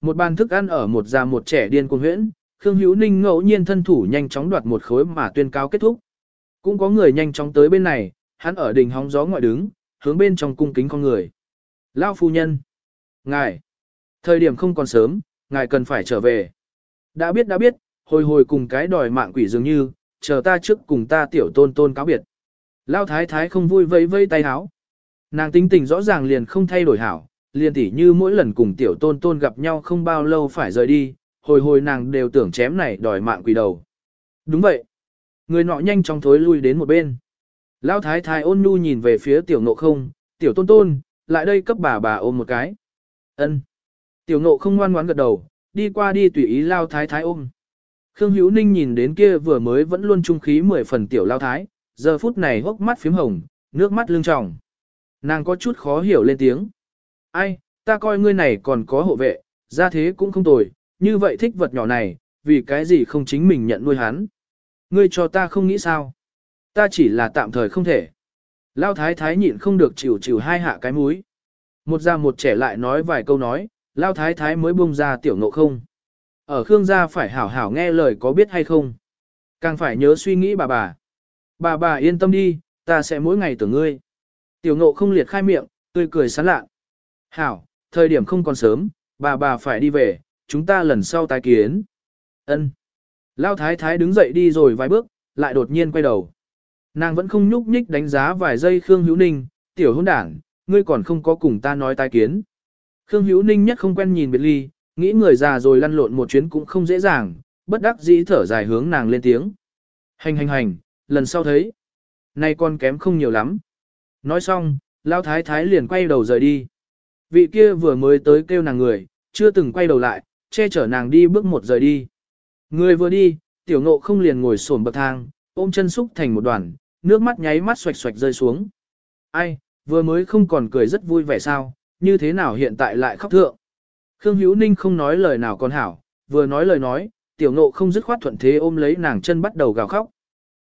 Một bàn thức ăn ở một già một trẻ điên cuồng huyễn, Khương Hữu Ninh ngẫu nhiên thân thủ nhanh chóng đoạt một khối mà tuyên cáo kết thúc. Cũng có người nhanh chóng tới bên này, hắn ở đỉnh hóng gió ngoại đứng, hướng bên trong cung kính con người. Lao phu nhân. Ngài. Thời điểm không còn sớm, ngài cần phải trở về. Đã biết đã biết, hồi hồi cùng cái đòi mạng quỷ dường như, chờ ta trước cùng ta tiểu tôn tôn cáo biệt. Lao thái thái không vui vây vây tay háo. Nàng tính tình rõ ràng liền không thay đổi hảo, liền tỉ như mỗi lần cùng tiểu tôn tôn gặp nhau không bao lâu phải rời đi, hồi hồi nàng đều tưởng chém này đòi mạng quỷ đầu. Đúng vậy. Người nọ nhanh chóng thối lui đến một bên. Lão thái thái ôn nhu nhìn về phía tiểu ngộ không, tiểu tôn tôn, lại đây cấp bà bà ôm một cái. ân Tiểu ngộ không ngoan ngoãn gật đầu, đi qua đi tùy ý lao thái thái ôm. Khương Hữu Ninh nhìn đến kia vừa mới vẫn luôn trung khí mười phần tiểu lao thái, giờ phút này hốc mắt phím hồng, nước mắt lưng tròng. Nàng có chút khó hiểu lên tiếng. Ai, ta coi ngươi này còn có hộ vệ, ra thế cũng không tồi, như vậy thích vật nhỏ này, vì cái gì không chính mình nhận nuôi hắn. Ngươi cho ta không nghĩ sao. Ta chỉ là tạm thời không thể. Lao thái thái nhịn không được chịu chịu hai hạ cái múi. Một già một trẻ lại nói vài câu nói, Lao thái thái mới buông ra tiểu nộ không. Ở Khương gia phải hảo hảo nghe lời có biết hay không. Càng phải nhớ suy nghĩ bà bà. Bà bà yên tâm đi, ta sẽ mỗi ngày tưởng ngươi. Tiểu ngộ không liệt khai miệng, tươi cười sán lạ. Hảo, thời điểm không còn sớm, bà bà phải đi về, chúng ta lần sau tái kiến. Ân. Lao thái thái đứng dậy đi rồi vài bước, lại đột nhiên quay đầu. Nàng vẫn không nhúc nhích đánh giá vài giây Khương Hữu Ninh, tiểu hôn đảng, ngươi còn không có cùng ta nói tái kiến. Khương Hữu Ninh nhất không quen nhìn biệt ly, nghĩ người già rồi lăn lộn một chuyến cũng không dễ dàng, bất đắc dĩ thở dài hướng nàng lên tiếng. Hành hành hành, lần sau thấy. Nay con kém không nhiều lắm. Nói xong, Lao Thái Thái liền quay đầu rời đi. Vị kia vừa mới tới kêu nàng người, chưa từng quay đầu lại, che chở nàng đi bước một rời đi. Người vừa đi, tiểu ngộ không liền ngồi xổm bậc thang, ôm chân xúc thành một đoàn, nước mắt nháy mắt xoạch xoạch rơi xuống. Ai, vừa mới không còn cười rất vui vẻ sao, như thế nào hiện tại lại khóc thượng. Khương Hữu Ninh không nói lời nào còn hảo, vừa nói lời nói, tiểu ngộ không dứt khoát thuận thế ôm lấy nàng chân bắt đầu gào khóc.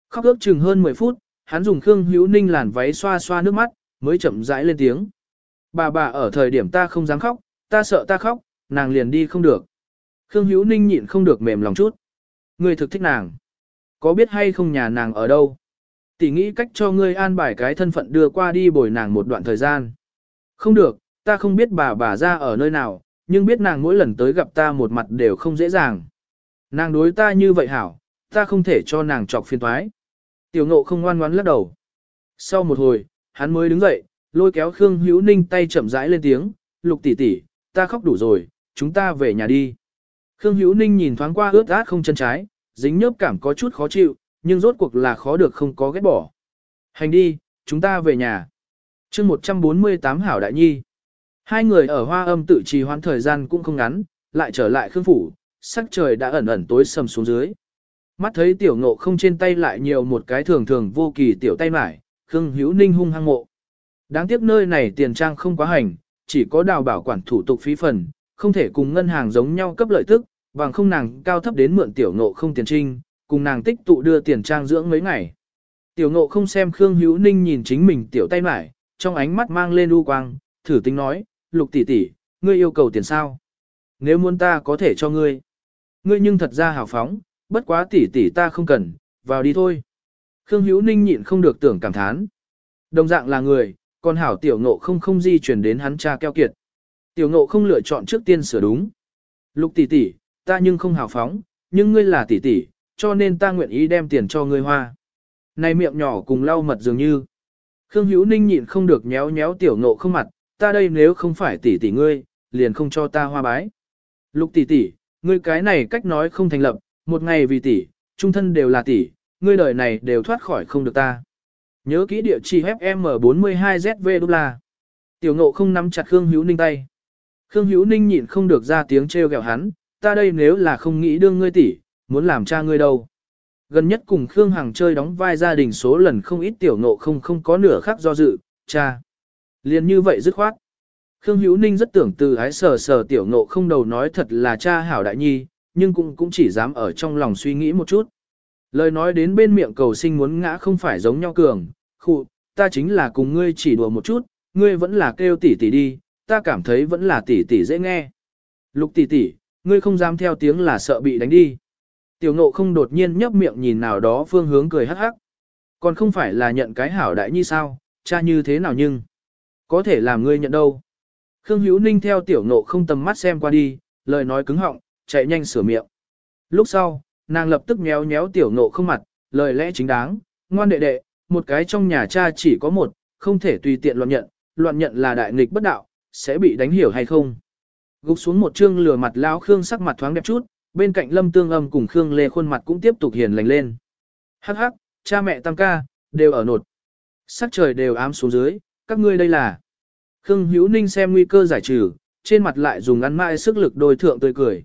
Khóc ước chừng hơn 10 phút, hắn dùng Khương Hữu Ninh làn váy xoa xoa nước mắt, mới chậm rãi lên tiếng. Bà bà ở thời điểm ta không dám khóc, ta sợ ta khóc, nàng liền đi không được. Khương Hữu Ninh nhịn không được mềm lòng chút. Ngươi thực thích nàng. Có biết hay không nhà nàng ở đâu? Tỷ nghĩ cách cho ngươi an bài cái thân phận đưa qua đi bồi nàng một đoạn thời gian. Không được, ta không biết bà bà ra ở nơi nào, nhưng biết nàng mỗi lần tới gặp ta một mặt đều không dễ dàng. Nàng đối ta như vậy hảo, ta không thể cho nàng chọc phiền toái. Tiểu ngộ không ngoan ngoãn lắc đầu. Sau một hồi, hắn mới đứng dậy, lôi kéo Khương Hữu Ninh tay chậm rãi lên tiếng, lục tỷ tỷ, ta khóc đủ rồi, chúng ta về nhà đi. Khương Hữu Ninh nhìn thoáng qua ướt át không chân trái, dính nhớp cảm có chút khó chịu, nhưng rốt cuộc là khó được không có ghét bỏ. Hành đi, chúng ta về nhà. chương 148 Hảo Đại Nhi. Hai người ở hoa âm tự trì hoãn thời gian cũng không ngắn, lại trở lại khương phủ, sắc trời đã ẩn ẩn tối sầm xuống dưới. Mắt thấy tiểu ngộ không trên tay lại nhiều một cái thường thường vô kỳ tiểu tay mải, khương hữu ninh hung hăng mộ. Đáng tiếc nơi này tiền trang không quá hành, chỉ có đào bảo quản thủ tục phí phần, không thể cùng ngân hàng giống nhau cấp lợi tức, bằng không nàng cao thấp đến mượn tiểu ngộ không tiền trinh, cùng nàng tích tụ đưa tiền trang dưỡng mấy ngày. Tiểu ngộ không xem Khương Hữu Ninh nhìn chính mình tiểu tay mải, trong ánh mắt mang lên u quang, thử tính nói, lục tỷ tỷ, ngươi yêu cầu tiền sao? Nếu muốn ta có thể cho ngươi. Ngươi nhưng thật ra hào phóng, bất quá tỷ tỷ ta không cần, vào đi thôi. Khương Hữu Ninh nhịn không được tưởng cảm thán. Đồng dạng là người, còn hảo tiểu ngộ không không di chuyển đến hắn cha keo kiệt. Tiểu ngộ không lựa chọn trước tiên sửa đúng. Lục tỷ tỷ, ta nhưng không hào phóng, nhưng ngươi là tỷ tỷ, cho nên ta nguyện ý đem tiền cho ngươi hoa. Này miệng nhỏ cùng lau mật dường như. Khương Hữu Ninh nhịn không được nhéo nhéo tiểu ngộ không mặt, ta đây nếu không phải tỷ tỷ ngươi, liền không cho ta hoa bái. Lục tỷ tỷ, ngươi cái này cách nói không thành lập, một ngày vì tỷ, trung thân đều là tỷ, ngươi đời này đều thoát khỏi không được ta. Nhớ kỹ địa chỉ FM42ZV đô la. Tiểu ngộ không nắm chặt Khương Hữu Ninh tay. Khương Hữu Ninh nhịn không được ra tiếng trêu ghẹo hắn, ta đây nếu là không nghĩ đương ngươi tỷ, muốn làm cha ngươi đâu. Gần nhất cùng Khương Hằng chơi đóng vai gia đình số lần không ít tiểu ngộ không không có nửa khác do dự, cha. Liền như vậy dứt khoát. Khương Hữu Ninh rất tưởng từ ái sờ sờ tiểu ngộ không đầu nói thật là cha hảo đại nhi, nhưng cũng cũng chỉ dám ở trong lòng suy nghĩ một chút. Lời nói đến bên miệng cầu sinh muốn ngã không phải giống nhau cường, khụ, ta chính là cùng ngươi chỉ đùa một chút, ngươi vẫn là kêu tỷ tỷ đi, ta cảm thấy vẫn là tỷ tỷ dễ nghe. Lục tỷ tỷ, ngươi không dám theo tiếng là sợ bị đánh đi. Tiểu ngộ không đột nhiên nhấp miệng nhìn nào đó phương hướng cười hắc hắc. Còn không phải là nhận cái hảo đại như sao, cha như thế nào nhưng. Có thể làm ngươi nhận đâu. Khương Hữu Ninh theo tiểu ngộ không tầm mắt xem qua đi, lời nói cứng họng, chạy nhanh sửa miệng. Lúc sau, nàng lập tức nhéo nhéo tiểu ngộ không mặt, lời lẽ chính đáng, ngoan đệ đệ, một cái trong nhà cha chỉ có một, không thể tùy tiện loạn nhận, loạn nhận là đại nghịch bất đạo, sẽ bị đánh hiểu hay không. Gục xuống một chương lửa mặt lão Khương sắc mặt thoáng đẹp chút, bên cạnh Lâm Tương Âm cùng Khương Lê khuôn mặt cũng tiếp tục hiền lành lên. Hắc hắc, cha mẹ tam ca, đều ở nột. Sắc trời đều ám xuống dưới, các ngươi đây là. Khương Hữu Ninh xem nguy cơ giải trừ, trên mặt lại dùng ăn mãi sức lực đôi thượng tươi cười.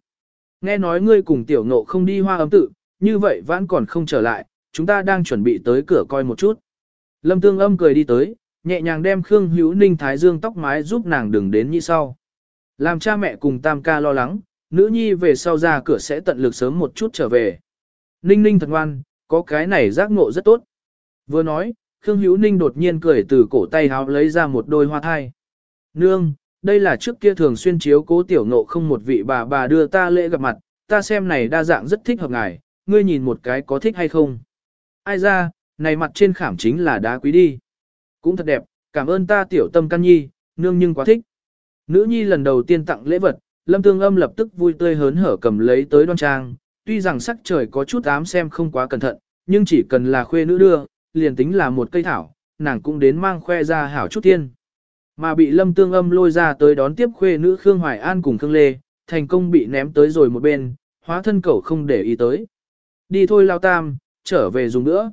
Nghe nói ngươi cùng tiểu ngộ không đi hoa ấm tự, như vậy vẫn còn không trở lại, chúng ta đang chuẩn bị tới cửa coi một chút. Lâm Tương Âm cười đi tới, nhẹ nhàng đem Khương Hữu Ninh thái dương tóc mái giúp nàng đừng đến như sau. Làm cha mẹ cùng tam ca lo lắng, nữ nhi về sau ra cửa sẽ tận lực sớm một chút trở về. Ninh ninh thật ngoan, có cái này giác ngộ rất tốt. Vừa nói, Khương Hữu Ninh đột nhiên cười từ cổ tay háo lấy ra một đôi hoa thai. Nương, đây là trước kia thường xuyên chiếu cố tiểu ngộ không một vị bà bà đưa ta lễ gặp mặt, ta xem này đa dạng rất thích hợp ngài, ngươi nhìn một cái có thích hay không. Ai ra, này mặt trên khảm chính là đá quý đi. Cũng thật đẹp, cảm ơn ta tiểu tâm căn nhi, nương nhưng quá thích. Nữ nhi lần đầu tiên tặng lễ vật, lâm tương âm lập tức vui tươi hớn hở cầm lấy tới đoan trang, tuy rằng sắc trời có chút ám xem không quá cẩn thận, nhưng chỉ cần là khuê nữ đưa, liền tính là một cây thảo, nàng cũng đến mang khoe ra hảo chút tiên. Mà bị lâm tương âm lôi ra tới đón tiếp khuê nữ Khương Hoài An cùng Khương Lê, thành công bị ném tới rồi một bên, hóa thân cẩu không để ý tới. Đi thôi lao tam, trở về dùng nữa.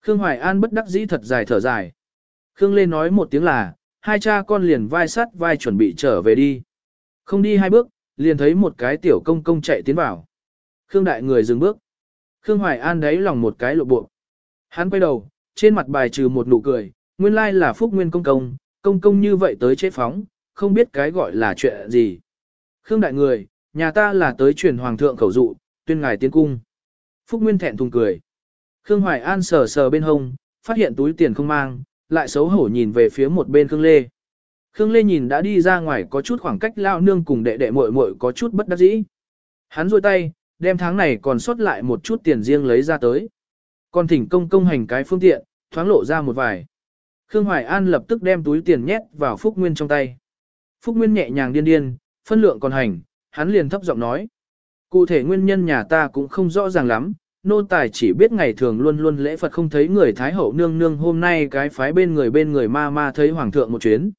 Khương Hoài An bất đắc dĩ thật dài thở dài. Khương Lê nói một tiếng là, hai cha con liền vai sắt vai chuẩn bị trở về đi. Không đi hai bước, liền thấy một cái tiểu công công chạy tiến vào. Khương đại người dừng bước. Khương Hoài An đáy lòng một cái lộ bộ. Hắn quay đầu, trên mặt bài trừ một nụ cười, nguyên lai là phúc nguyên công công, công công như vậy tới chế phóng, không biết cái gọi là chuyện gì. Khương đại người, nhà ta là tới truyền hoàng thượng khẩu dụ, tuyên ngài tiến cung. Phúc Nguyên thẹn thùng cười. Khương Hoài An sờ sờ bên hông, phát hiện túi tiền không mang, lại xấu hổ nhìn về phía một bên Khương Lê. Khương Lê nhìn đã đi ra ngoài có chút khoảng cách lao nương cùng đệ đệ muội muội có chút bất đắc dĩ. Hắn rôi tay, đem tháng này còn sót lại một chút tiền riêng lấy ra tới. Còn thỉnh công công hành cái phương tiện, thoáng lộ ra một vài. Khương Hoài An lập tức đem túi tiền nhét vào Phúc Nguyên trong tay. Phúc Nguyên nhẹ nhàng điên điên, phân lượng còn hành, hắn liền thấp giọng nói. Cụ thể nguyên nhân nhà ta cũng không rõ ràng lắm, nô tài chỉ biết ngày thường luôn luôn lễ Phật không thấy người Thái Hậu nương nương hôm nay cái phái bên người bên người ma ma thấy Hoàng thượng một chuyến.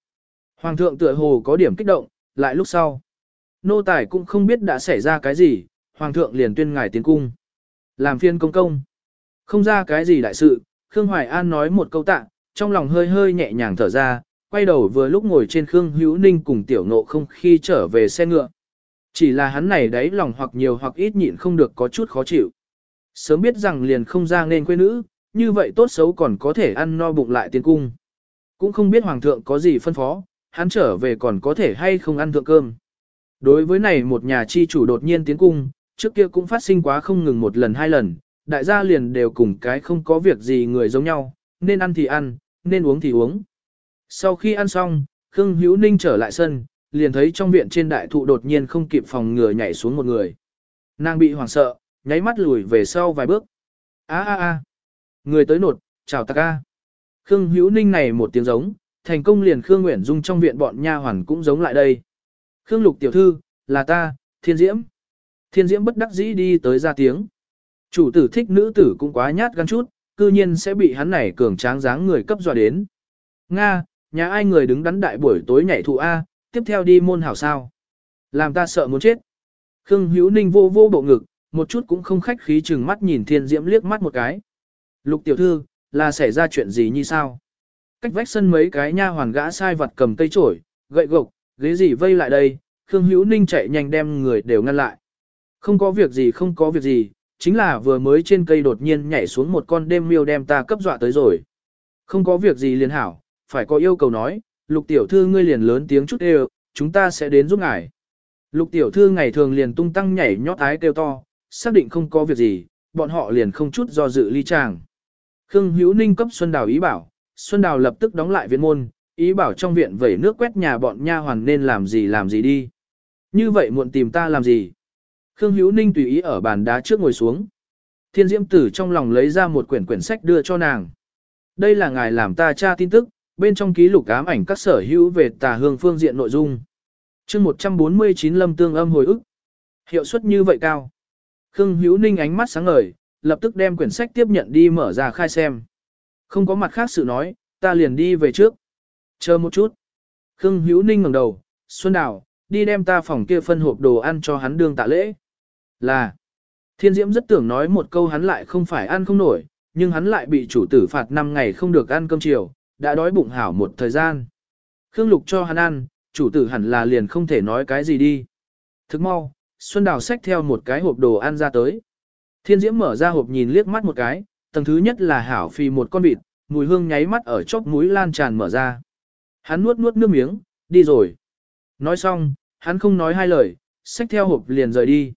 Hoàng thượng tựa hồ có điểm kích động, lại lúc sau. Nô tài cũng không biết đã xảy ra cái gì, Hoàng thượng liền tuyên ngài tiến cung. Làm phiên công công. Không ra cái gì đại sự, Khương Hoài An nói một câu tạ, trong lòng hơi hơi nhẹ nhàng thở ra, quay đầu vừa lúc ngồi trên Khương Hữu Ninh cùng tiểu Ngộ không khi trở về xe ngựa. Chỉ là hắn này đấy lòng hoặc nhiều hoặc ít nhịn không được có chút khó chịu. Sớm biết rằng liền không ra nên quê nữ, như vậy tốt xấu còn có thể ăn no bụng lại tiến cung. Cũng không biết hoàng thượng có gì phân phó, hắn trở về còn có thể hay không ăn thượng cơm. Đối với này một nhà chi chủ đột nhiên tiến cung, trước kia cũng phát sinh quá không ngừng một lần hai lần, đại gia liền đều cùng cái không có việc gì người giống nhau, nên ăn thì ăn, nên uống thì uống. Sau khi ăn xong, Khương Hữu Ninh trở lại sân, liền thấy trong viện trên đại thụ đột nhiên không kịp phòng ngừa nhảy xuống một người. Nàng bị hoảng sợ, nháy mắt lùi về sau vài bước. A a a, người tới nột, chào ta ca. Khương Hữu Ninh này một tiếng giống, thành công liền Khương Nguyễn Dung trong viện bọn nha hoàn cũng giống lại đây. Khương Lục tiểu thư, là ta, Thiên Diễm. Thiên Diễm bất đắc dĩ đi tới ra tiếng. Chủ tử thích nữ tử cũng quá nhát gan chút, cư nhiên sẽ bị hắn này cường tráng dáng người cấp dọa đến. Nga, nhà ai người đứng đắn đại buổi tối nhảy thụ A, tiếp theo đi môn hảo sao. Làm ta sợ muốn chết. Khương Hữu Ninh vô vô bộ ngực, một chút cũng không khách khí chừng mắt nhìn Thiên Diễm liếc mắt một cái. Lục tiểu thư, là xảy ra chuyện gì như sao? Cách vách sân mấy cái nha hoàn gã sai vật cầm cây chổi, gậy gộc, ghế gì vây lại đây, Khương Hữu Ninh chạy nhanh đem người đều ngăn lại. Không có việc gì không có việc gì, chính là vừa mới trên cây đột nhiên nhảy xuống một con đêm miêu đem ta cấp dọa tới rồi. Không có việc gì liền hảo, phải có yêu cầu nói, lục tiểu thư ngươi liền lớn tiếng chút đều, chúng ta sẽ đến giúp ngài. Lục tiểu thư ngày thường liền tung tăng nhảy nhót ái kêu to, xác định không có việc gì, bọn họ liền không chút do dự ly tràng. Khương Hữu Ninh cấp Xuân Đào ý bảo, Xuân Đào lập tức đóng lại viện môn, ý bảo trong viện vẩy nước quét nhà bọn nha hoàn nên làm gì làm gì đi. Như vậy muộn tìm ta làm gì? Khương Hữu Ninh tùy ý ở bàn đá trước ngồi xuống. Thiên Diễm Tử trong lòng lấy ra một quyển quyển sách đưa cho nàng. Đây là ngài làm ta tra tin tức, bên trong ký lục ám ảnh các sở hữu về tà hương phương diện nội dung. chương 149 lâm tương âm hồi ức. Hiệu suất như vậy cao. Khương Hữu Ninh ánh mắt sáng ngời, lập tức đem quyển sách tiếp nhận đi mở ra khai xem. Không có mặt khác sự nói, ta liền đi về trước. Chờ một chút. Khương Hữu Ninh ngẩng đầu, Xuân Đào, đi đem ta phòng kia phân hộp đồ ăn cho hắn đương tạ lễ. Là, Thiên Diễm rất tưởng nói một câu hắn lại không phải ăn không nổi, nhưng hắn lại bị chủ tử phạt 5 ngày không được ăn cơm chiều, đã đói bụng hảo một thời gian. Khương Lục cho hắn ăn, chủ tử hẳn là liền không thể nói cái gì đi. Thức mau, Xuân Đào xách theo một cái hộp đồ ăn ra tới. Thiên Diễm mở ra hộp nhìn liếc mắt một cái, tầng thứ nhất là hảo phi một con vịt, mùi hương nháy mắt ở chóp mũi lan tràn mở ra. Hắn nuốt nuốt nước miếng, đi rồi. Nói xong, hắn không nói hai lời, xách theo hộp liền rời đi.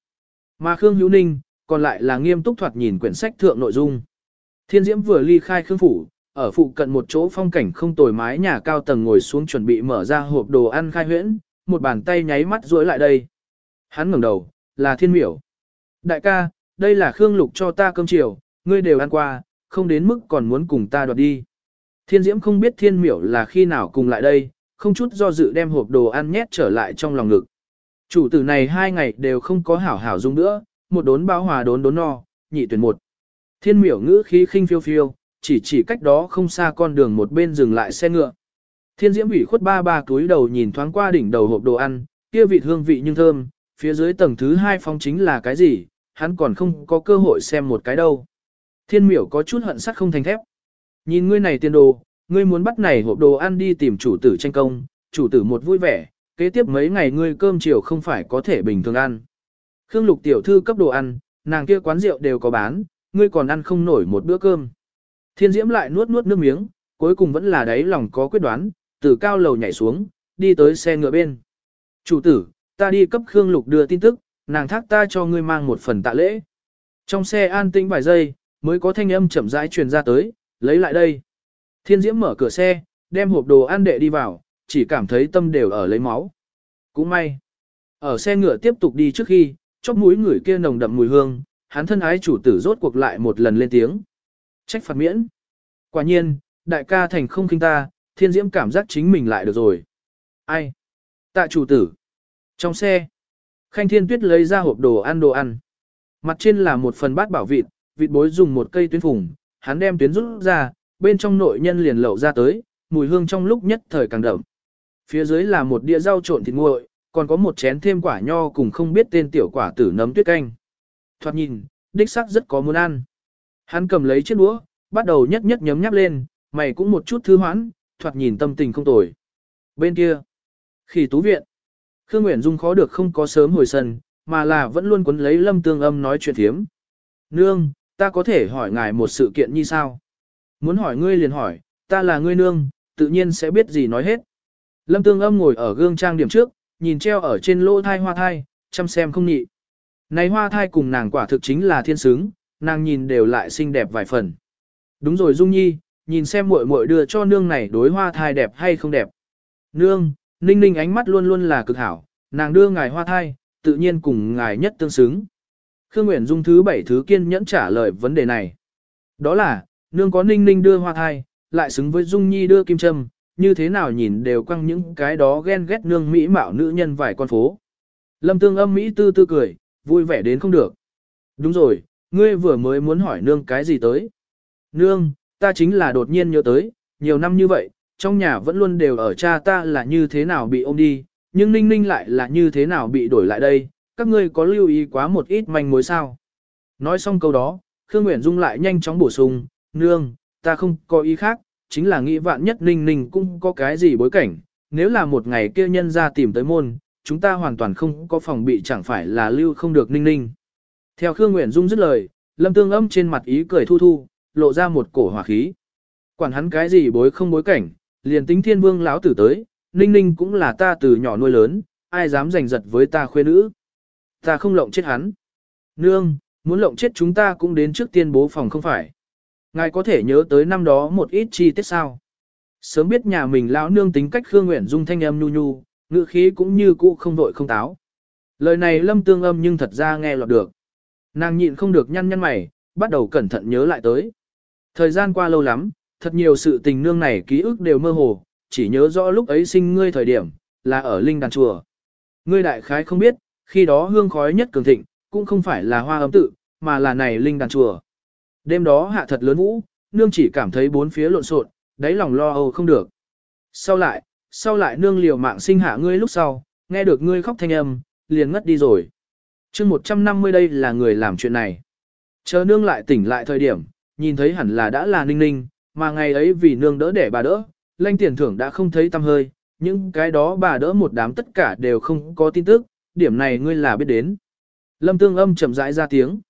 Mà Khương Hữu Ninh, còn lại là nghiêm túc thoạt nhìn quyển sách thượng nội dung. Thiên Diễm vừa ly khai Khương Phủ, ở phụ cận một chỗ phong cảnh không tồi mái nhà cao tầng ngồi xuống chuẩn bị mở ra hộp đồ ăn khai huyễn, một bàn tay nháy mắt duỗi lại đây. Hắn ngẩng đầu, là Thiên Miểu. Đại ca, đây là Khương Lục cho ta cơm chiều, ngươi đều ăn qua, không đến mức còn muốn cùng ta đoạt đi. Thiên Diễm không biết Thiên Miểu là khi nào cùng lại đây, không chút do dự đem hộp đồ ăn nhét trở lại trong lòng ngực. Chủ tử này hai ngày đều không có hảo hảo dung nữa, một đốn bao hòa đốn đốn no, nhị tuyển một. Thiên miểu ngữ khí khinh phiêu phiêu, chỉ chỉ cách đó không xa con đường một bên dừng lại xe ngựa. Thiên diễm ủy khuất ba ba túi đầu nhìn thoáng qua đỉnh đầu hộp đồ ăn, kia vị hương vị nhưng thơm, phía dưới tầng thứ hai phong chính là cái gì, hắn còn không có cơ hội xem một cái đâu. Thiên miểu có chút hận sắt không thành thép. Nhìn ngươi này tiền đồ, ngươi muốn bắt này hộp đồ ăn đi tìm chủ tử tranh công, chủ tử một vui vẻ, kế tiếp mấy ngày ngươi cơm chiều không phải có thể bình thường ăn. Khương lục tiểu thư cấp đồ ăn, nàng kia quán rượu đều có bán, ngươi còn ăn không nổi một bữa cơm. Thiên diễm lại nuốt nuốt nước miếng, cuối cùng vẫn là đáy lòng có quyết đoán, từ cao lầu nhảy xuống, đi tới xe ngựa bên. Chủ tử, ta đi cấp Khương lục đưa tin tức, nàng thác ta cho ngươi mang một phần tạ lễ. Trong xe an tĩnh vài giây, mới có thanh âm chậm rãi truyền ra tới, lấy lại đây. Thiên diễm mở cửa xe, đem hộp đồ ăn đệ đi vào, chỉ cảm thấy tâm đều ở lấy máu. Cũng may. Ở xe ngựa tiếp tục đi trước khi, chóp mũi người kia nồng đậm mùi hương, hắn thân ái chủ tử rốt cuộc lại một lần lên tiếng. Trách phạt miễn. Quả nhiên, đại ca thành không kinh ta, thiên diễm cảm giác chính mình lại được rồi. Ai? Tạ chủ tử. Trong xe, Khanh Thiên Tuyết lấy ra hộp đồ ăn đồ ăn. Mặt trên là một phần bát bảo vịt, vịt bối dùng một cây tuyến phùng, hắn đem tuyến rút ra, bên trong nội nhân liền lậu ra tới, mùi hương trong lúc nhất thời càng đậm. Phía dưới là một đĩa rau trộn thịt nguội, còn có một chén thêm quả nho cùng không biết tên tiểu quả tử nấm tuyết canh. Thoạt nhìn, đích sắc rất có muốn ăn. Hắn cầm lấy chiếc đũa, bắt đầu nhất nhất nhấm nháp lên, mày cũng một chút thư hoãn, thoạt nhìn tâm tình không tồi. Bên kia, khỉ tú viện, Khương Nguyễn Dung khó được không có sớm hồi sân, mà là vẫn luôn quấn lấy lâm tương âm nói chuyện thiếm. Nương, ta có thể hỏi ngài một sự kiện như sao? Muốn hỏi ngươi liền hỏi, ta là ngươi nương, tự nhiên sẽ biết gì nói hết. Lâm tương âm ngồi ở gương trang điểm trước, nhìn treo ở trên lỗ thai hoa thai, chăm xem không nhị. Này hoa thai cùng nàng quả thực chính là thiên sướng, nàng nhìn đều lại xinh đẹp vài phần. Đúng rồi Dung Nhi, nhìn xem muội muội đưa cho nương này đối hoa thai đẹp hay không đẹp. Nương, ninh ninh ánh mắt luôn luôn là cực hảo, nàng đưa ngài hoa thai, tự nhiên cùng ngài nhất tương xứng. Khương Nguyễn Dung thứ bảy thứ kiên nhẫn trả lời vấn đề này. Đó là, nương có ninh ninh đưa hoa thai, lại xứng với Dung Nhi đưa kim châm, như thế nào nhìn đều quăng những cái đó ghen ghét nương mỹ mạo nữ nhân vài con phố. Lâm tương âm mỹ tư tư cười, vui vẻ đến không được. Đúng rồi, ngươi vừa mới muốn hỏi nương cái gì tới. Nương, ta chính là đột nhiên nhớ tới, nhiều năm như vậy, trong nhà vẫn luôn đều ở cha ta là như thế nào bị ôm đi, nhưng ninh ninh lại là như thế nào bị đổi lại đây, các ngươi có lưu ý quá một ít manh mối sao. Nói xong câu đó, Khương Nguyễn Dung lại nhanh chóng bổ sung, nương, ta không có ý khác, chính là nghĩ vạn nhất ninh ninh cũng có cái gì bối cảnh, nếu là một ngày kia nhân ra tìm tới môn, chúng ta hoàn toàn không có phòng bị chẳng phải là lưu không được ninh ninh. Theo Khương Nguyễn Dung dứt lời, Lâm Tương Âm trên mặt ý cười thu thu, lộ ra một cổ hỏa khí. Quản hắn cái gì bối không bối cảnh, liền tính thiên vương lão tử tới, ninh ninh cũng là ta từ nhỏ nuôi lớn, ai dám giành giật với ta khuê nữ. Ta không lộng chết hắn. Nương, muốn lộng chết chúng ta cũng đến trước tiên bố phòng không phải. Ngài có thể nhớ tới năm đó một ít chi tiết sao? Sớm biết nhà mình lão nương tính cách Khương Nguyễn Dung thanh âm nhu nhu, ngữ khí cũng như cũ không vội không táo. Lời này lâm tương âm nhưng thật ra nghe lọt được. Nàng nhịn không được nhăn nhăn mày, bắt đầu cẩn thận nhớ lại tới. Thời gian qua lâu lắm, thật nhiều sự tình nương này ký ức đều mơ hồ, chỉ nhớ rõ lúc ấy sinh ngươi thời điểm, là ở linh đàn chùa. Ngươi đại khái không biết, khi đó hương khói nhất cường thịnh, cũng không phải là hoa ấm tự, mà là này linh đàn chùa. Đêm đó hạ thật lớn vũ, nương chỉ cảm thấy bốn phía lộn xộn, đáy lòng lo âu không được. Sau lại, sau lại nương liều mạng sinh hạ ngươi lúc sau, nghe được ngươi khóc thanh âm, liền ngất đi rồi. chương 150 đây là người làm chuyện này. Chờ nương lại tỉnh lại thời điểm, nhìn thấy hẳn là đã là ninh ninh, mà ngày ấy vì nương đỡ để bà đỡ, lanh tiền thưởng đã không thấy tâm hơi, những cái đó bà đỡ một đám tất cả đều không có tin tức, điểm này ngươi là biết đến. Lâm tương âm chậm rãi ra tiếng.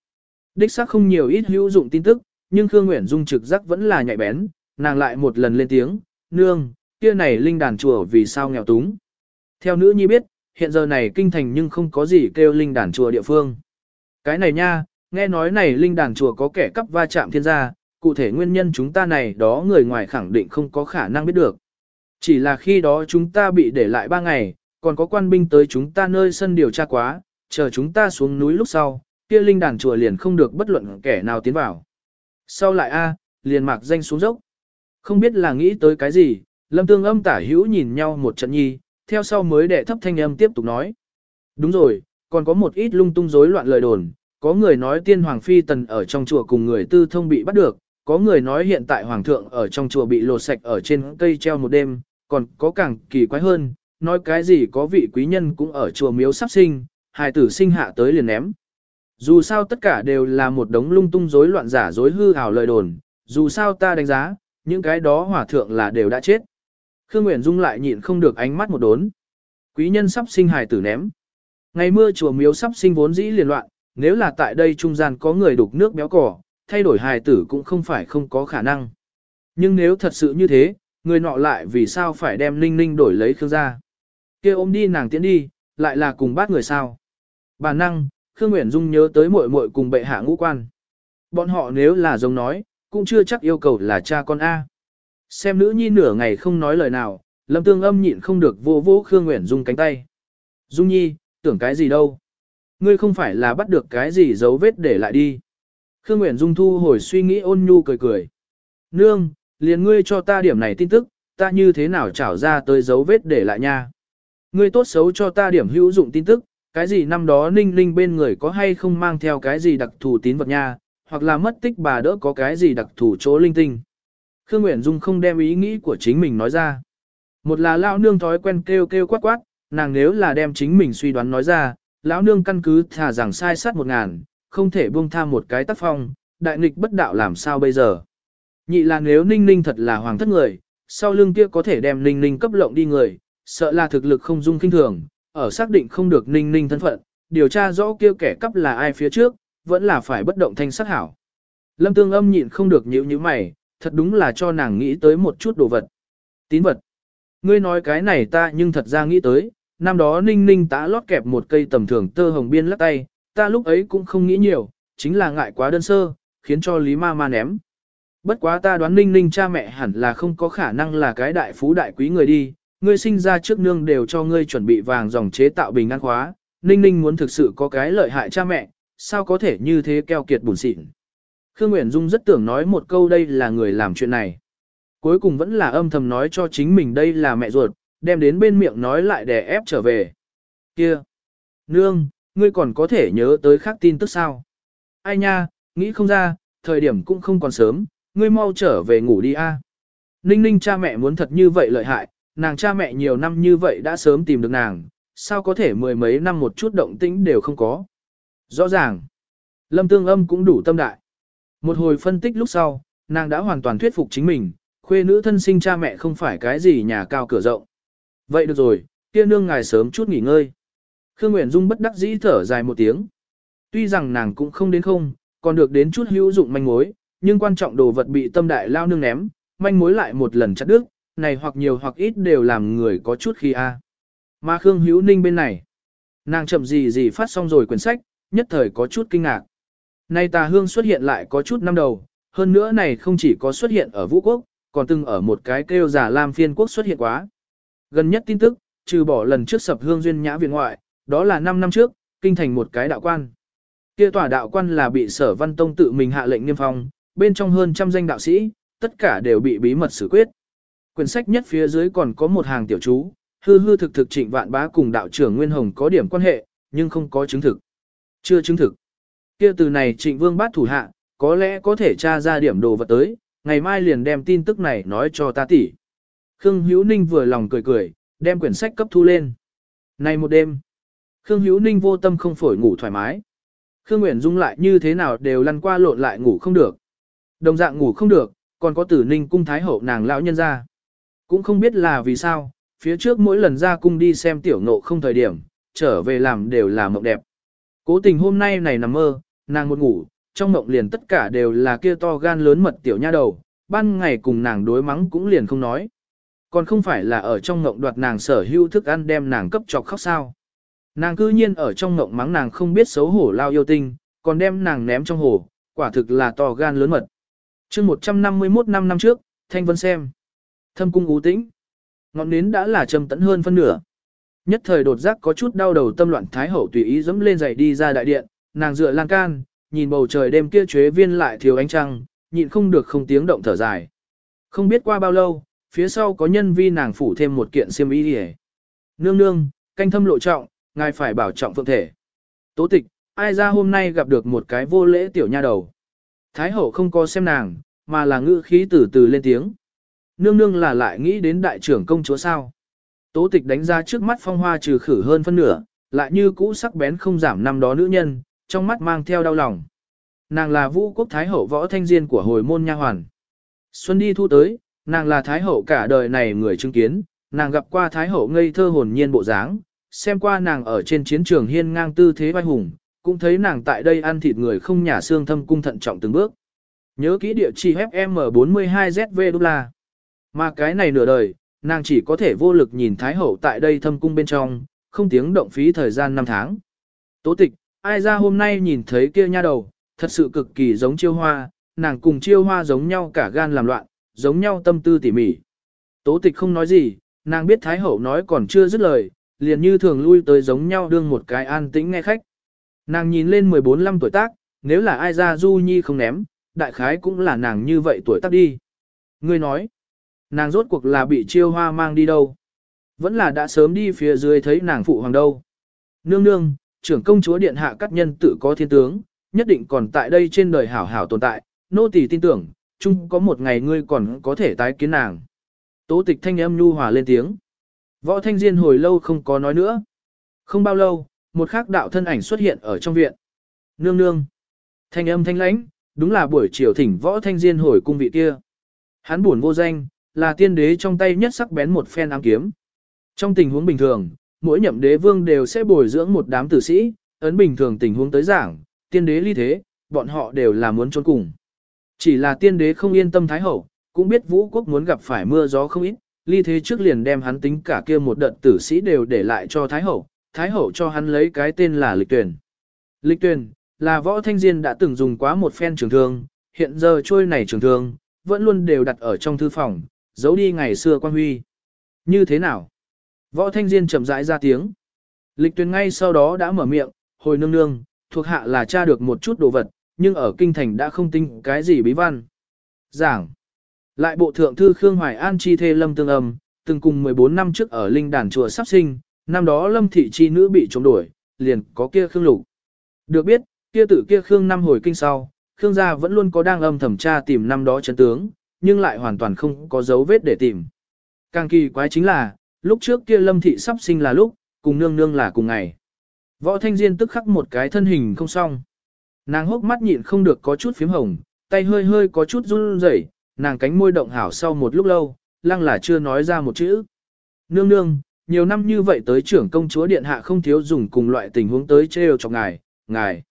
Đích xác không nhiều ít hữu dụng tin tức, nhưng Khương Nguyễn Dung trực giác vẫn là nhạy bén, nàng lại một lần lên tiếng, nương, kia này linh đàn chùa vì sao nghèo túng. Theo nữ nhi biết, hiện giờ này kinh thành nhưng không có gì kêu linh đàn chùa địa phương. Cái này nha, nghe nói này linh đàn chùa có kẻ cắp va chạm thiên gia, cụ thể nguyên nhân chúng ta này đó người ngoài khẳng định không có khả năng biết được. Chỉ là khi đó chúng ta bị để lại ba ngày, còn có quan binh tới chúng ta nơi sân điều tra quá, chờ chúng ta xuống núi lúc sau, kia linh đàn chùa liền không được bất luận kẻ nào tiến vào. Sau lại a, liền mạc danh xuống dốc. Không biết là nghĩ tới cái gì, lâm tương âm tả hữu nhìn nhau một trận nhi, theo sau mới đệ thấp thanh âm tiếp tục nói. Đúng rồi, còn có một ít lung tung rối loạn lời đồn, có người nói tiên hoàng phi tần ở trong chùa cùng người tư thông bị bắt được, có người nói hiện tại hoàng thượng ở trong chùa bị lột sạch ở trên cây treo một đêm, còn có càng kỳ quái hơn, nói cái gì có vị quý nhân cũng ở chùa miếu sắp sinh, hài tử sinh hạ tới liền ném. Dù sao tất cả đều là một đống lung tung rối loạn giả dối hư ảo lời đồn, dù sao ta đánh giá, những cái đó hỏa thượng là đều đã chết. Khương Nguyễn Dung lại nhịn không được ánh mắt một đốn. Quý nhân sắp sinh hài tử ném. Ngày mưa chùa miếu sắp sinh vốn dĩ liền loạn, nếu là tại đây trung gian có người đục nước béo cỏ, thay đổi hài tử cũng không phải không có khả năng. Nhưng nếu thật sự như thế, người nọ lại vì sao phải đem ninh ninh đổi lấy Khương gia kia ôm đi nàng tiễn đi, lại là cùng bát người sao. Bản năng, Khương Nguyễn Dung nhớ tới muội muội cùng bệ hạ ngũ quan. Bọn họ nếu là giống nói, cũng chưa chắc yêu cầu là cha con A. Xem nữ nhi nửa ngày không nói lời nào, lâm tương âm nhịn không được vô vô Khương Nguyễn Dung cánh tay. Dung nhi, tưởng cái gì đâu. Ngươi không phải là bắt được cái gì dấu vết để lại đi. Khương Nguyễn Dung thu hồi suy nghĩ ôn nhu cười cười. Nương, liền ngươi cho ta điểm này tin tức, ta như thế nào trảo ra tới dấu vết để lại nha. Ngươi tốt xấu cho ta điểm hữu dụng tin tức, cái gì năm đó ninh ninh bên người có hay không mang theo cái gì đặc thù tín vật nha, hoặc là mất tích bà đỡ có cái gì đặc thù chỗ linh tinh. Khương Nguyễn Dung không đem ý nghĩ của chính mình nói ra. Một là lão nương thói quen kêu kêu quát quát, nàng nếu là đem chính mình suy đoán nói ra, lão nương căn cứ thả rằng sai sát một ngàn, không thể buông tham một cái tác phong, đại nghịch bất đạo làm sao bây giờ. Nhị là nếu ninh ninh thật là hoàng thất người, sau lưng kia có thể đem ninh ninh cấp lộng đi người, sợ là thực lực không dung kinh thường, ở xác định không được ninh ninh thân phận, điều tra rõ kia kẻ cắp là ai phía trước, vẫn là phải bất động thanh sát hảo. Lâm tương âm nhịn không được nhíu như mày, thật đúng là cho nàng nghĩ tới một chút đồ vật. Tín vật. Ngươi nói cái này ta nhưng thật ra nghĩ tới, năm đó ninh ninh tá lót kẹp một cây tầm thường tơ hồng biên lắc tay, ta lúc ấy cũng không nghĩ nhiều, chính là ngại quá đơn sơ, khiến cho Lý Ma Ma ném. Bất quá ta đoán ninh ninh cha mẹ hẳn là không có khả năng là cái đại phú đại quý người đi, ngươi sinh ra trước nương đều cho ngươi chuẩn bị vàng dòng chế tạo bình an khóa, ninh ninh muốn thực sự có cái lợi hại cha mẹ, sao có thể như thế keo kiệt bùn xịn. Khương Nguyễn Dung rất tưởng nói một câu đây là người làm chuyện này. Cuối cùng vẫn là âm thầm nói cho chính mình đây là mẹ ruột, đem đến bên miệng nói lại để ép trở về. Kia! Nương, ngươi còn có thể nhớ tới khác tin tức sao? Ai nha, nghĩ không ra, thời điểm cũng không còn sớm, ngươi mau trở về ngủ đi a. Ninh ninh cha mẹ muốn thật như vậy lợi hại, nàng cha mẹ nhiều năm như vậy đã sớm tìm được nàng, sao có thể mười mấy năm một chút động tĩnh đều không có. Rõ ràng, lâm tương âm cũng đủ tâm đại. Một hồi phân tích lúc sau, nàng đã hoàn toàn thuyết phục chính mình, khuê nữ thân sinh cha mẹ không phải cái gì nhà cao cửa rộng. Vậy được rồi, kia nương ngài sớm chút nghỉ ngơi. Khương Nguyễn Dung bất đắc dĩ thở dài một tiếng. Tuy rằng nàng cũng không đến không, còn được đến chút hữu dụng manh mối, nhưng quan trọng đồ vật bị tâm đại lao nương ném, manh mối lại một lần chặt đứt, này hoặc nhiều hoặc ít đều làm người có chút khi a. Mà Khương Hữu Ninh bên này, nàng chậm gì gì phát xong rồi quyển sách, nhất thời có chút kinh ngạc. Nay tà hương xuất hiện lại có chút năm đầu, hơn nữa này không chỉ có xuất hiện ở Vũ Quốc, còn từng ở một cái kêu giả Lam phiên quốc xuất hiện quá. Gần nhất tin tức, trừ bỏ lần trước sập hương duyên nhã viện ngoại, đó là 5 năm trước, kinh thành một cái đạo quan. Kia tòa đạo quan là bị sở văn tông tự mình hạ lệnh niêm phong, bên trong hơn trăm danh đạo sĩ, tất cả đều bị bí mật xử quyết. Quyển sách nhất phía dưới còn có một hàng tiểu chú, hư hư thực thực trịnh vạn bá cùng đạo trưởng Nguyên Hồng có điểm quan hệ, nhưng không có chứng thực. Chưa chứng thực. Kia từ này trịnh vương bát thủ hạ, có lẽ có thể tra ra điểm đồ vật tới, ngày mai liền đem tin tức này nói cho ta tỷ. Khương Hữu Ninh vừa lòng cười cười, đem quyển sách cấp thu lên. Này một đêm, Khương Hữu Ninh vô tâm không phổi ngủ thoải mái. Khương Nguyễn Dung lại như thế nào đều lăn qua lộn lại ngủ không được. Đồng dạng ngủ không được, còn có tử ninh cung thái hậu nàng lão nhân ra. Cũng không biết là vì sao, phía trước mỗi lần ra cung đi xem tiểu ngộ không thời điểm, trở về làm đều là mộng đẹp. Cố tình hôm nay này nằm mơ, nàng một ngủ, trong mộng liền tất cả đều là kia to gan lớn mật tiểu nha đầu, ban ngày cùng nàng đối mắng cũng liền không nói. Còn không phải là ở trong mộng đoạt nàng sở hữu thức ăn đem nàng cấp chọc khóc sao. Nàng cư nhiên ở trong ngộng mắng nàng không biết xấu hổ lao yêu tinh, còn đem nàng ném trong hồ, quả thực là to gan lớn mật. chương 151 năm năm trước, Thanh Vân xem. Thâm cung ú tĩnh. Ngọn nến đã là trầm tẫn hơn phân nửa. Nhất thời đột giác có chút đau đầu tâm loạn thái hậu tùy ý dẫm lên giày đi ra đại điện, nàng dựa lan can, nhìn bầu trời đêm kia chế viên lại thiếu ánh trăng, nhịn không được không tiếng động thở dài. Không biết qua bao lâu, phía sau có nhân vi nàng phủ thêm một kiện xiêm y đi Nương nương, canh thâm lộ trọng, ngài phải bảo trọng phượng thể. Tố tịch, ai ra hôm nay gặp được một cái vô lễ tiểu nha đầu. Thái hậu không có xem nàng, mà là ngữ khí từ từ lên tiếng. Nương nương là lại nghĩ đến đại trưởng công chúa sao. Tố tịch đánh ra trước mắt phong hoa trừ khử hơn phân nửa, lại như cũ sắc bén không giảm năm đó nữ nhân, trong mắt mang theo đau lòng. Nàng là vũ quốc thái hậu võ thanh diên của hồi môn nha hoàn. Xuân đi thu tới, nàng là thái hậu cả đời này người chứng kiến, nàng gặp qua thái hậu ngây thơ hồn nhiên bộ dáng, xem qua nàng ở trên chiến trường hiên ngang tư thế vai hùng, cũng thấy nàng tại đây ăn thịt người không nhả xương thâm cung thận trọng từng bước. Nhớ kỹ địa chỉ FM42ZV đô la. Mà cái này nửa đời, nàng chỉ có thể vô lực nhìn Thái Hậu tại đây thâm cung bên trong, không tiếng động phí thời gian 5 tháng. Tố tịch, ai ra hôm nay nhìn thấy kia nha đầu, thật sự cực kỳ giống chiêu hoa, nàng cùng chiêu hoa giống nhau cả gan làm loạn, giống nhau tâm tư tỉ mỉ. Tố tịch không nói gì, nàng biết Thái Hậu nói còn chưa dứt lời, liền như thường lui tới giống nhau đương một cái an tĩnh nghe khách. Nàng nhìn lên 14-15 tuổi tác, nếu là ai ra du nhi không ném, đại khái cũng là nàng như vậy tuổi tác đi. Ngươi nói, nàng rốt cuộc là bị chiêu hoa mang đi đâu? Vẫn là đã sớm đi phía dưới thấy nàng phụ hoàng đâu. Nương nương, trưởng công chúa điện hạ các nhân tự có thiên tướng, nhất định còn tại đây trên đời hảo hảo tồn tại, nô tỳ tin tưởng, chung có một ngày ngươi còn có thể tái kiến nàng. Tố tịch thanh âm nhu hòa lên tiếng. Võ Thanh Diên hồi lâu không có nói nữa. Không bao lâu, một khắc đạo thân ảnh xuất hiện ở trong viện. Nương nương. Thanh âm thanh lãnh, đúng là buổi chiều thỉnh Võ Thanh Diên hồi cung vị kia. Hắn buồn vô danh, là tiên đế trong tay nhất sắc bén một phen ám kiếm. Trong tình huống bình thường, mỗi nhậm đế vương đều sẽ bồi dưỡng một đám tử sĩ, ấn bình thường tình huống tới giảng, tiên đế ly thế, bọn họ đều là muốn trốn cùng. Chỉ là tiên đế không yên tâm thái hậu, cũng biết vũ quốc muốn gặp phải mưa gió không ít, ly thế trước liền đem hắn tính cả kia một đợt tử sĩ đều để lại cho Thái Hậu, Thái Hậu cho hắn lấy cái tên là Lịch Tuyền. Lịch Tuyền, là võ thanh diên đã từng dùng quá một phen trường thương, hiện giờ trôi này trường thương, vẫn luôn đều đặt ở trong thư phòng, giấu đi ngày xưa quan huy. Như thế nào? Võ thanh diên chậm rãi ra tiếng. Lịch Tuyền ngay sau đó đã mở miệng, hồi nương nương, thuộc hạ là tra được một chút đồ vật, nhưng ở kinh thành đã không tin cái gì bí văn. Giảng. Lại bộ thượng thư Khương Hoài An chi thê Lâm Tương Âm, từng cùng 14 năm trước ở linh đàn chùa sắp sinh, năm đó Lâm thị chi nữ bị chống đổi, liền có kia Khương Lục. Được biết, kia tử kia Khương năm hồi kinh sau, Khương gia vẫn luôn có đang âm thẩm tra tìm năm đó chân tướng, nhưng lại hoàn toàn không có dấu vết để tìm. Càng kỳ quái chính là, lúc trước kia Lâm thị sắp sinh là lúc, cùng nương nương là cùng ngày. Võ Thanh Diên tức khắc một cái thân hình không xong. Nàng hốc mắt nhịn không được có chút phím hồng, tay hơi hơi có chút run rẩy, nàng cánh môi động hảo sau một lúc lâu, lăng là chưa nói ra một chữ. Nương nương, nhiều năm như vậy tới trưởng công chúa điện hạ không thiếu dùng cùng loại tình huống tới trêu cho ngài, ngài.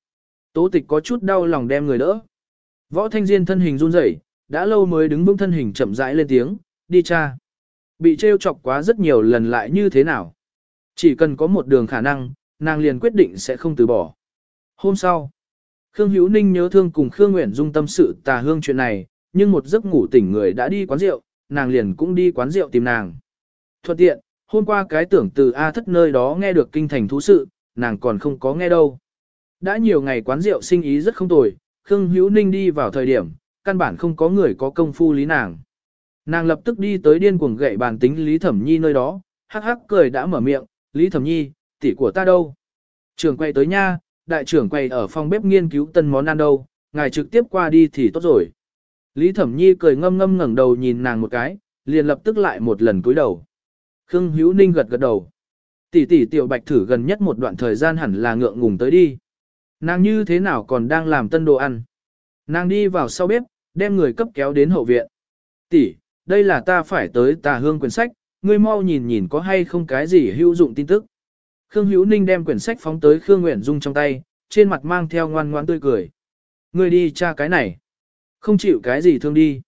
Tố tịch có chút đau lòng đem người đỡ. Võ thanh diên thân hình run rẩy, đã lâu mới đứng vững thân hình chậm rãi lên tiếng, đi cha. Bị trêu chọc quá rất nhiều lần lại như thế nào. Chỉ cần có một đường khả năng, nàng liền quyết định sẽ không từ bỏ. Hôm sau, Khương Hữu Ninh nhớ thương cùng Khương Nguyễn Dung tâm sự tà hương chuyện này, nhưng một giấc ngủ tỉnh người đã đi quán rượu, nàng liền cũng đi quán rượu tìm nàng. Thuận tiện, hôm qua cái tưởng từ A thất nơi đó nghe được kinh thành thú sự, nàng còn không có nghe đâu. Đã nhiều ngày quán rượu sinh ý rất không tồi, Khương Hữu Ninh đi vào thời điểm, căn bản không có người có công phu lý nàng. Nàng lập tức đi tới điên cuồng gậy bàn tính Lý Thẩm Nhi nơi đó, hắc hắc cười đã mở miệng, Lý Thẩm Nhi, tỷ của ta đâu? Trưởng quay tới nha, đại trưởng quay ở phòng bếp nghiên cứu tân món ăn đâu, ngài trực tiếp qua đi thì tốt rồi. Lý Thẩm Nhi cười ngâm ngâm ngẩng đầu nhìn nàng một cái, liền lập tức lại một lần cúi đầu. Khương Hữu Ninh gật gật đầu. Tỷ tỷ tiểu bạch thử gần nhất một đoạn thời gian hẳn là ngượng ngùng tới đi. Nàng như thế nào còn đang làm tân đồ ăn. Nàng đi vào sau bếp, đem người cấp kéo đến hậu viện. Tỷ, đây là ta phải tới tà hương quyển sách, ngươi mau nhìn nhìn có hay không cái gì hữu dụng tin tức. Khương Hữu Ninh đem quyển sách phóng tới Khương Nguyễn Dung trong tay, trên mặt mang theo ngoan ngoan tươi cười. Ngươi đi tra cái này. Không chịu cái gì thương đi.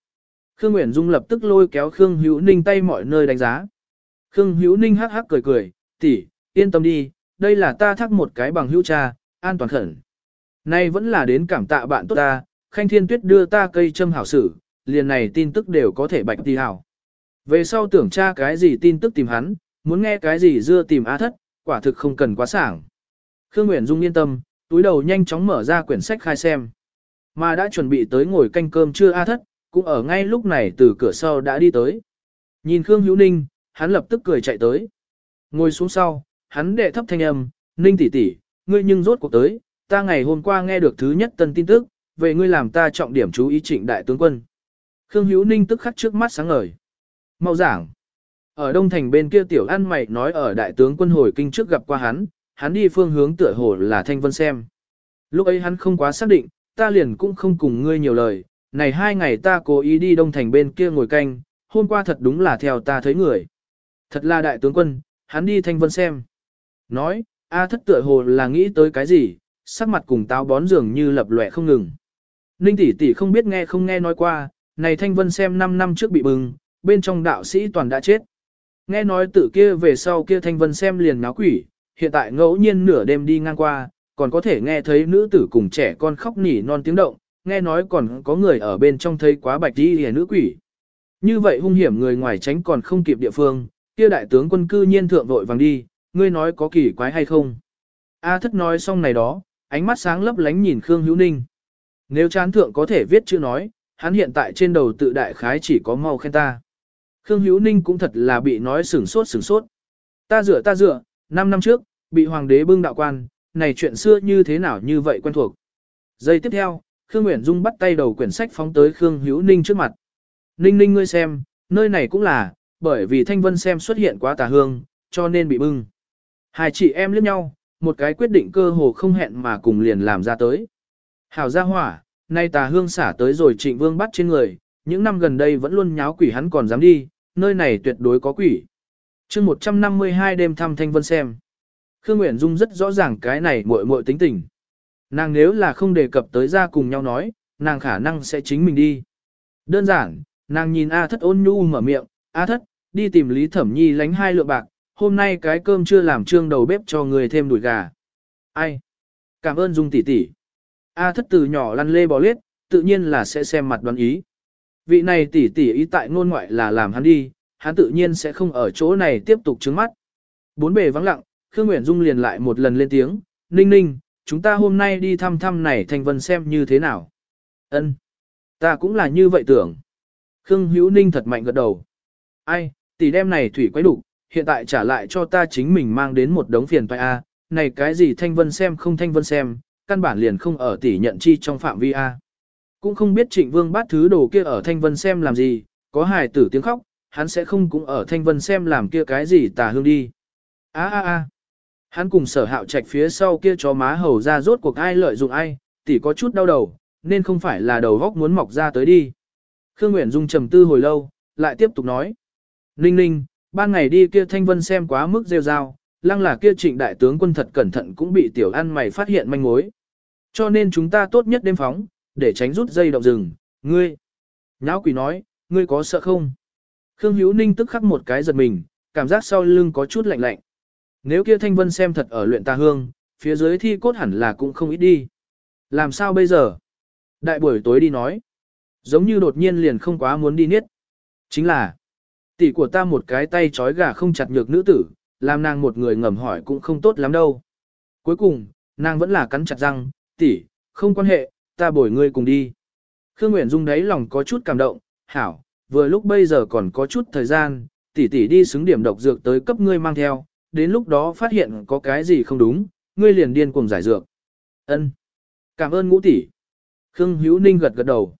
Khương Nguyễn Dung lập tức lôi kéo Khương Hữu Ninh tay mọi nơi đánh giá. Khương Hữu Ninh hắc hắc cười cười, tỷ, yên tâm đi, đây là ta thắc một cái bằng hữu cha, an toàn khẩn. Nay vẫn là đến cảm tạ bạn tốt ta, Khanh Thiên Tuyết đưa ta cây châm hảo sử, liền này tin tức đều có thể bạch đi hảo. Về sau tưởng tra cái gì tin tức tìm hắn, muốn nghe cái gì dưa tìm A thất, quả thực không cần quá sảng. Khương Nguyễn Dung yên tâm, túi đầu nhanh chóng mở ra quyển sách khai xem. Mà đã chuẩn bị tới ngồi canh cơm chưa A thất, cũng ở ngay lúc này từ cửa sau đã đi tới. Nhìn Khương Hữu Ninh, hắn lập tức cười chạy tới. Ngồi xuống sau, hắn đệ thấp thanh âm, Ninh tỷ tỷ, ngươi nhưng rốt cuộc tới, ta ngày hôm qua nghe được thứ nhất tân tin tức, về ngươi làm ta trọng điểm chú ý trịnh đại tướng quân. Khương Hữu Ninh tức khắc trước mắt sáng ngời. Mau giảng. Ở Đông Thành bên kia tiểu ăn mày nói ở đại tướng quân hồi kinh trước gặp qua hắn, hắn đi phương hướng tựa hồ là Thanh Vân xem. Lúc ấy hắn không quá xác định, ta liền cũng không cùng ngươi nhiều lời, này hai ngày ta cố ý đi Đông Thành bên kia ngồi canh, hôm qua thật đúng là theo ta thấy người. Thật là đại tướng quân, hắn đi Thanh Vân xem. Nói, A thất tựa hồ là nghĩ tới cái gì, sắc mặt cùng táo bón dường như lập lòe không ngừng. Ninh tỷ tỷ không biết nghe không nghe nói qua, này Thanh Vân xem 5 năm trước bị bừng, bên trong đạo sĩ toàn đã chết. Nghe nói tự kia về sau kia Thanh Vân xem liền náo quỷ, hiện tại ngẫu nhiên nửa đêm đi ngang qua, còn có thể nghe thấy nữ tử cùng trẻ con khóc nỉ non tiếng động, nghe nói còn có người ở bên trong thấy quá bạch đi hề nữ quỷ. Như vậy hung hiểm người ngoài tránh còn không kịp địa phương, kia đại tướng quân cư nhiên thượng vội vàng đi, ngươi nói có kỳ quái hay không. A thất nói xong này đó, ánh mắt sáng lấp lánh nhìn Khương Hữu Ninh. Nếu chán thượng có thể viết chữ nói, hắn hiện tại trên đầu tự đại khái chỉ có mau khen ta. Khương Hữu Ninh cũng thật là bị nói sửng sốt sửng sốt. Ta dựa ta dựa, 5 năm trước, bị hoàng đế bưng đạo quan, này chuyện xưa như thế nào như vậy quen thuộc. Giây tiếp theo, Khương Nguyễn Dung bắt tay đầu quyển sách phóng tới Khương Hữu Ninh trước mặt. Ninh ninh ngươi xem, nơi này cũng là, bởi vì Thanh Vân xem xuất hiện quá tà hương, cho nên bị bưng. Hai chị em liếc nhau, một cái quyết định cơ hồ không hẹn mà cùng liền làm ra tới. Hảo gia hỏa, nay tà hương xả tới rồi trịnh vương bắt trên người, những năm gần đây vẫn luôn nháo quỷ hắn còn dám đi, nơi này tuyệt đối có quỷ. chương 152 đêm thăm Thanh Vân xem. Khương Nguyễn Dung rất rõ ràng cái này muội muội tính tình. Nàng nếu là không đề cập tới ra cùng nhau nói, nàng khả năng sẽ chính mình đi. Đơn giản, nàng nhìn A thất ôn nhu mở miệng, A thất, đi tìm Lý Thẩm Nhi lánh hai lượng bạc, hôm nay cái cơm chưa làm trương đầu bếp cho người thêm đùi gà. Ai? Cảm ơn Dung tỷ tỷ. A thất từ nhỏ lăn lê bò lết, tự nhiên là sẽ xem mặt đoán ý. Vị này tỷ tỷ ý tại ngôn ngoại là làm hắn đi, hắn tự nhiên sẽ không ở chỗ này tiếp tục trứng mắt. Bốn bề vắng lặng, Khương Nguyễn Dung liền lại một lần lên tiếng, ninh ninh, chúng ta hôm nay đi thăm thăm này Thanh vân xem như thế nào. Ân, Ta cũng là như vậy tưởng. Khương Hữu Ninh thật mạnh gật đầu. Ai, tỷ đem này thủy quái đủ, hiện tại trả lại cho ta chính mình mang đến một đống phiền toái A, này cái gì thanh vân xem không thanh vân xem, căn bản liền không ở tỷ nhận chi trong phạm vi A. Cũng không biết trịnh vương bát thứ đồ kia ở thanh vân xem làm gì, có hài tử tiếng khóc, hắn sẽ không cũng ở thanh vân xem làm kia cái gì tà hương đi. A a a. Hắn cùng sở hạo trạch phía sau kia chó má hầu ra rốt cuộc ai lợi dụng ai, tỷ có chút đau đầu, nên không phải là đầu góc muốn mọc ra tới đi. Khương Nguyễn Dung trầm tư hồi lâu, lại tiếp tục nói. Ninh ninh, ban ngày đi kia thanh vân xem quá mức rêu rao, lăng là kia trịnh đại tướng quân thật cẩn thận cũng bị tiểu ăn mày phát hiện manh mối. Cho nên chúng ta tốt nhất đêm phóng, để tránh rút dây động rừng, ngươi. Nháo quỷ nói, ngươi có sợ không? Khương Hữu Ninh tức khắc một cái giật mình, cảm giác sau lưng có chút lạnh lạnh. Nếu kia thanh vân xem thật ở luyện tà hương, phía dưới thi cốt hẳn là cũng không ít đi. Làm sao bây giờ? Đại buổi tối đi nói. Giống như đột nhiên liền không quá muốn đi niết. Chính là, tỷ của ta một cái tay trói gà không chặt nhược nữ tử, làm nàng một người ngầm hỏi cũng không tốt lắm đâu. Cuối cùng, nàng vẫn là cắn chặt răng, tỷ, không quan hệ, ta bồi ngươi cùng đi. Khương Nguyễn Dung đấy lòng có chút cảm động, hảo, vừa lúc bây giờ còn có chút thời gian, tỷ tỷ đi xứng điểm độc dược tới cấp ngươi mang theo, đến lúc đó phát hiện có cái gì không đúng, ngươi liền điên cuồng giải dược. Ân, Cảm ơn ngũ tỷ. Khương Hữu Ninh gật gật đầu.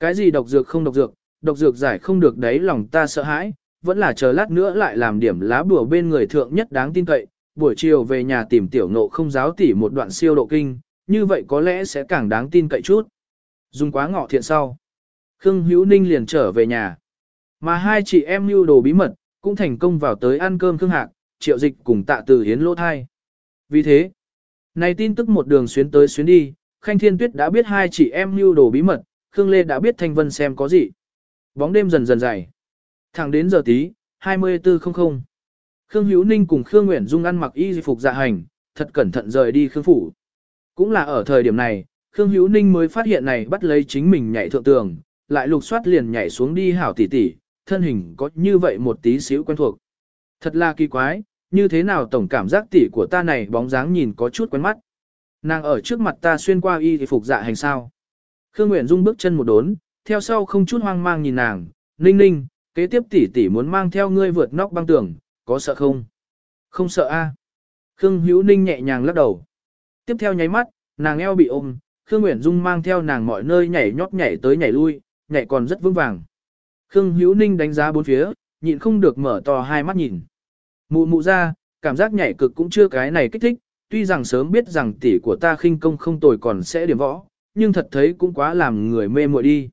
Cái gì độc dược không độc dược, độc dược giải không được đấy lòng ta sợ hãi, vẫn là chờ lát nữa lại làm điểm lá bùa bên người thượng nhất đáng tin cậy, buổi chiều về nhà tìm tiểu nộ không giáo tỉ một đoạn siêu độ kinh, như vậy có lẽ sẽ càng đáng tin cậy chút. Dùng quá ngọ thiện sau. Khương Hữu Ninh liền trở về nhà. Mà hai chị em lưu đồ bí mật, cũng thành công vào tới ăn cơm Khương Hạc, triệu dịch cùng tạ từ hiến lỗ thai. Vì thế, này tin tức một đường xuyến tới xuyến đi, Khanh Thiên Tuyết đã biết hai chị em lưu đồ bí mật, Khương Lê đã biết Thanh Vân xem có gì. Bóng đêm dần dần dày. Thẳng đến giờ tí, 24.00. Khương Hữu Ninh cùng Khương Nguyễn Dung ăn mặc y phục dạ hành, thật cẩn thận rời đi Khương Phủ. Cũng là ở thời điểm này, Khương Hữu Ninh mới phát hiện này bắt lấy chính mình nhảy thượng tường, lại lục soát liền nhảy xuống đi hảo tỉ tỉ, thân hình có như vậy một tí xíu quen thuộc. Thật là kỳ quái, như thế nào tổng cảm giác tỷ của ta này bóng dáng nhìn có chút quen mắt. Nàng ở trước mặt ta xuyên qua y phục dạ hành sao. Khương Nguyễn Dung bước chân một đốn, theo sau không chút hoang mang nhìn nàng, ninh ninh, kế tiếp tỷ tỷ muốn mang theo ngươi vượt nóc băng tường, có sợ không? Không sợ a. Khương Hữu Ninh nhẹ nhàng lắc đầu. Tiếp theo nháy mắt, nàng eo bị ôm, Khương Nguyễn Dung mang theo nàng mọi nơi nhảy nhót nhảy tới nhảy lui, nhảy còn rất vững vàng. Khương Hữu Ninh đánh giá bốn phía, nhịn không được mở to hai mắt nhìn. Mụ mụ ra, cảm giác nhảy cực cũng chưa cái này kích thích, tuy rằng sớm biết rằng tỷ của ta khinh công không tồi còn sẽ điểm võ, nhưng thật thấy cũng quá làm người mê muội đi.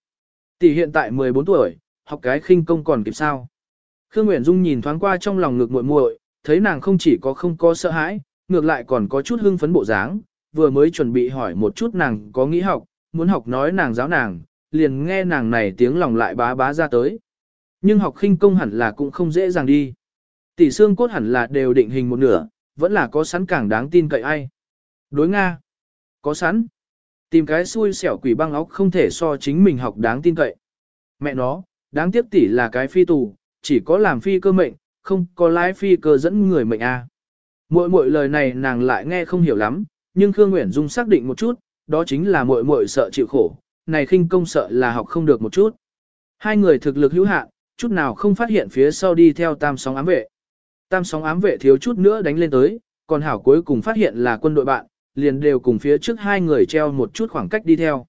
Tỷ hiện tại 14 tuổi, học cái khinh công còn kịp sao. Khương Nguyễn Dung nhìn thoáng qua trong lòng ngực muội muội, thấy nàng không chỉ có không có sợ hãi, ngược lại còn có chút hưng phấn bộ dáng, vừa mới chuẩn bị hỏi một chút nàng có nghĩ học, muốn học nói nàng giáo nàng, liền nghe nàng này tiếng lòng lại bá bá ra tới. Nhưng học khinh công hẳn là cũng không dễ dàng đi. Tỷ xương cốt hẳn là đều định hình một nửa, vẫn là có sẵn càng đáng tin cậy ai. Đối Nga. Có sẵn. Tìm cái xui xẻo quỷ băng óc không thể so chính mình học đáng tin cậy. Mẹ nó, đáng tiếc tỷ là cái phi tù, chỉ có làm phi cơ mệnh, không có lái phi cơ dẫn người mệnh a. À. muội lời này nàng lại nghe không hiểu lắm, nhưng Khương Nguyễn Dung xác định một chút, đó chính là muội muội sợ chịu khổ, này khinh công sợ là học không được một chút. Hai người thực lực hữu hạn, chút nào không phát hiện phía sau đi theo tam sóng ám vệ. Tam sóng ám vệ thiếu chút nữa đánh lên tới, còn hảo cuối cùng phát hiện là quân đội bạn, liền đều cùng phía trước hai người treo một chút khoảng cách đi theo.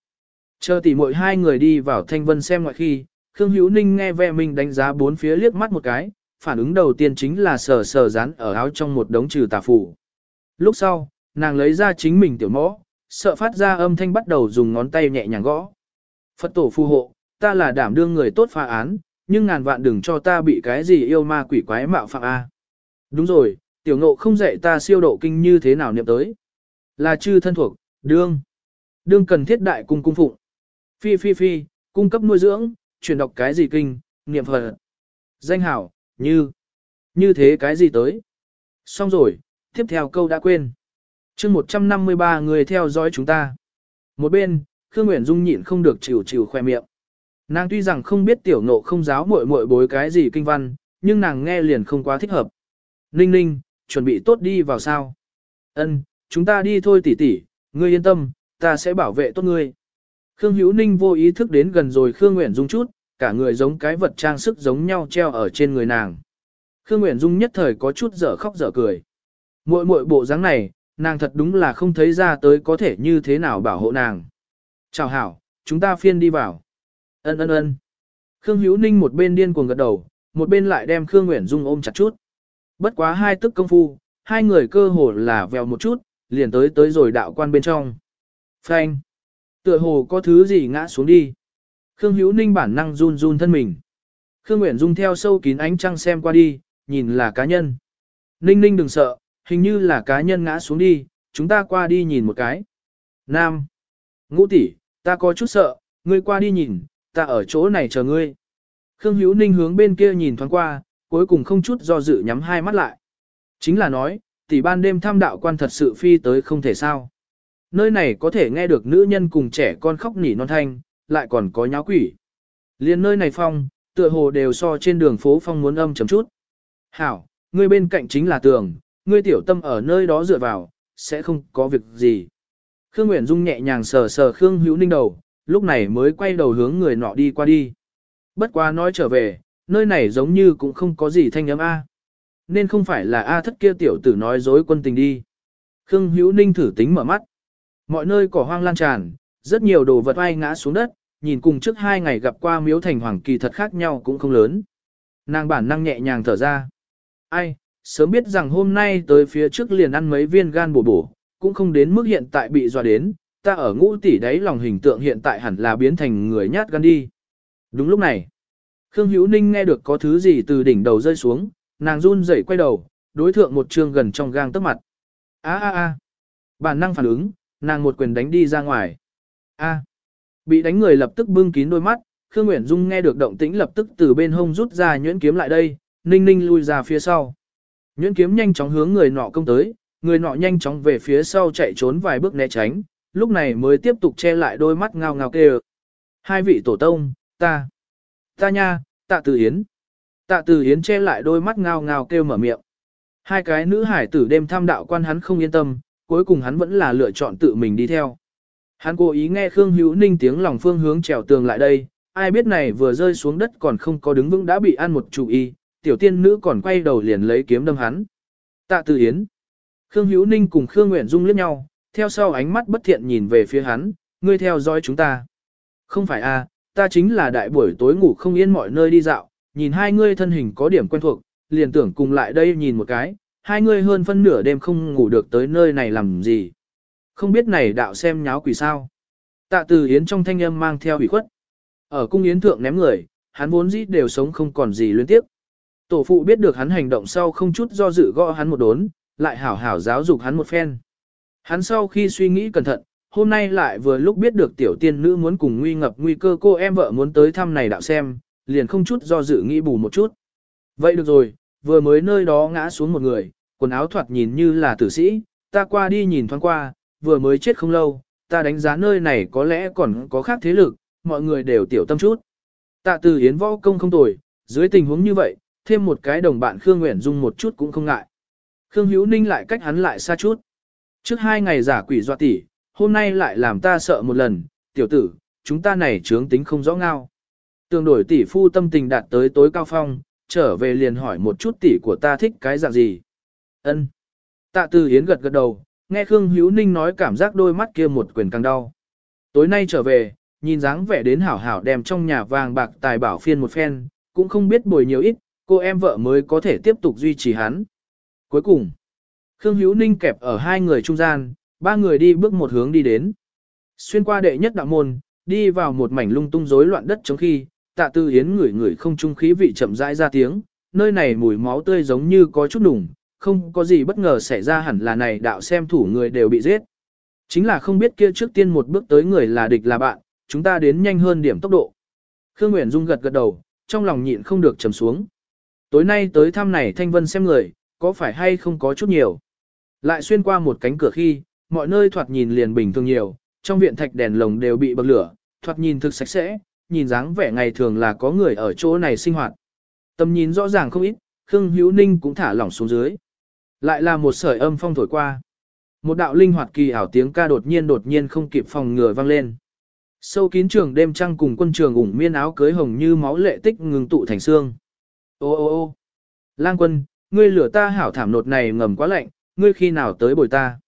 Chờ tỉ muội hai người đi vào thanh vân xem ngoại khi, Khương Hữu Ninh nghe ve mình đánh giá bốn phía liếc mắt một cái, phản ứng đầu tiên chính là sờ sờ dán ở áo trong một đống trừ tà phủ. Lúc sau, nàng lấy ra chính mình tiểu mõ, sợ phát ra âm thanh bắt đầu dùng ngón tay nhẹ nhàng gõ. Phật tổ phù hộ, ta là đảm đương người tốt phá án, nhưng ngàn vạn đừng cho ta bị cái gì yêu ma quỷ quái mạo phạm A. Đúng rồi, tiểu ngộ không dạy ta siêu độ kinh như thế nào niệm tới. Là chư thân thuộc, đương. Đương cần thiết đại cung cung phụng. Phi phi phi, cung cấp nuôi dưỡng, truyền đọc cái gì kinh, niệm phật. Danh hảo, như. Như thế cái gì tới. Xong rồi, tiếp theo câu đã quên. chương 153 người theo dõi chúng ta. Một bên, Khương Nguyễn Dung nhịn không được chịu chịu khoe miệng. Nàng tuy rằng không biết tiểu ngộ không giáo muội muội bối cái gì kinh văn, nhưng nàng nghe liền không quá thích hợp. Ninh ninh, chuẩn bị tốt đi vào sao? Ân, chúng ta đi thôi tỷ tỷ, ngươi yên tâm, ta sẽ bảo vệ tốt ngươi. Khương Hữu Ninh vô ý thức đến gần rồi Khương Nguyễn Dung chút, cả người giống cái vật trang sức giống nhau treo ở trên người nàng. Khương Nguyễn Dung nhất thời có chút dở khóc dở cười. Muội muội bộ dáng này, nàng thật đúng là không thấy ra tới có thể như thế nào bảo hộ nàng. Chào hảo, chúng ta phiên đi vào. Ân ân ân. Khương Hữu Ninh một bên điên cuồng gật đầu, một bên lại đem Khương Nguyễn Dung ôm chặt chút. Bất quá hai tức công phu, hai người cơ hồ là vèo một chút, liền tới tới rồi đạo quan bên trong. Phanh. Tựa hồ có thứ gì ngã xuống đi. Khương Hữu Ninh bản năng run run thân mình. Khương Nguyễn Dung theo sâu kín ánh trăng xem qua đi, nhìn là cá nhân. Ninh Ninh đừng sợ, hình như là cá nhân ngã xuống đi, chúng ta qua đi nhìn một cái. Nam. Ngũ tỷ, ta có chút sợ, ngươi qua đi nhìn, ta ở chỗ này chờ ngươi. Khương Hữu Ninh hướng bên kia nhìn thoáng qua, cuối cùng không chút do dự nhắm hai mắt lại. Chính là nói, tỷ ban đêm tham đạo quan thật sự phi tới không thể sao. Nơi này có thể nghe được nữ nhân cùng trẻ con khóc nỉ non thanh, lại còn có nháo quỷ. Liên nơi này phong, tựa hồ đều so trên đường phố phong muốn âm chấm chút. Hảo, ngươi bên cạnh chính là tường, ngươi tiểu tâm ở nơi đó dựa vào, sẽ không có việc gì. Khương Nguyễn Dung nhẹ nhàng sờ sờ Khương Hữu Ninh đầu, lúc này mới quay đầu hướng người nọ đi qua đi. Bất quá nói trở về, nơi này giống như cũng không có gì thanh âm A. Nên không phải là A thất kia tiểu tử nói dối quân tình đi. Khương Hữu Ninh thử tính mở mắt. Mọi nơi cỏ hoang lan tràn, rất nhiều đồ vật ai ngã xuống đất, nhìn cùng trước hai ngày gặp qua miếu thành hoàng kỳ thật khác nhau cũng không lớn. Nàng bản năng nhẹ nhàng thở ra. Ai, sớm biết rằng hôm nay tới phía trước liền ăn mấy viên gan bổ bổ, cũng không đến mức hiện tại bị dọa đến, ta ở ngũ tỷ đấy lòng hình tượng hiện tại hẳn là biến thành người nhát gan đi. Đúng lúc này, Khương Hữu Ninh nghe được có thứ gì từ đỉnh đầu rơi xuống, nàng run rẩy quay đầu, đối thượng một trường gần trong gang tấc mặt. A a a. Bản năng phản ứng, nàng một quyền đánh đi ra ngoài. A. Bị đánh người lập tức bưng kín đôi mắt, Khương Uyển Dung nghe được động tĩnh lập tức từ bên hông rút ra nhuyễn kiếm lại đây, ninh ninh lui ra phía sau. Nhuyễn kiếm nhanh chóng hướng người nọ công tới, người nọ nhanh chóng về phía sau chạy trốn vài bước né tránh, lúc này mới tiếp tục che lại đôi mắt ngao ngao kêu. Hai vị tổ tông, ta, ta nha, tạ từ yến. Tạ từ yến che lại đôi mắt ngao ngao kêu mở miệng. Hai cái nữ hải tử đêm tham đạo quan hắn không yên tâm, cuối cùng hắn vẫn là lựa chọn tự mình đi theo. Hắn cố ý nghe Khương Hữu Ninh tiếng lòng phương hướng trèo tường lại đây, ai biết này vừa rơi xuống đất còn không có đứng vững đã bị ăn một chủ y, tiểu tiên nữ còn quay đầu liền lấy kiếm đâm hắn. Tạ Từ Yến. Khương Hữu Ninh cùng Khương Nguyện Dung liếc nhau, theo sau ánh mắt bất thiện nhìn về phía hắn, ngươi theo dõi chúng ta. Không phải a, à, ta chính là đại buổi tối ngủ không yên mọi nơi đi dạo, nhìn hai ngươi thân hình có điểm quen thuộc, liền tưởng cùng lại đây nhìn một cái, hai ngươi hơn phân nửa đêm không ngủ được tới nơi này làm gì. Không biết này đạo xem nháo quỷ sao. Tạ từ Yến trong thanh âm mang theo ủy khuất. Ở cung yến thượng ném người, hắn vốn dĩ đều sống không còn gì liên tiếp. Tổ phụ biết được hắn hành động sau không chút do dự gõ hắn một đốn, lại hảo hảo giáo dục hắn một phen. Hắn sau khi suy nghĩ cẩn thận, hôm nay lại vừa lúc biết được tiểu tiên nữ muốn cùng nguy ngập nguy cơ cô em vợ muốn tới thăm này đạo xem, liền không chút do dự nghĩ bù một chút. Vậy được rồi, vừa mới nơi đó ngã xuống một người, quần áo thoạt nhìn như là tử sĩ, ta qua đi nhìn thoáng qua, vừa mới chết không lâu, ta đánh giá nơi này có lẽ còn có khác thế lực, mọi người đều tiểu tâm chút. Tạ từ Yến võ công không tồi, dưới tình huống như vậy, thêm một cái đồng bạn Khương Nguyễn Dung một chút cũng không ngại. Khương Hữu Ninh lại cách hắn lại xa chút. Trước hai ngày giả quỷ dọa tỷ, hôm nay lại làm ta sợ một lần, tiểu tử, chúng ta này trướng tính không rõ ngao. Tương đổi tỷ phu tâm tình đạt tới tối cao phong, trở về liền hỏi một chút tỷ của ta thích cái dạng gì. Ân. Tạ Từ Hiến gật gật đầu, nghe Khương Hữu Ninh nói cảm giác đôi mắt kia một quyền càng đau. Tối nay trở về, nhìn dáng vẻ đến hảo hảo đem trong nhà vàng bạc tài bảo phiên một phen, cũng không biết bồi nhiều ít, cô em vợ mới có thể tiếp tục duy trì hắn. Cuối cùng, Khương Hữu Ninh kẹp ở hai người trung gian, ba người đi bước một hướng đi đến. Xuyên qua đệ nhất đạo môn, đi vào một mảnh lung tung rối loạn đất trong khi, tạ tư yến ngửi ngửi không trung khí vị chậm rãi ra tiếng, nơi này mùi máu tươi giống như có chút nùng, không có gì bất ngờ xảy ra hẳn là này đạo xem thủ người đều bị giết. Chính là không biết kia trước tiên một bước tới người là địch là bạn, chúng ta đến nhanh hơn điểm tốc độ. Khương Nguyễn Dung gật gật đầu, trong lòng nhịn không được trầm xuống. Tối nay tới thăm này Thanh Vân xem người, có phải hay không có chút nhiều. Lại xuyên qua một cánh cửa khi, mọi nơi thoạt nhìn liền bình thường nhiều, trong viện thạch đèn lồng đều bị bậc lửa, thoạt nhìn thực sạch sẽ, nhìn dáng vẻ ngày thường là có người ở chỗ này sinh hoạt. Tầm nhìn rõ ràng không ít, Khương Hữu Ninh cũng thả lỏng xuống dưới. Lại là một sợi âm phong thổi qua. Một đạo linh hoạt kỳ ảo tiếng ca đột nhiên đột nhiên không kịp phòng ngừa vang lên. Sâu kín trường đêm trăng cùng quân trường ủng miên áo cưới hồng như máu lệ tích ngừng tụ thành xương. Ô ô ô lang quân, ngươi lửa ta hảo thảm nột này ngầm quá lạnh, ngươi khi nào tới bồi ta.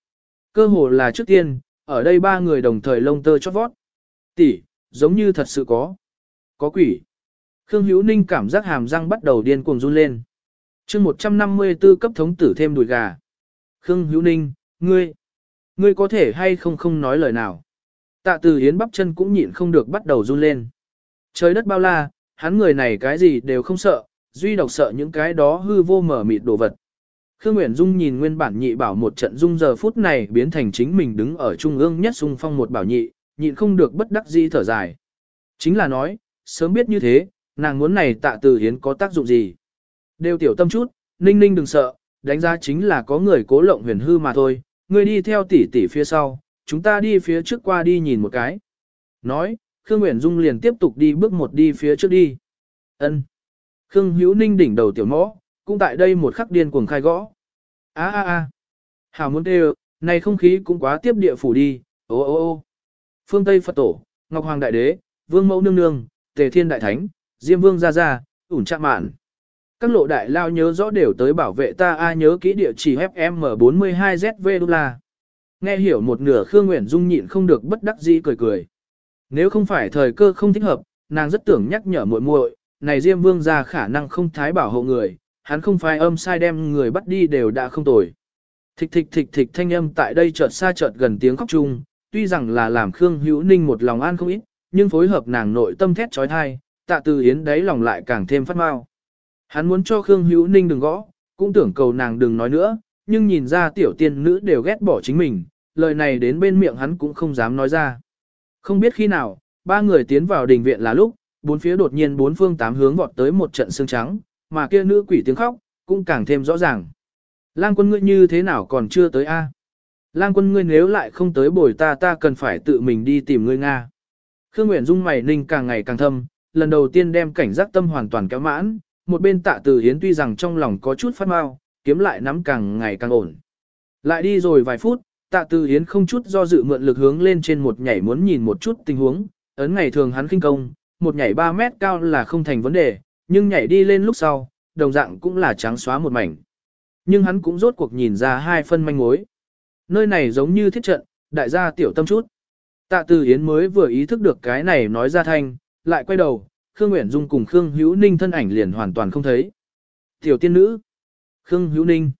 Cơ hồ là trước tiên, ở đây ba người đồng thời lông tơ chót vót. Tỷ, giống như thật sự có. Có quỷ. Khương Hữu Ninh cảm giác hàm răng bắt đầu điên cuồng run lên. chương 154 cấp thống tử thêm đùi gà. Khương Hữu Ninh, ngươi, ngươi có thể hay không không nói lời nào. Tạ từ Yến bắp chân cũng nhịn không được bắt đầu run lên. Trời đất bao la, hắn người này cái gì đều không sợ, duy độc sợ những cái đó hư vô mở mịt đồ vật. Khương Nguyễn Dung nhìn nguyên bản nhị bảo một trận dung giờ phút này biến thành chính mình đứng ở trung ương nhất xung phong một bảo nhị, nhịn không được bất đắc dĩ thở dài. Chính là nói, sớm biết như thế, nàng muốn này tạ từ hiến có tác dụng gì. Đều tiểu tâm chút, ninh ninh đừng sợ, đánh giá chính là có người cố lộng huyền hư mà thôi, người đi theo tỷ tỷ phía sau, chúng ta đi phía trước qua đi nhìn một cái. Nói, Khương Nguyễn Dung liền tiếp tục đi bước một đi phía trước đi. Ân. Khương Hữu Ninh đỉnh đầu tiểu mõ, cũng tại đây một khắc điên cuồng khai gõ. A a a. Hảo muốn kêu, Này không khí cũng quá tiếp địa phủ đi, ô ô ô. Phương Tây Phật Tổ, Ngọc Hoàng Đại Đế, Vương Mẫu Nương Nương, Tề Thiên Đại Thánh, Diêm Vương Gia Gia, ủn chạm mạn. Các lộ đại lao nhớ rõ đều tới bảo vệ ta a nhớ kỹ địa chỉ FM42ZV đô la. Nghe hiểu một nửa Khương Nguyễn Dung nhịn không được bất đắc dĩ cười cười. Nếu không phải thời cơ không thích hợp, nàng rất tưởng nhắc nhở muội muội, này Diêm Vương gia khả năng không thái bảo hộ người, hắn không phải âm sai đem người bắt đi đều đã không tồi. Thịch thịch thịch thịch thanh âm tại đây chợt xa chợt gần tiếng khóc chung, tuy rằng là làm Khương Hữu Ninh một lòng an không ít, nhưng phối hợp nàng nội tâm thét trói thai, tạ từ yến đấy lòng lại càng thêm phát mau. Hắn muốn cho Khương Hữu Ninh đừng gõ, cũng tưởng cầu nàng đừng nói nữa, nhưng nhìn ra tiểu tiên nữ đều ghét bỏ chính mình, lời này đến bên miệng hắn cũng không dám nói ra. Không biết khi nào, ba người tiến vào đình viện là lúc, bốn phía đột nhiên bốn phương tám hướng vọt tới một trận xương trắng, mà kia nữ quỷ tiếng khóc, cũng càng thêm rõ ràng. Lang quân ngươi như thế nào còn chưa tới a? Lang quân ngươi nếu lại không tới bồi ta ta cần phải tự mình đi tìm ngươi Nga. Khương Nguyễn Dung mày ninh càng ngày càng thâm, lần đầu tiên đem cảnh giác tâm hoàn toàn kéo mãn, một bên tạ Tử hiến tuy rằng trong lòng có chút phát mau, kiếm lại nắm càng ngày càng ổn. Lại đi rồi vài phút, tạ Tử hiến không chút do dự mượn lực hướng lên trên một nhảy muốn nhìn một chút tình huống, ấn ngày thường hắn khinh công, một nhảy 3 mét cao là không thành vấn đề, nhưng nhảy đi lên lúc sau, đồng dạng cũng là trắng xóa một mảnh. Nhưng hắn cũng rốt cuộc nhìn ra hai phân manh mối. Nơi này giống như thiết trận, đại gia tiểu tâm chút. Tạ Từ Yến mới vừa ý thức được cái này nói ra thanh, lại quay đầu, Khương uyển Dung cùng Khương Hữu Ninh thân ảnh liền hoàn toàn không thấy. Tiểu tiên nữ, Khương Hữu Ninh.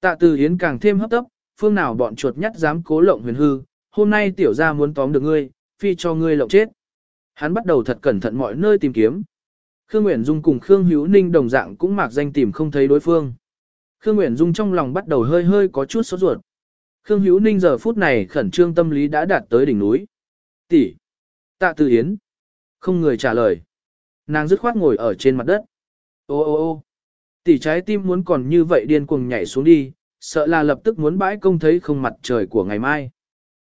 Tạ Từ Yến càng thêm hấp tấp, phương nào bọn chuột nhắt dám cố lộng huyền hư, hôm nay tiểu gia muốn tóm được ngươi, phi cho ngươi lộng chết. Hắn bắt đầu thật cẩn thận mọi nơi tìm kiếm. Khương Nguyễn Dung cùng Khương Hữu Ninh đồng dạng cũng mạc danh tìm không thấy đối phương. Khương Nguyễn Dung trong lòng bắt đầu hơi hơi có chút sốt ruột. Khương Hữu Ninh giờ phút này khẩn trương tâm lý đã đạt tới đỉnh núi. Tỷ, Tạ Từ Yến. Không người trả lời. Nàng dứt khoát ngồi ở trên mặt đất. Ô ô ô tỷ trái tim muốn còn như vậy điên cuồng nhảy xuống đi, sợ là lập tức muốn bãi công thấy không mặt trời của ngày mai.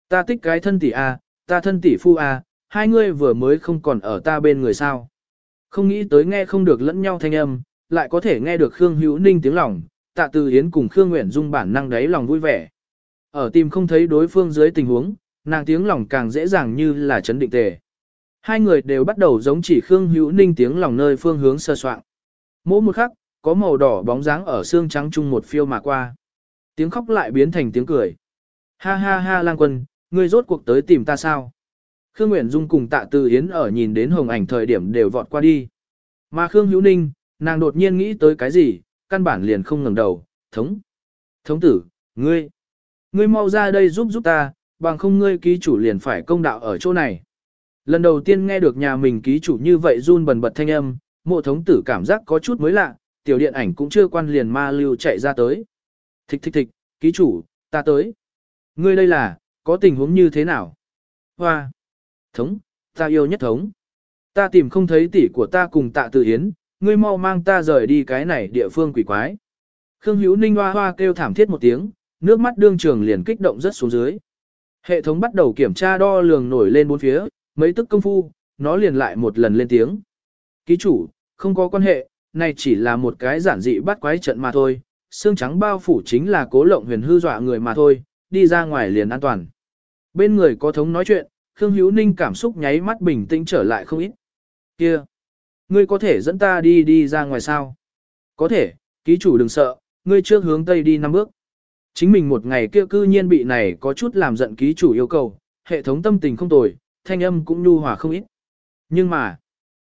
Ta thích cái thân tỷ A, ta thân tỷ phu A, hai ngươi vừa mới không còn ở ta bên người sao. Không nghĩ tới nghe không được lẫn nhau thanh âm, lại có thể nghe được Khương Hữu Ninh tiếng lòng, tạ từ Yến cùng Khương Nguyễn Dung bản năng đáy lòng vui vẻ. Ở tìm không thấy đối phương dưới tình huống, nàng tiếng lòng càng dễ dàng như là chấn định tề. Hai người đều bắt đầu giống chỉ Khương Hữu Ninh tiếng lòng nơi phương hướng sơ soạn. Mỗi một khắc, có màu đỏ bóng dáng ở xương trắng chung một phiêu mà qua. Tiếng khóc lại biến thành tiếng cười. Ha ha ha lang quân, ngươi rốt cuộc tới tìm ta sao? Khương Nguyễn Dung cùng tạ từ Yến ở nhìn đến hồng ảnh thời điểm đều vọt qua đi. Mà Khương Hữu Ninh, nàng đột nhiên nghĩ tới cái gì, căn bản liền không ngẩng đầu, thống. Thống tử, ngươi, ngươi mau ra đây giúp giúp ta, bằng không ngươi ký chủ liền phải công đạo ở chỗ này. Lần đầu tiên nghe được nhà mình ký chủ như vậy run bần bật thanh âm, mộ thống tử cảm giác có chút mới lạ, tiểu điện ảnh cũng chưa quan liền ma lưu chạy ra tới. Thích thích thích, ký chủ, ta tới. Ngươi đây là, có tình huống như thế nào? Hoa! Thống, ta yêu nhất thống. Ta tìm không thấy tỷ của ta cùng tạ tự hiến, ngươi mau mang ta rời đi cái này địa phương quỷ quái. Khương Hữu Ninh hoa hoa kêu thảm thiết một tiếng, nước mắt đương trường liền kích động rất xuống dưới. Hệ thống bắt đầu kiểm tra đo lường nổi lên bốn phía, mấy tức công phu, nó liền lại một lần lên tiếng. Ký chủ, không có quan hệ, này chỉ là một cái giản dị bắt quái trận mà thôi, xương trắng bao phủ chính là cố lộng huyền hư dọa người mà thôi, đi ra ngoài liền an toàn. Bên người có thống nói chuyện, Khương Hữu Ninh cảm xúc nháy mắt bình tĩnh trở lại không ít. Kia, ngươi có thể dẫn ta đi đi ra ngoài sao? Có thể, ký chủ đừng sợ, ngươi trước hướng tây đi năm bước. Chính mình một ngày kia cư nhiên bị này có chút làm giận ký chủ yêu cầu, hệ thống tâm tình không tồi, thanh âm cũng nhu hòa không ít. Nhưng mà,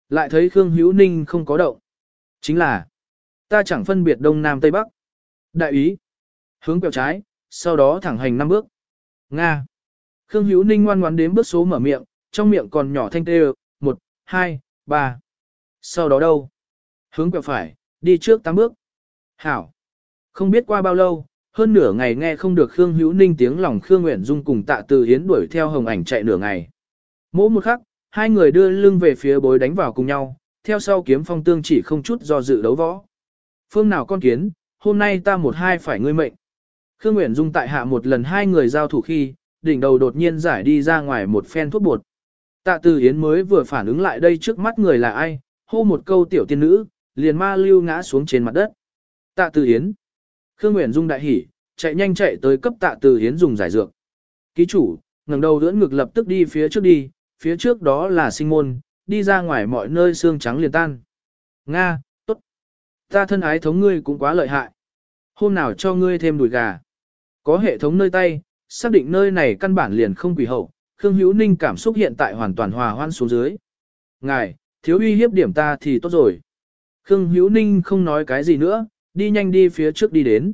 lại thấy Khương Hữu Ninh không có động. Chính là, ta chẳng phân biệt đông nam tây bắc. Đại ý, hướng quẹo trái, sau đó thẳng hành năm bước. Nga. Khương Hữu Ninh ngoan ngoãn đếm bước số mở miệng, trong miệng còn nhỏ thanh tê, một, hai, ba. Sau đó đâu? Hướng quẹo phải, đi trước tám bước. Hảo. Không biết qua bao lâu, hơn nửa ngày nghe không được Khương Hữu Ninh tiếng lòng Khương Nguyễn Dung cùng tạ từ hiến đuổi theo hồng ảnh chạy nửa ngày. Mỗi một khắc, hai người đưa lưng về phía bối đánh vào cùng nhau, theo sau kiếm phong tương chỉ không chút do dự đấu võ. Phương nào con kiến, hôm nay ta một hai phải ngươi mệnh. Khương Nguyễn Dung tại hạ một lần hai người giao thủ khi, đỉnh đầu đột nhiên giải đi ra ngoài một phen thuốc bột. Tạ Từ Yến mới vừa phản ứng lại đây trước mắt người là ai, hô một câu tiểu tiên nữ, liền ma lưu ngã xuống trên mặt đất. Tạ Từ Yến. Khương Nguyễn Dung đại hỉ, chạy nhanh chạy tới cấp tạ từ hiến dùng giải dược. Ký chủ, ngẩng đầu ưỡn ngực lập tức đi phía trước đi, phía trước đó là sinh môn, đi ra ngoài mọi nơi xương trắng liền tan. Nga, tốt. Ta thân ái thống ngươi cũng quá lợi hại. Hôm nào cho ngươi thêm đùi gà. Có hệ thống nơi tay, xác định nơi này căn bản liền không quỷ hậu, Khương Hữu Ninh cảm xúc hiện tại hoàn toàn hòa hoan xuống dưới. Ngài, thiếu uy hiếp điểm ta thì tốt rồi. Khương Hữu Ninh không nói cái gì nữa, đi nhanh đi phía trước đi đến.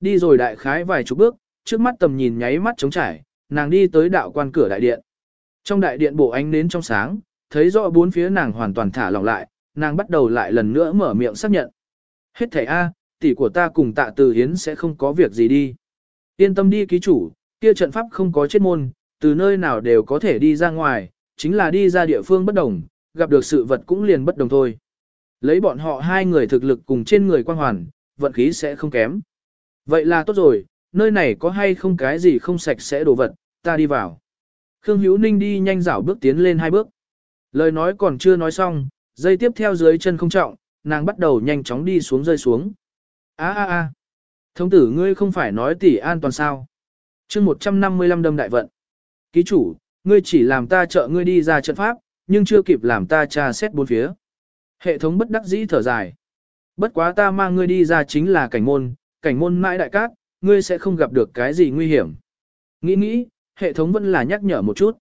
Đi rồi đại khái vài chục bước, trước mắt tầm nhìn nháy mắt trống trải, nàng đi tới đạo quan cửa đại điện. Trong đại điện bộ ánh nến trong sáng, thấy rõ bốn phía nàng hoàn toàn thả lỏng lại, nàng bắt đầu lại lần nữa mở miệng xác nhận. Hết thảy A, tỷ của ta cùng tạ từ hiến sẽ không có việc gì đi. Yên tâm đi ký chủ, kia trận pháp không có chết môn, từ nơi nào đều có thể đi ra ngoài, chính là đi ra địa phương bất đồng, gặp được sự vật cũng liền bất đồng thôi. Lấy bọn họ hai người thực lực cùng trên người quan hoàn, vận khí sẽ không kém. Vậy là tốt rồi, nơi này có hay không cái gì không sạch sẽ đồ vật, ta đi vào. Khương Hữu Ninh đi nhanh dảo bước tiến lên hai bước. Lời nói còn chưa nói xong, dây tiếp theo dưới chân không trọng, nàng bắt đầu nhanh chóng đi xuống rơi xuống. A a a. Thông tử ngươi không phải nói tỷ an toàn sao? Chương 155 đâm đại vận. Ký chủ, ngươi chỉ làm ta trợ ngươi đi ra trận pháp, nhưng chưa kịp làm ta tra xét bốn phía. Hệ thống bất đắc dĩ thở dài. Bất quá ta mang ngươi đi ra chính là cảnh môn, cảnh môn mãi đại cát, ngươi sẽ không gặp được cái gì nguy hiểm. Nghĩ nghĩ, hệ thống vẫn là nhắc nhở một chút.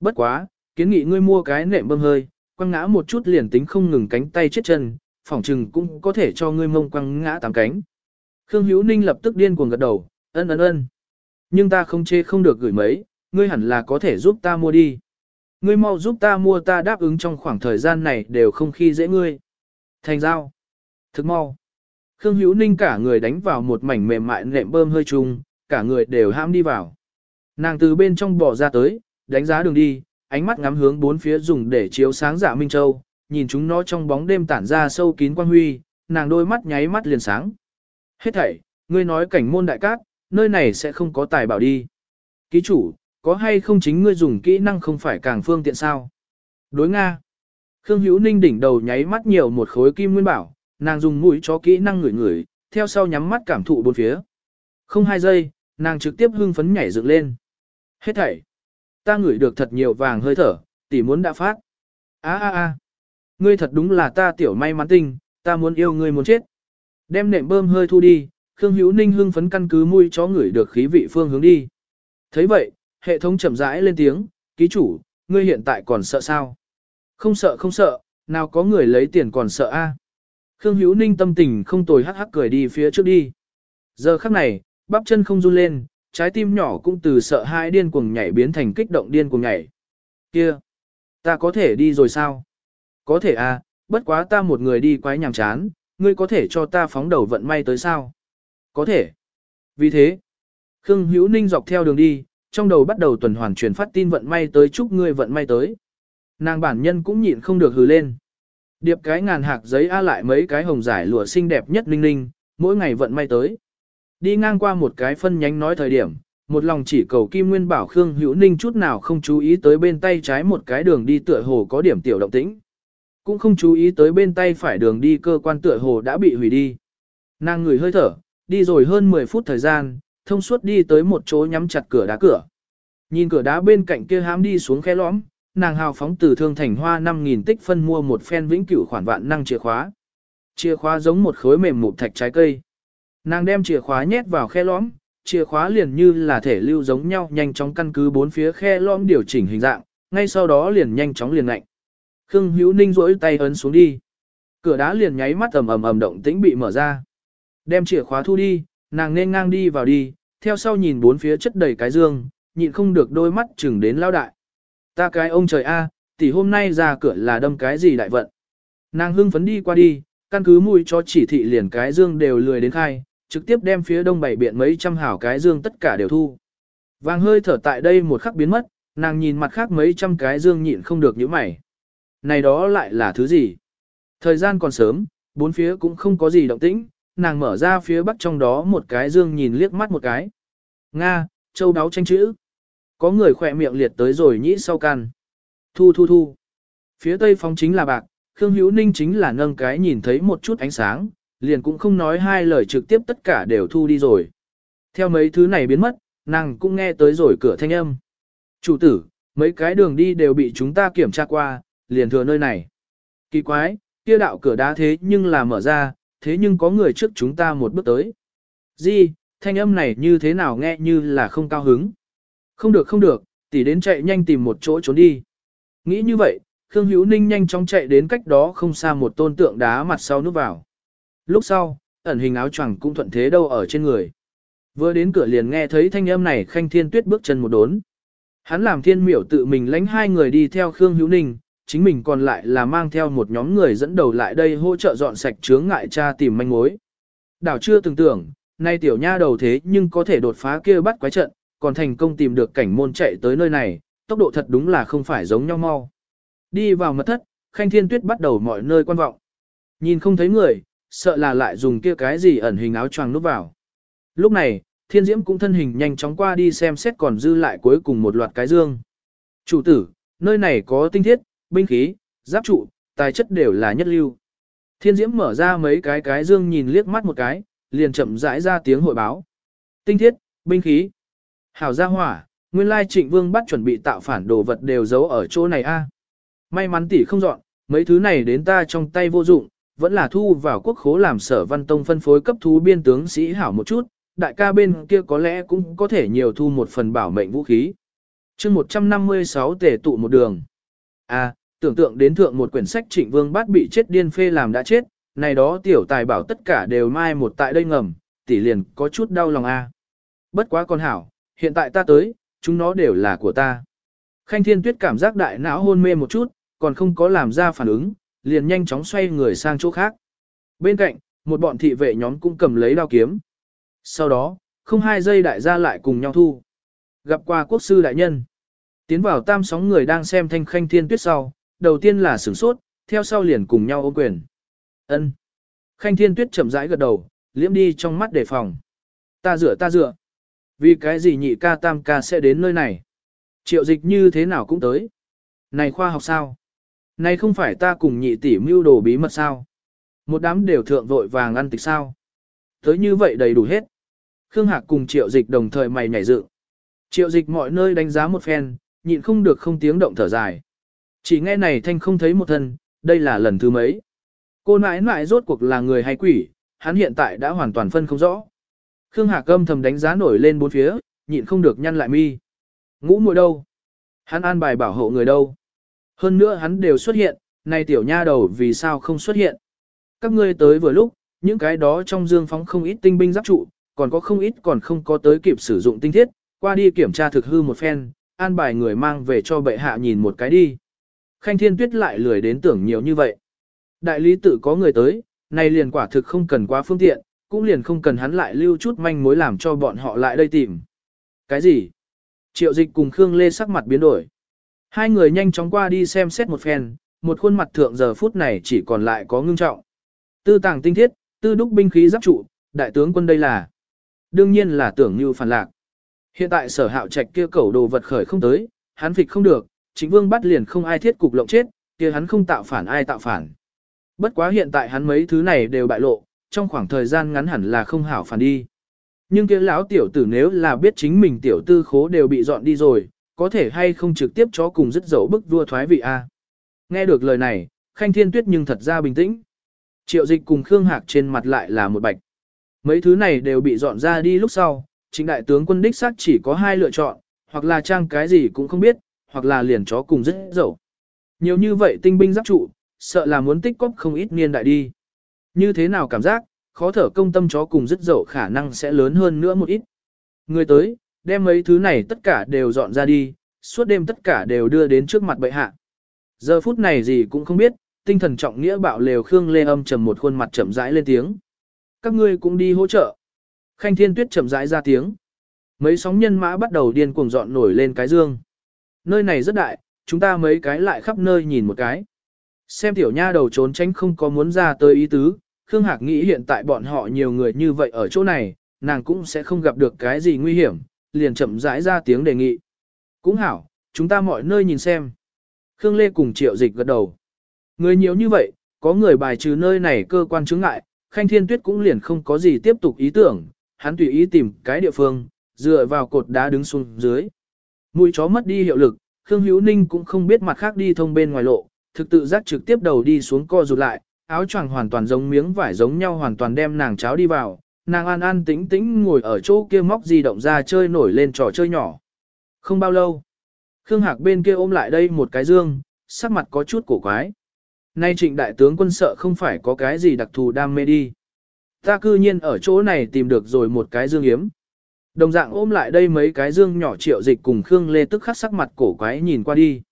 Bất quá, kiến nghị ngươi mua cái nệm bơm hơi, quăng ngã một chút liền tính không ngừng cánh tay chết chân, phỏng chừng cũng có thể cho ngươi mông quăng ngã tám cánh. Khương Hữu Ninh lập tức điên cuồng gật đầu, ân ân ân. Nhưng ta không chê không được gửi mấy, ngươi hẳn là có thể giúp ta mua đi. Ngươi mau giúp ta mua ta đáp ứng trong khoảng thời gian này đều không khi dễ ngươi. Thành giao. Thức mau. Khương Hữu Ninh cả người đánh vào một mảnh mềm mại nệm bơm hơi trùng, cả người đều ham đi vào. Nàng từ bên trong bỏ ra tới, đánh giá đường đi, ánh mắt ngắm hướng bốn phía dùng để chiếu sáng dạ Minh Châu, nhìn chúng nó trong bóng đêm tản ra sâu kín quang huy, nàng đôi mắt nháy mắt liền sáng. Hết thảy, ngươi nói cảnh môn đại cát, nơi này sẽ không có tài bảo đi. Ký chủ, có hay không chính ngươi dùng kỹ năng không phải càng phương tiện sao? Đối Nga. Khương Hữu Ninh đỉnh đầu nháy mắt nhiều một khối kim nguyên bảo, nàng dùng mũi cho kỹ năng ngửi ngửi, theo sau nhắm mắt cảm thụ bốn phía. Không hai giây, nàng trực tiếp hưng phấn nhảy dựng lên. Hết thảy. Ta ngửi được thật nhiều vàng hơi thở, tỷ muốn đã phát. a a a Ngươi thật đúng là ta tiểu may mắn tinh, ta muốn yêu ngươi muốn chết. Đem nệm bơm hơi thu đi, Khương Hữu Ninh hưng phấn căn cứ mũi chó ngửi được khí vị phương hướng đi. thấy vậy, hệ thống chậm rãi lên tiếng, ký chủ, ngươi hiện tại còn sợ sao? Không sợ không sợ, nào có người lấy tiền còn sợ a? Khương Hữu Ninh tâm tình không tồi hắc hắc cười đi phía trước đi. Giờ khắc này, bắp chân không run lên, trái tim nhỏ cũng từ sợ hãi điên cuồng nhảy biến thành kích động điên cuồng nhảy. Kia, ta có thể đi rồi sao? Có thể à, bất quá ta một người đi quái nhàm chán, ngươi có thể cho ta phóng đầu vận may tới sao? Có thể. Vì thế, Khương Hữu Ninh dọc theo đường đi, trong đầu bắt đầu tuần hoàn truyền phát tin vận may tới chúc ngươi vận may tới. Nàng bản nhân cũng nhịn không được hừ lên. Điệp cái ngàn hạc giấy a lại mấy cái hồng giải lụa xinh đẹp nhất ninh ninh, mỗi ngày vận may tới. Đi ngang qua một cái phân nhánh nói thời điểm, một lòng chỉ cầu Kim Nguyên bảo Khương Hữu Ninh chút nào không chú ý tới bên tay trái một cái đường đi tựa hồ có điểm tiểu động tĩnh. Cũng không chú ý tới bên tay phải đường đi cơ quan tựa hồ đã bị hủy đi. Nàng người hơi thở, đi rồi hơn 10 phút thời gian, thông suốt đi tới một chỗ nhắm chặt cửa đá cửa. Nhìn cửa đá bên cạnh kia hám đi xuống khe lõm, nàng hào phóng từ thương thành hoa 5.000 tích phân mua một phen vĩnh cửu khoản vạn năng chìa khóa. Chìa khóa giống một khối mềm mụn thạch trái cây. Nàng đem chìa khóa nhét vào khe lõm, chìa khóa liền như là thể lưu giống nhau nhanh chóng căn cứ bốn phía khe lõm điều chỉnh hình dạng, ngay sau đó liền nhanh chóng liền lạnh. Khương Hữu Ninh rỗi tay ấn xuống đi. Cửa đá liền nháy mắt ầm ầm ầm động tĩnh bị mở ra. Đem chìa khóa thu đi, nàng nên ngang đi vào đi, theo sau nhìn bốn phía chất đầy cái dương, nhịn không được đôi mắt chừng đến lao đại. Ta cái ông trời a, tỷ hôm nay ra cửa là đâm cái gì đại vận. Nàng hưng phấn đi qua đi, căn cứ mùi cho chỉ thị liền cái dương đều lười đến khai, trực tiếp đem phía đông bảy biện mấy trăm hảo cái dương tất cả đều thu. Vàng hơi thở tại đây một khắc biến mất, nàng nhìn mặt khác mấy trăm cái dương nhịn không được những mày. Này đó lại là thứ gì? Thời gian còn sớm, bốn phía cũng không có gì động tĩnh, nàng mở ra phía bắc trong đó một cái dương nhìn liếc mắt một cái. Nga, châu đáo tranh chữ. Có người khỏe miệng liệt tới rồi nhĩ sau can. Thu thu thu. Phía tây phóng chính là bạc, Khương Hữu Ninh chính là nâng cái nhìn thấy một chút ánh sáng, liền cũng không nói hai lời trực tiếp tất cả đều thu đi rồi. Theo mấy thứ này biến mất, nàng cũng nghe tới rồi cửa thanh âm. Chủ tử, mấy cái đường đi đều bị chúng ta kiểm tra qua, liền thừa nơi này. Kỳ quái, kia đạo cửa đá thế nhưng là mở ra, thế nhưng có người trước chúng ta một bước tới. Di, thanh âm này như thế nào nghe như là không cao hứng. Không được không được, tỷ đến chạy nhanh tìm một chỗ trốn đi. Nghĩ như vậy, Khương Hữu Ninh nhanh chóng chạy đến cách đó không xa một tôn tượng đá mặt sau núp vào. Lúc sau, ẩn hình áo choàng cũng thuận thế đâu ở trên người. Vừa đến cửa liền nghe thấy thanh âm này khanh thiên tuyết bước chân một đốn. Hắn làm thiên miểu tự mình lánh hai người đi theo Khương Hữu Ninh, chính mình còn lại là mang theo một nhóm người dẫn đầu lại đây hỗ trợ dọn sạch chướng ngại cha tìm manh mối. Đảo chưa từng tưởng, nay tiểu nha đầu thế nhưng có thể đột phá kia bắt quái trận, còn thành công tìm được cảnh môn chạy tới nơi này, tốc độ thật đúng là không phải giống nhau mau. Đi vào mật thất, Khanh Thiên Tuyết bắt đầu mọi nơi quan vọng. Nhìn không thấy người, sợ là lại dùng kia cái gì ẩn hình áo choàng núp vào. Lúc này, Thiên Diễm cũng thân hình nhanh chóng qua đi xem xét còn dư lại cuối cùng một loạt cái dương. Chủ tử, nơi này có tinh thiết, binh khí, giáp trụ, tài chất đều là nhất lưu. Thiên Diễm mở ra mấy cái cái dương nhìn liếc mắt một cái, liền chậm rãi ra tiếng hội báo. Tinh thiết, binh khí, hảo gia hỏa, nguyên lai trịnh vương bắt chuẩn bị tạo phản đồ vật đều giấu ở chỗ này a. May mắn tỷ không dọn, mấy thứ này đến ta trong tay vô dụng, vẫn là thu vào quốc khố làm sở văn tông phân phối cấp thú biên tướng sĩ hảo một chút, đại ca bên kia có lẽ cũng có thể nhiều thu một phần bảo mệnh vũ khí. chương 156 tể tụ một đường. À, tưởng tượng đến thượng một quyển sách trịnh vương bát bị chết điên phê làm đã chết, này đó tiểu tài bảo tất cả đều mai một tại đây ngầm, tỷ liền có chút đau lòng a. Bất quá con hảo, hiện tại ta tới, chúng nó đều là của ta. Khanh Thiên Tuyết cảm giác đại não hôn mê một chút, còn không có làm ra phản ứng, liền nhanh chóng xoay người sang chỗ khác. Bên cạnh, một bọn thị vệ nhóm cũng cầm lấy đao kiếm. Sau đó, không hai giây đại gia lại cùng nhau thu. Gặp qua quốc sư đại nhân. Tiến vào tam sóng người đang xem thanh khanh thiên tuyết sau, đầu tiên là sửng sốt, theo sau liền cùng nhau ôm quyền. ân Khanh thiên tuyết chậm rãi gật đầu, liễm đi trong mắt đề phòng. Ta dựa ta dựa. Vì cái gì nhị ca tam ca sẽ đến nơi này? Triệu dịch như thế nào cũng tới. Này khoa học sao? Này không phải ta cùng nhị tỷ mưu đồ bí mật sao? Một đám đều thượng vội vàng ăn tịch sao? Tới như vậy đầy đủ hết. Khương Hạc cùng triệu dịch đồng thời mày nhảy dự. Triệu dịch mọi nơi đánh giá một phen, nhịn không được không tiếng động thở dài. Chỉ nghe này thanh không thấy một thân, đây là lần thứ mấy. Cô nãi nãi rốt cuộc là người hay quỷ, hắn hiện tại đã hoàn toàn phân không rõ. Khương Hạc âm thầm đánh giá nổi lên bốn phía, nhịn không được nhăn lại mi. Ngũ muội đâu? Hắn an bài bảo hộ người đâu? Hơn nữa hắn đều xuất hiện, nay tiểu nha đầu vì sao không xuất hiện? Các ngươi tới vừa lúc, những cái đó trong dương phóng không ít tinh binh giáp trụ, còn có không ít còn không có tới kịp sử dụng tinh thiết, qua đi kiểm tra thực hư một phen, an bài người mang về cho bệ hạ nhìn một cái đi. Khanh Thiên Tuyết lại lười đến tưởng nhiều như vậy. Đại lý tự có người tới, này liền quả thực không cần quá phương tiện, cũng liền không cần hắn lại lưu chút manh mối làm cho bọn họ lại đây tìm. Cái gì? Triệu dịch cùng Khương Lê sắc mặt biến đổi. Hai người nhanh chóng qua đi xem xét một phen, một khuôn mặt thượng giờ phút này chỉ còn lại có ngưng trọng. Tư tàng tinh thiết, tư đúc binh khí giáp trụ, đại tướng quân đây là. Đương nhiên là tưởng như phản lạc. Hiện tại sở hạo trạch kia cẩu đồ vật khởi không tới, hắn phịch không được, chính vương bắt liền không ai thiết cục lộng chết, kia hắn không tạo phản ai tạo phản. Bất quá hiện tại hắn mấy thứ này đều bại lộ, trong khoảng thời gian ngắn hẳn là không hảo phản đi. Nhưng kia lão tiểu tử nếu là biết chính mình tiểu tư khố đều bị dọn đi rồi, có thể hay không trực tiếp cho cùng dứt dẫu bức vua thoái vị a. Nghe được lời này, Khanh Thiên Tuyết nhưng thật ra bình tĩnh. Triệu dịch cùng Khương Hạc trên mặt lại là một bạch. Mấy thứ này đều bị dọn ra đi lúc sau, chính đại tướng quân đích xác chỉ có hai lựa chọn, hoặc là trang cái gì cũng không biết, hoặc là liền chó cùng rất dẫu. Nhiều như vậy tinh binh giáp trụ, sợ là muốn tích cóp không ít niên đại đi. Như thế nào cảm giác, khó thở công tâm chó cùng rất dẫu khả năng sẽ lớn hơn nữa một ít. Người tới, đem mấy thứ này tất cả đều dọn ra đi, suốt đêm tất cả đều đưa đến trước mặt bệ hạ. Giờ phút này gì cũng không biết, tinh thần trọng nghĩa bạo lều Khương Lê âm trầm một khuôn mặt chậm rãi lên tiếng. Các ngươi cũng đi hỗ trợ. Khanh Thiên Tuyết chậm rãi ra tiếng. Mấy sóng nhân mã bắt đầu điên cuồng dọn nổi lên cái dương. Nơi này rất đại, chúng ta mấy cái lại khắp nơi nhìn một cái. Xem tiểu nha đầu trốn tránh không có muốn ra tới ý tứ, Khương Hạc nghĩ hiện tại bọn họ nhiều người như vậy ở chỗ này, nàng cũng sẽ không gặp được cái gì nguy hiểm, liền chậm rãi ra tiếng đề nghị. Cũng hảo, chúng ta mọi nơi nhìn xem. Khương Lê cùng triệu dịch gật đầu. Người nhiều như vậy, có người bài trừ nơi này cơ quan chứng ngại, Khanh Thiên Tuyết cũng liền không có gì tiếp tục ý tưởng, hắn tùy ý tìm cái địa phương, dựa vào cột đá đứng xuống dưới. Mũi chó mất đi hiệu lực, Khương Hữu Ninh cũng không biết mặt khác đi thông bên ngoài lộ, thực tự giác trực tiếp đầu đi xuống co rụt lại, áo choàng hoàn toàn giống miếng vải giống nhau hoàn toàn đem nàng cháo đi vào, nàng an an tĩnh tĩnh ngồi ở chỗ kia móc di động ra chơi nổi lên trò chơi nhỏ. Không bao lâu, Khương Hạc bên kia ôm lại đây một cái dương, sắc mặt có chút cổ quái. Nay trịnh đại tướng quân sợ không phải có cái gì đặc thù đam mê đi. Ta cư nhiên ở chỗ này tìm được rồi một cái dương yếm. Đồng dạng ôm lại đây mấy cái dương nhỏ triệu dịch cùng Khương Lê tức khắc sắc mặt cổ quái nhìn qua đi.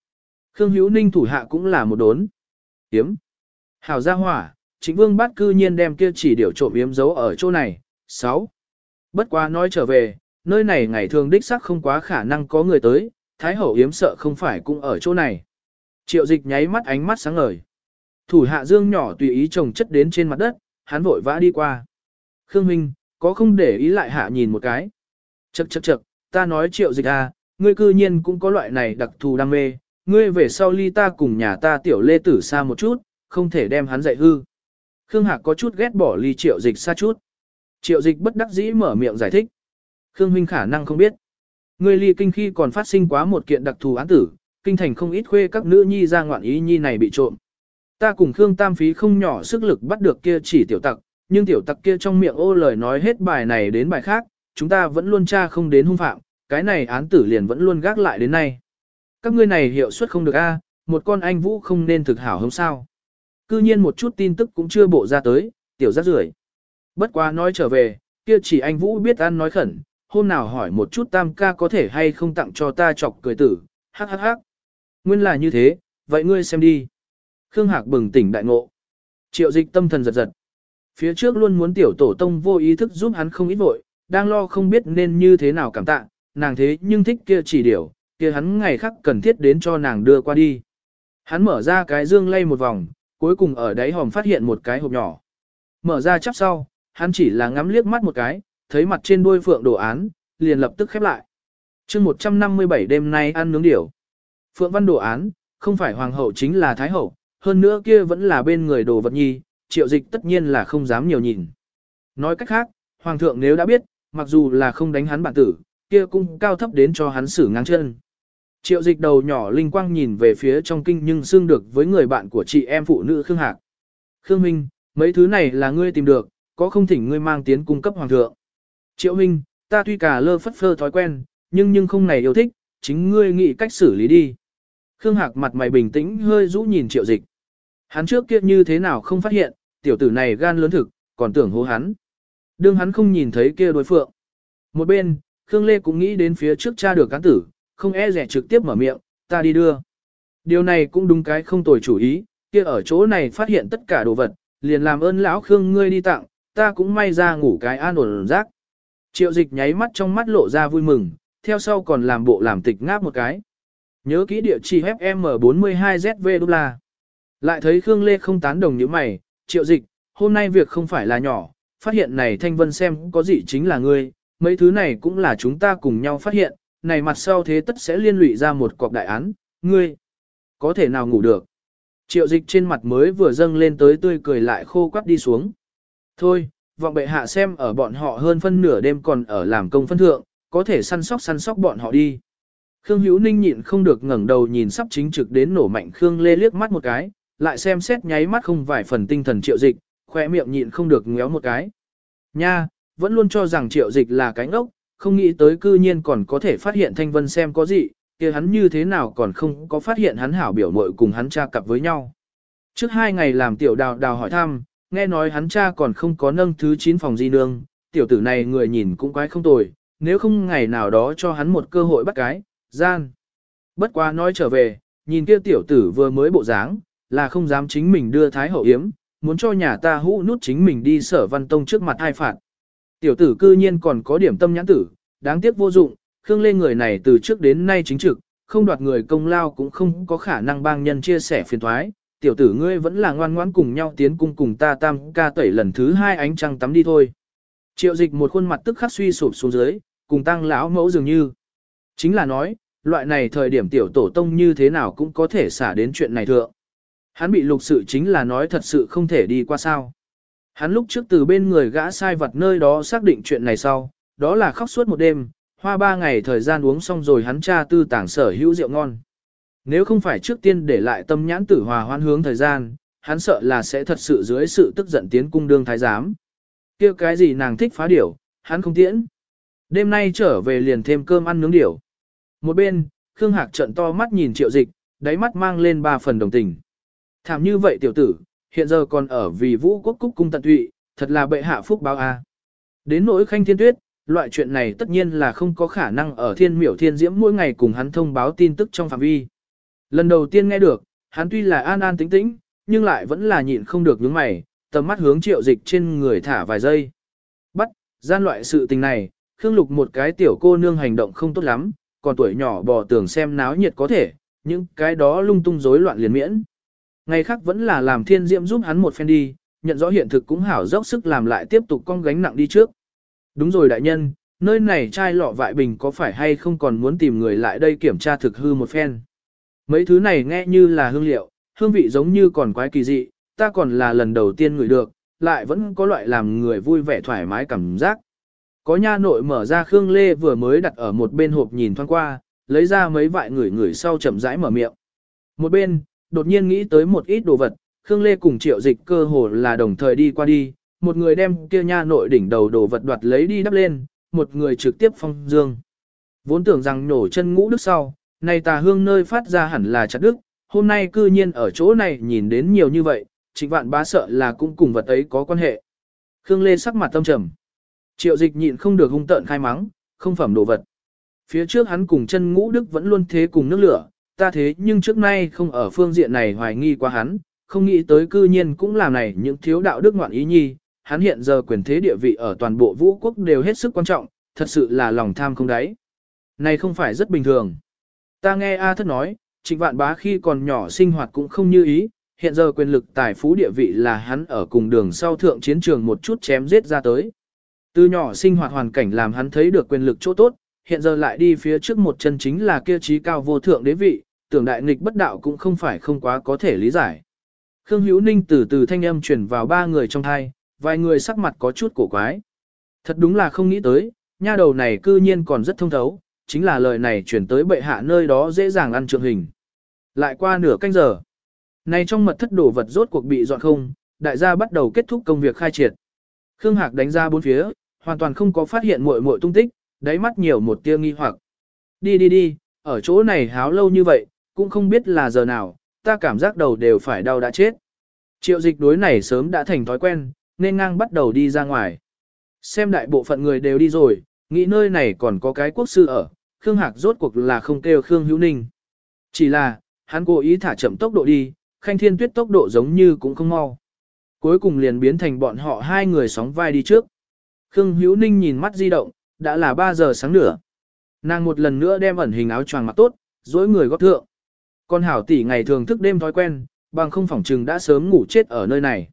Khương Hữu Ninh thủ hạ cũng là một đốn. Yếm. Hảo gia hỏa, chính vương bát cư nhiên đem kia chỉ điều trộm yếm giấu ở chỗ này. 6. Bất quá nói trở về, nơi này ngày thường đích sắc không quá khả năng có người tới, Thái Hậu yếm sợ không phải cũng ở chỗ này. Triệu dịch nháy mắt ánh mắt sáng ngời. Thủ hạ dương nhỏ tùy ý trồng chất đến trên mặt đất, hắn vội vã đi qua. Khương Minh, có không để ý lại hạ nhìn một cái. Chậc chậc chậc, ta nói triệu dịch à, ngươi cư nhiên cũng có loại này đặc thù đam mê, ngươi về sau ly ta cùng nhà ta tiểu lê tử xa một chút, không thể đem hắn dạy hư. Khương Hạc có chút ghét bỏ ly triệu dịch xa chút. Triệu dịch bất đắc dĩ mở miệng giải thích. Khương Huynh khả năng không biết. Ngươi ly kinh khi còn phát sinh quá một kiện đặc thù án tử, kinh thành không ít khuê các nữ nhi ra ngoạn ý nhi này bị trộm. Ta cùng Khương Tam Phí không nhỏ sức lực bắt được kia chỉ tiểu tặc, nhưng tiểu tặc kia trong miệng ô lời nói hết bài này đến bài khác, chúng ta vẫn luôn tra không đến hung phạm, cái này án tử liền vẫn luôn gác lại đến nay. Các ngươi này hiệu suất không được a, một con anh vũ không nên thực hảo không sao. Cư nhiên một chút tin tức cũng chưa bộ ra tới, tiểu rác rưởi. Bất quá nói trở về, kia chỉ anh vũ biết ăn nói khẩn, hôm nào hỏi một chút tam ca có thể hay không tặng cho ta chọc cười tử, hắc hắc hắc. Nguyên là như thế, vậy ngươi xem đi. Khương Hạc bừng tỉnh đại ngộ. Triệu dịch tâm thần giật giật. Phía trước luôn muốn tiểu tổ tông vô ý thức giúp hắn không ít vội, đang lo không biết nên như thế nào cảm tạ, nàng thế nhưng thích kia chỉ điều, kia hắn ngày khác cần thiết đến cho nàng đưa qua đi. Hắn mở ra cái dương lay một vòng, cuối cùng ở đáy hòm phát hiện một cái hộp nhỏ. Mở ra chắp sau, hắn chỉ là ngắm liếc mắt một cái, thấy mặt trên đuôi phượng đồ án, liền lập tức khép lại. chương 157 đêm nay ăn nướng điểu. Phượng văn đồ án, không phải hoàng hậu chính là thái hậu, hơn nữa kia vẫn là bên người đồ vật nhi, triệu dịch tất nhiên là không dám nhiều nhìn. Nói cách khác, hoàng thượng nếu đã biết, mặc dù là không đánh hắn bản tử, kia cũng cao thấp đến cho hắn xử ngang chân. Triệu dịch đầu nhỏ linh quang nhìn về phía trong kinh nhưng xương được với người bạn của chị em phụ nữ Khương Hạc. Khương Minh, mấy thứ này là ngươi tìm được, có không thỉnh ngươi mang tiến cung cấp hoàng thượng. Triệu Minh, ta tuy cả lơ phất phơ thói quen, nhưng nhưng không này yêu thích, chính ngươi nghĩ cách xử lý đi. Khương Hạc mặt mày bình tĩnh hơi rũ nhìn triệu dịch. Hắn trước kia như thế nào không phát hiện, tiểu tử này gan lớn thực, còn tưởng hố hắn. Đương hắn không nhìn thấy kia đối phượng. Một bên, Khương Lê cũng nghĩ đến phía trước cha được cán tử, không e rẻ trực tiếp mở miệng, ta đi đưa. Điều này cũng đúng cái không tồi chủ ý, kia ở chỗ này phát hiện tất cả đồ vật, liền làm ơn lão Khương ngươi đi tặng, ta cũng may ra ngủ cái an ổn rác. Triệu dịch nháy mắt trong mắt lộ ra vui mừng, theo sau còn làm bộ làm tịch ngáp một cái. Nhớ kỹ địa chỉ FM42ZV đô la. Lại thấy Khương Lê không tán đồng như mày, triệu dịch, hôm nay việc không phải là nhỏ, phát hiện này Thanh Vân xem có gì chính là ngươi, mấy thứ này cũng là chúng ta cùng nhau phát hiện, này mặt sau thế tất sẽ liên lụy ra một cọc đại án, ngươi, có thể nào ngủ được. Triệu dịch trên mặt mới vừa dâng lên tới tươi cười lại khô quắt đi xuống. Thôi, vọng bệ hạ xem ở bọn họ hơn phân nửa đêm còn ở làm công phân thượng, có thể săn sóc săn sóc bọn họ đi. Khương Hữu Ninh nhịn không được ngẩng đầu nhìn sắp chính trực đến nổ mạnh Khương Lê liếc mắt một cái, lại xem xét nháy mắt không vài phần tinh thần triệu dịch, khỏe miệng nhịn không được ngéo một cái. Nha, vẫn luôn cho rằng triệu dịch là cái ngốc không nghĩ tới cư nhiên còn có thể phát hiện thanh vân xem có gì, kia hắn như thế nào còn không có phát hiện hắn hảo biểu mội cùng hắn cha cặp với nhau. Trước hai ngày làm tiểu đào đào hỏi thăm, nghe nói hắn cha còn không có nâng thứ 9 phòng di nương, tiểu tử này người nhìn cũng quái không tồi, nếu không ngày nào đó cho hắn một cơ hội bắt cái, gian. Bất quá nói trở về, nhìn kia tiểu tử vừa mới bộ dáng, là không dám chính mình đưa Thái Hậu Yếm, muốn cho nhà ta hũ nút chính mình đi sở văn tông trước mặt hai phạt. Tiểu tử cư nhiên còn có điểm tâm nhãn tử, đáng tiếc vô dụng, Khương Lê người này từ trước đến nay chính trực, không đoạt người công lao cũng không có khả năng bang nhân chia sẻ phiền thoái. Tiểu tử ngươi vẫn là ngoan ngoãn cùng nhau tiến cung cùng ta tam ca tẩy lần thứ hai ánh trăng tắm đi thôi. Triệu dịch một khuôn mặt tức khắc suy sụp xuống dưới, cùng tăng lão mẫu dường như. Chính là nói, loại này thời điểm tiểu tổ tông như thế nào cũng có thể xả đến chuyện này thượng. Hắn bị lục sự chính là nói thật sự không thể đi qua sao. Hắn lúc trước từ bên người gã sai vật nơi đó xác định chuyện này sau, đó là khóc suốt một đêm, hoa ba ngày thời gian uống xong rồi hắn tra tư tảng sở hữu rượu ngon. Nếu không phải trước tiên để lại tâm nhãn tử hòa hoan hướng thời gian, hắn sợ là sẽ thật sự dưới sự tức giận tiến cung đương thái giám. kia cái gì nàng thích phá điểu, hắn không tiễn. Đêm nay trở về liền thêm cơm ăn nướng điểu. Một bên, Khương Hạc trận to mắt nhìn triệu dịch, đáy mắt mang lên ba phần đồng tình. Thảm như vậy tiểu tử, hiện giờ còn ở vì vũ quốc cúc cung tận tụy, thật là bệ hạ phúc báo a. Đến nỗi khanh thiên tuyết, loại chuyện này tất nhiên là không có khả năng ở thiên miểu thiên diễm mỗi ngày cùng hắn thông báo tin tức trong phạm vi. Lần đầu tiên nghe được, hắn tuy là an an tĩnh tĩnh, nhưng lại vẫn là nhịn không được nhướng mày, tầm mắt hướng triệu dịch trên người thả vài giây. Bắt, gian loại sự tình này, Khương Lục một cái tiểu cô nương hành động không tốt lắm, còn tuổi nhỏ bò tường xem náo nhiệt có thể, những cái đó lung tung rối loạn liền miễn. Ngày khác vẫn là làm thiên diệm giúp hắn một phen đi, nhận rõ hiện thực cũng hảo dốc sức làm lại tiếp tục con gánh nặng đi trước. Đúng rồi đại nhân, nơi này chai lọ vại bình có phải hay không còn muốn tìm người lại đây kiểm tra thực hư một phen. Mấy thứ này nghe như là hương liệu, hương vị giống như còn quái kỳ dị, ta còn là lần đầu tiên ngửi được, lại vẫn có loại làm người vui vẻ thoải mái cảm giác. Có nha nội mở ra Khương Lê vừa mới đặt ở một bên hộp nhìn thoáng qua, lấy ra mấy vại ngửi ngửi sau chậm rãi mở miệng. Một bên, đột nhiên nghĩ tới một ít đồ vật, Khương Lê cùng triệu dịch cơ hồ là đồng thời đi qua đi, một người đem kia nha nội đỉnh đầu đồ vật đoạt lấy đi đắp lên, một người trực tiếp phong dương. Vốn tưởng rằng nổ chân ngũ đức sau, này tà hương nơi phát ra hẳn là chặt đức, hôm nay cư nhiên ở chỗ này nhìn đến nhiều như vậy, trịnh vạn bá sợ là cũng cùng vật ấy có quan hệ. Khương Lê sắc mặt tâm trầm. Triệu dịch nhịn không được hung tợn khai mắng, không phẩm đồ vật. Phía trước hắn cùng chân ngũ đức vẫn luôn thế cùng nước lửa, ta thế nhưng trước nay không ở phương diện này hoài nghi qua hắn, không nghĩ tới cư nhiên cũng làm này những thiếu đạo đức ngoạn ý nhi, hắn hiện giờ quyền thế địa vị ở toàn bộ vũ quốc đều hết sức quan trọng, thật sự là lòng tham không đáy. Này không phải rất bình thường. Ta nghe A thất nói, trịnh vạn bá khi còn nhỏ sinh hoạt cũng không như ý, hiện giờ quyền lực tài phú địa vị là hắn ở cùng đường sau thượng chiến trường một chút chém giết ra tới. Từ nhỏ sinh hoạt hoàn cảnh làm hắn thấy được quyền lực chỗ tốt, hiện giờ lại đi phía trước một chân chính là kia trí cao vô thượng đế vị, tưởng đại nghịch bất đạo cũng không phải không quá có thể lý giải. Khương Hữu Ninh từ từ thanh âm truyền vào ba người trong thai, vài người sắc mặt có chút cổ quái. Thật đúng là không nghĩ tới, nha đầu này cư nhiên còn rất thông thấu, chính là lời này chuyển tới bệ hạ nơi đó dễ dàng ăn trượng hình. Lại qua nửa canh giờ. Này trong mật thất đồ vật rốt cuộc bị dọn không, đại gia bắt đầu kết thúc công việc khai triệt. Khương Hạc đánh ra bốn phía, hoàn toàn không có phát hiện muội muội tung tích, đáy mắt nhiều một tia nghi hoặc. Đi đi đi, ở chỗ này háo lâu như vậy, cũng không biết là giờ nào, ta cảm giác đầu đều phải đau đã chết. Triệu dịch đối này sớm đã thành thói quen, nên ngang bắt đầu đi ra ngoài. Xem đại bộ phận người đều đi rồi, nghĩ nơi này còn có cái quốc sư ở, Khương Hạc rốt cuộc là không kêu Khương Hữu Ninh. Chỉ là, hắn cố ý thả chậm tốc độ đi, khanh thiên tuyết tốc độ giống như cũng không mau. Cuối cùng liền biến thành bọn họ hai người sóng vai đi trước. Khương Hữu Ninh nhìn mắt di động, đã là 3 giờ sáng nửa. Nàng một lần nữa đem ẩn hình áo choàng mặc tốt, dối người góp thượng. Con hảo tỷ ngày thường thức đêm thói quen, bằng không phỏng trừng đã sớm ngủ chết ở nơi này.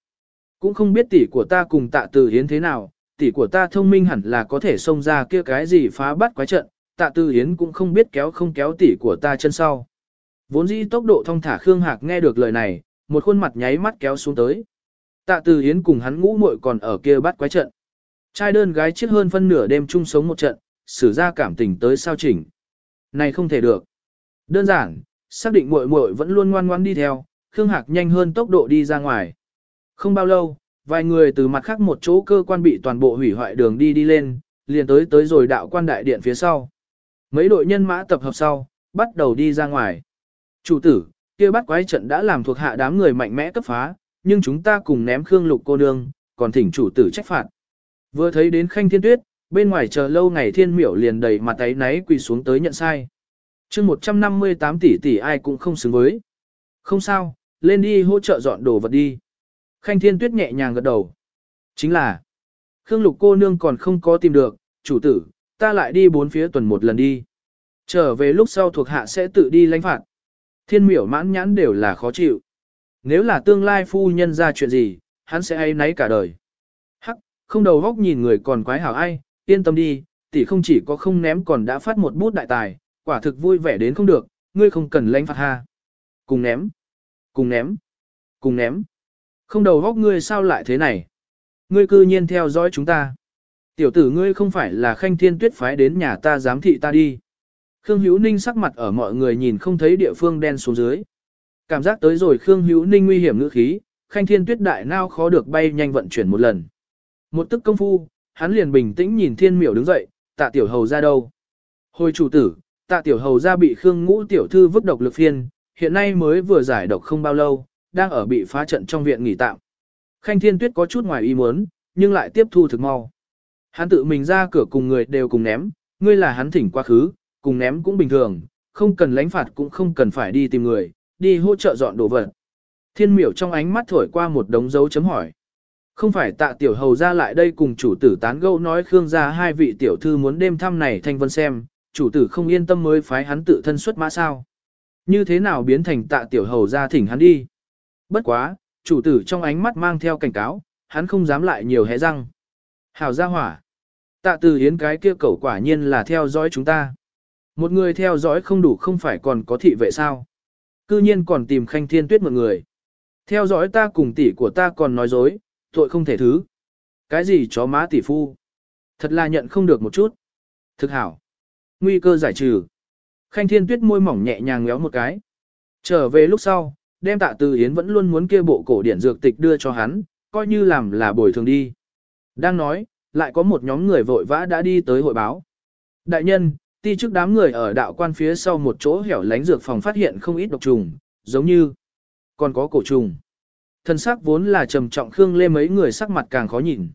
Cũng không biết tỷ của ta cùng tạ từ hiến thế nào, tỷ của ta thông minh hẳn là có thể xông ra kia cái gì phá bắt quái trận, tạ từ hiến cũng không biết kéo không kéo tỷ của ta chân sau. Vốn dĩ tốc độ thông thả Khương Hạc nghe được lời này, một khuôn mặt nháy mắt kéo xuống tới. Tạ Từ Hiến cùng hắn ngũ muội còn ở kia bắt quái trận. Trai đơn gái chết hơn phân nửa đêm chung sống một trận, xử ra cảm tình tới sao chỉnh. Này không thể được. Đơn giản, xác định muội muội vẫn luôn ngoan ngoan đi theo, Khương Hạc nhanh hơn tốc độ đi ra ngoài. Không bao lâu, vài người từ mặt khác một chỗ cơ quan bị toàn bộ hủy hoại đường đi đi lên, liền tới tới rồi đạo quan đại điện phía sau. Mấy đội nhân mã tập hợp sau, bắt đầu đi ra ngoài. Chủ tử, kia bắt quái trận đã làm thuộc hạ đám người mạnh mẽ cấp phá, nhưng chúng ta cùng ném Khương Lục cô nương, còn thỉnh chủ tử trách phạt. Vừa thấy đến khanh thiên tuyết, bên ngoài chờ lâu ngày thiên miểu liền đầy mặt tay náy quỳ xuống tới nhận sai chương 158 tỷ tỷ ai cũng không xứng với. Không sao, lên đi hỗ trợ dọn đồ vật đi. Khanh thiên tuyết nhẹ nhàng gật đầu. Chính là, Khương Lục cô nương còn không có tìm được, chủ tử, ta lại đi bốn phía tuần một lần đi. Trở về lúc sau thuộc hạ sẽ tự đi lãnh phạt. Thiên miểu mãn nhãn đều là khó chịu. Nếu là tương lai phu nhân ra chuyện gì, hắn sẽ ai nấy cả đời. Hắc, không đầu góc nhìn người còn quái hảo ai, yên tâm đi, tỷ không chỉ có không ném còn đã phát một bút đại tài, quả thực vui vẻ đến không được, ngươi không cần lãnh phạt ha. Cùng ném, cùng ném, cùng ném. Không đầu góc ngươi sao lại thế này? ngươi cư nhiên theo dõi chúng ta. Tiểu tử ngươi không phải là khanh thiên tuyết phái đến nhà ta giám thị ta đi. Khương Hữu Ninh sắc mặt ở mọi người nhìn không thấy địa phương đen xuống dưới. Cảm giác tới rồi Khương Hữu Ninh nguy hiểm ngữ khí, khanh thiên tuyết đại nao khó được bay nhanh vận chuyển một lần. Một tức công phu, hắn liền bình tĩnh nhìn thiên miểu đứng dậy, tạ tiểu hầu ra đâu. Hồi chủ tử, tạ tiểu hầu ra bị Khương ngũ tiểu thư vứt độc lực phiên, hiện nay mới vừa giải độc không bao lâu, đang ở bị phá trận trong viện nghỉ tạm. Khanh thiên tuyết có chút ngoài ý muốn, nhưng lại tiếp thu thực mau. Hắn tự mình ra cửa cùng người đều cùng ném, ngươi là hắn thỉnh quá khứ, cùng ném cũng bình thường, không cần lãnh phạt cũng không cần phải đi tìm người, đi hỗ trợ dọn đồ vật. Thiên miểu trong ánh mắt thổi qua một đống dấu chấm hỏi. Không phải tạ tiểu hầu ra lại đây cùng chủ tử tán gẫu nói Khương gia hai vị tiểu thư muốn đêm thăm này thanh vân xem, chủ tử không yên tâm mới phái hắn tự thân xuất mã sao. Như thế nào biến thành tạ tiểu hầu ra thỉnh hắn đi. Bất quá, chủ tử trong ánh mắt mang theo cảnh cáo, hắn không dám lại nhiều hé răng. Hào ra hỏa. Tạ từ hiến cái kia cẩu quả nhiên là theo dõi chúng ta. Một người theo dõi không đủ không phải còn có thị vệ sao. Cư nhiên còn tìm khanh thiên tuyết một người. Theo dõi ta cùng tỷ của ta còn nói dối, tội không thể thứ. Cái gì chó má tỷ phu? Thật là nhận không được một chút. Thực hảo. Nguy cơ giải trừ. Khanh thiên tuyết môi mỏng nhẹ nhàng ngéo một cái. Trở về lúc sau, đem tạ từ hiến vẫn luôn muốn kia bộ cổ điển dược tịch đưa cho hắn, coi như làm là bồi thường đi. Đang nói, lại có một nhóm người vội vã đã đi tới hội báo. Đại nhân, ti trước đám người ở đạo quan phía sau một chỗ hẻo lánh dược phòng phát hiện không ít độc trùng, giống như còn có cổ trùng. Thân sắc vốn là trầm trọng Khương Lê mấy người sắc mặt càng khó nhìn.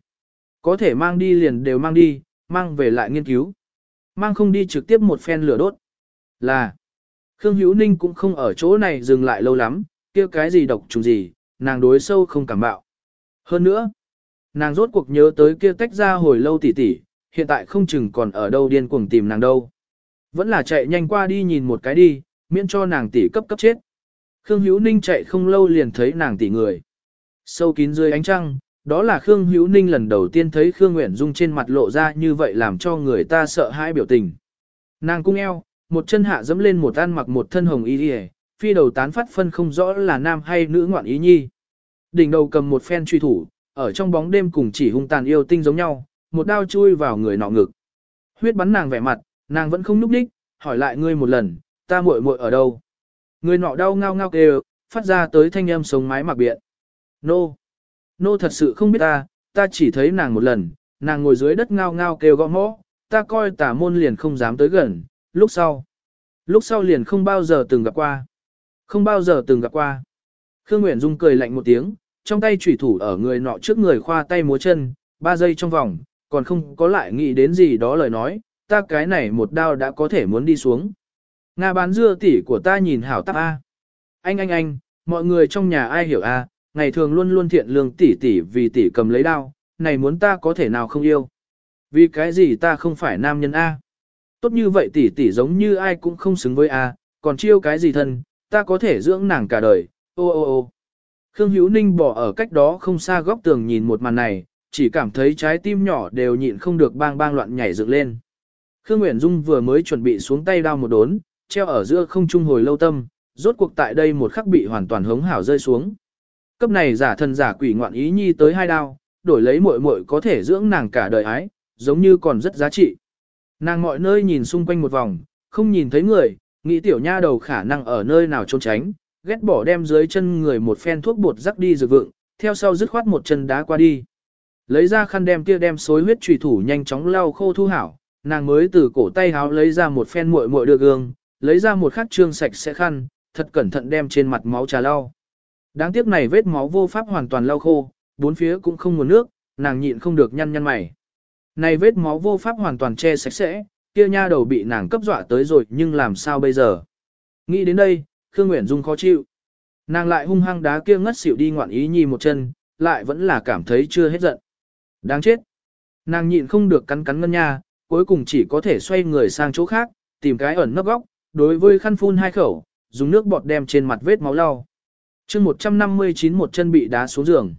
Có thể mang đi liền đều mang đi, mang về lại nghiên cứu. Mang không đi trực tiếp một phen lửa đốt. Là, Khương Hữu Ninh cũng không ở chỗ này dừng lại lâu lắm, kia cái gì độc trùng gì, nàng đối sâu không cảm bạo. Hơn nữa, nàng rốt cuộc nhớ tới kia tách ra hồi lâu tỉ tỉ, hiện tại không chừng còn ở đâu điên cuồng tìm nàng đâu. Vẫn là chạy nhanh qua đi nhìn một cái đi, miễn cho nàng tỷ cấp cấp chết. Khương Hữu Ninh chạy không lâu liền thấy nàng tỷ người. Sâu kín dưới ánh trăng, đó là Khương Hữu Ninh lần đầu tiên thấy Khương Nguyễn Dung trên mặt lộ ra như vậy làm cho người ta sợ hãi biểu tình. Nàng cung eo, một chân hạ dẫm lên một ăn mặc một thân hồng y đi phi đầu tán phát phân không rõ là nam hay nữ ngoạn ý nhi. Đỉnh đầu cầm một phen truy thủ, ở trong bóng đêm cùng chỉ hung tàn yêu tinh giống nhau, một đao chui vào người nọ ngực. Huyết bắn nàng vẻ mặt, nàng vẫn không núp đích, hỏi lại ngươi một lần, ta muội muội ở đâu? Người nọ đau ngao ngao kêu, phát ra tới thanh âm sống mái mặc biện. Nô! Nô thật sự không biết ta, ta chỉ thấy nàng một lần, nàng ngồi dưới đất ngao ngao kêu gõ mõ, ta coi tả môn liền không dám tới gần, lúc sau. Lúc sau liền không bao giờ từng gặp qua. Không bao giờ từng gặp qua. Khương Nguyễn Dung cười lạnh một tiếng, trong tay chủy thủ ở người nọ trước người khoa tay múa chân, ba giây trong vòng, còn không có lại nghĩ đến gì đó lời nói, ta cái này một đao đã có thể muốn đi xuống. Nga bán dưa tỷ của ta nhìn hảo tắc A. Anh anh anh, mọi người trong nhà ai hiểu A, ngày thường luôn luôn thiện lương tỷ tỷ vì tỷ cầm lấy đao, này muốn ta có thể nào không yêu. Vì cái gì ta không phải nam nhân A. Tốt như vậy tỷ tỷ giống như ai cũng không xứng với A, còn chiêu cái gì thân, ta có thể dưỡng nàng cả đời, ô ô ô. Khương Hữu Ninh bỏ ở cách đó không xa góc tường nhìn một màn này, chỉ cảm thấy trái tim nhỏ đều nhịn không được bang bang loạn nhảy dựng lên. Khương Nguyễn Dung vừa mới chuẩn bị xuống tay đao một đốn, treo ở giữa không trung hồi lâu tâm, rốt cuộc tại đây một khắc bị hoàn toàn hống hảo rơi xuống. Cấp này giả thần giả quỷ ngoạn ý nhi tới hai đao, đổi lấy muội muội có thể dưỡng nàng cả đời ái, giống như còn rất giá trị. Nàng mọi nơi nhìn xung quanh một vòng, không nhìn thấy người, nghĩ tiểu nha đầu khả năng ở nơi nào trốn tránh, ghét bỏ đem dưới chân người một phen thuốc bột rắc đi dược vượng, theo sau dứt khoát một chân đá qua đi. Lấy ra khăn đem kia đem xối huyết trùy thủ nhanh chóng lau khô thu hảo, nàng mới từ cổ tay háo lấy ra một phen muội muội đưa gương, lấy ra một khắc trương sạch sẽ khăn, thật cẩn thận đem trên mặt máu trà lau. Đáng tiếc này vết máu vô pháp hoàn toàn lau khô, bốn phía cũng không nguồn nước, nàng nhịn không được nhăn nhăn mày. Này vết máu vô pháp hoàn toàn che sạch sẽ, kia nha đầu bị nàng cấp dọa tới rồi nhưng làm sao bây giờ? Nghĩ đến đây, Khương Nguyễn Dung khó chịu. Nàng lại hung hăng đá kia ngất xỉu đi ngoạn ý nhi một chân, lại vẫn là cảm thấy chưa hết giận. Đáng chết. Nàng nhịn không được cắn cắn ngân nha, cuối cùng chỉ có thể xoay người sang chỗ khác, tìm cái ẩn nấp góc, đối với khăn phun hai khẩu, dùng nước bọt đem trên mặt vết máu lau chương 159 một chân bị đá xuống giường.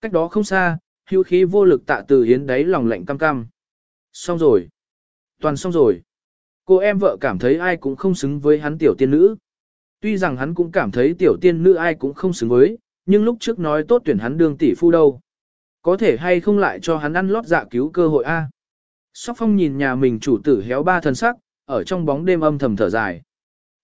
Cách đó không xa, hữu khí vô lực tạ từ hiến đáy lòng lạnh cam cam. Xong rồi. Toàn xong rồi. Cô em vợ cảm thấy ai cũng không xứng với hắn tiểu tiên nữ. Tuy rằng hắn cũng cảm thấy tiểu tiên nữ ai cũng không xứng với, nhưng lúc trước nói tốt tuyển hắn đương tỷ phu đâu. Có thể hay không lại cho hắn ăn lót dạ cứu cơ hội a? Sóc phong nhìn nhà mình chủ tử héo ba thần sắc, ở trong bóng đêm âm thầm thở dài.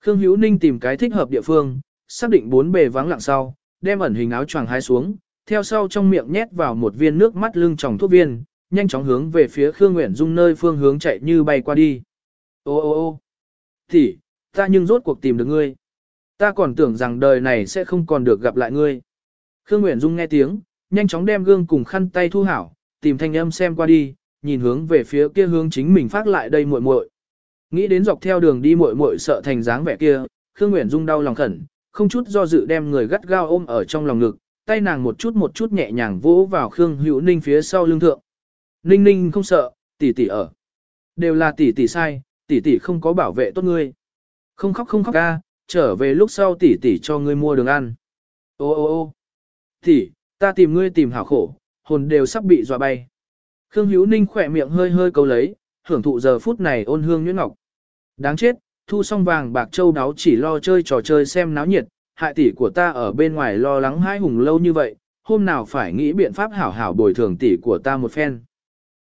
Khương Hữu Ninh tìm cái thích hợp địa phương, xác định bốn bề vắng lặng sau, đem ẩn hình áo choàng hái xuống, theo sau trong miệng nhét vào một viên nước mắt lưng tròng thuốc viên, nhanh chóng hướng về phía Khương Nguyễn Dung nơi phương hướng chạy như bay qua đi. Ô ô ô thì, ta nhưng rốt cuộc tìm được ngươi. Ta còn tưởng rằng đời này sẽ không còn được gặp lại ngươi. Khương Nguyễn Dung nghe tiếng, nhanh chóng đem gương cùng khăn tay thu hảo, tìm thanh âm xem qua đi, nhìn hướng về phía kia hướng chính mình phát lại đây muội muội. Nghĩ đến dọc theo đường đi muội muội sợ thành dáng vẻ kia, Khương Nguyễn Dung đau lòng khẩn, không chút do dự đem người gắt gao ôm ở trong lòng ngực, tay nàng một chút một chút nhẹ nhàng vỗ vào Khương Hữu Ninh phía sau lưng thượng. Ninh Ninh không sợ, tỷ tỷ ở. Đều là tỷ tỷ sai, tỷ tỷ không có bảo vệ tốt ngươi. Không khóc không khóc ca, trở về lúc sau tỷ tỷ cho ngươi mua đường ăn. Ô ô ô tỷ, ta tìm ngươi tìm hảo khổ, hồn đều sắp bị dọa bay. Khương Hữu Ninh khỏe miệng hơi hơi câu lấy, hưởng thụ giờ phút này ôn hương nhuyễn ngọc. Đáng chết, thu xong vàng bạc châu đáo chỉ lo chơi trò chơi xem náo nhiệt, hại tỷ của ta ở bên ngoài lo lắng hai hùng lâu như vậy, hôm nào phải nghĩ biện pháp hảo hảo bồi thường tỷ của ta một phen.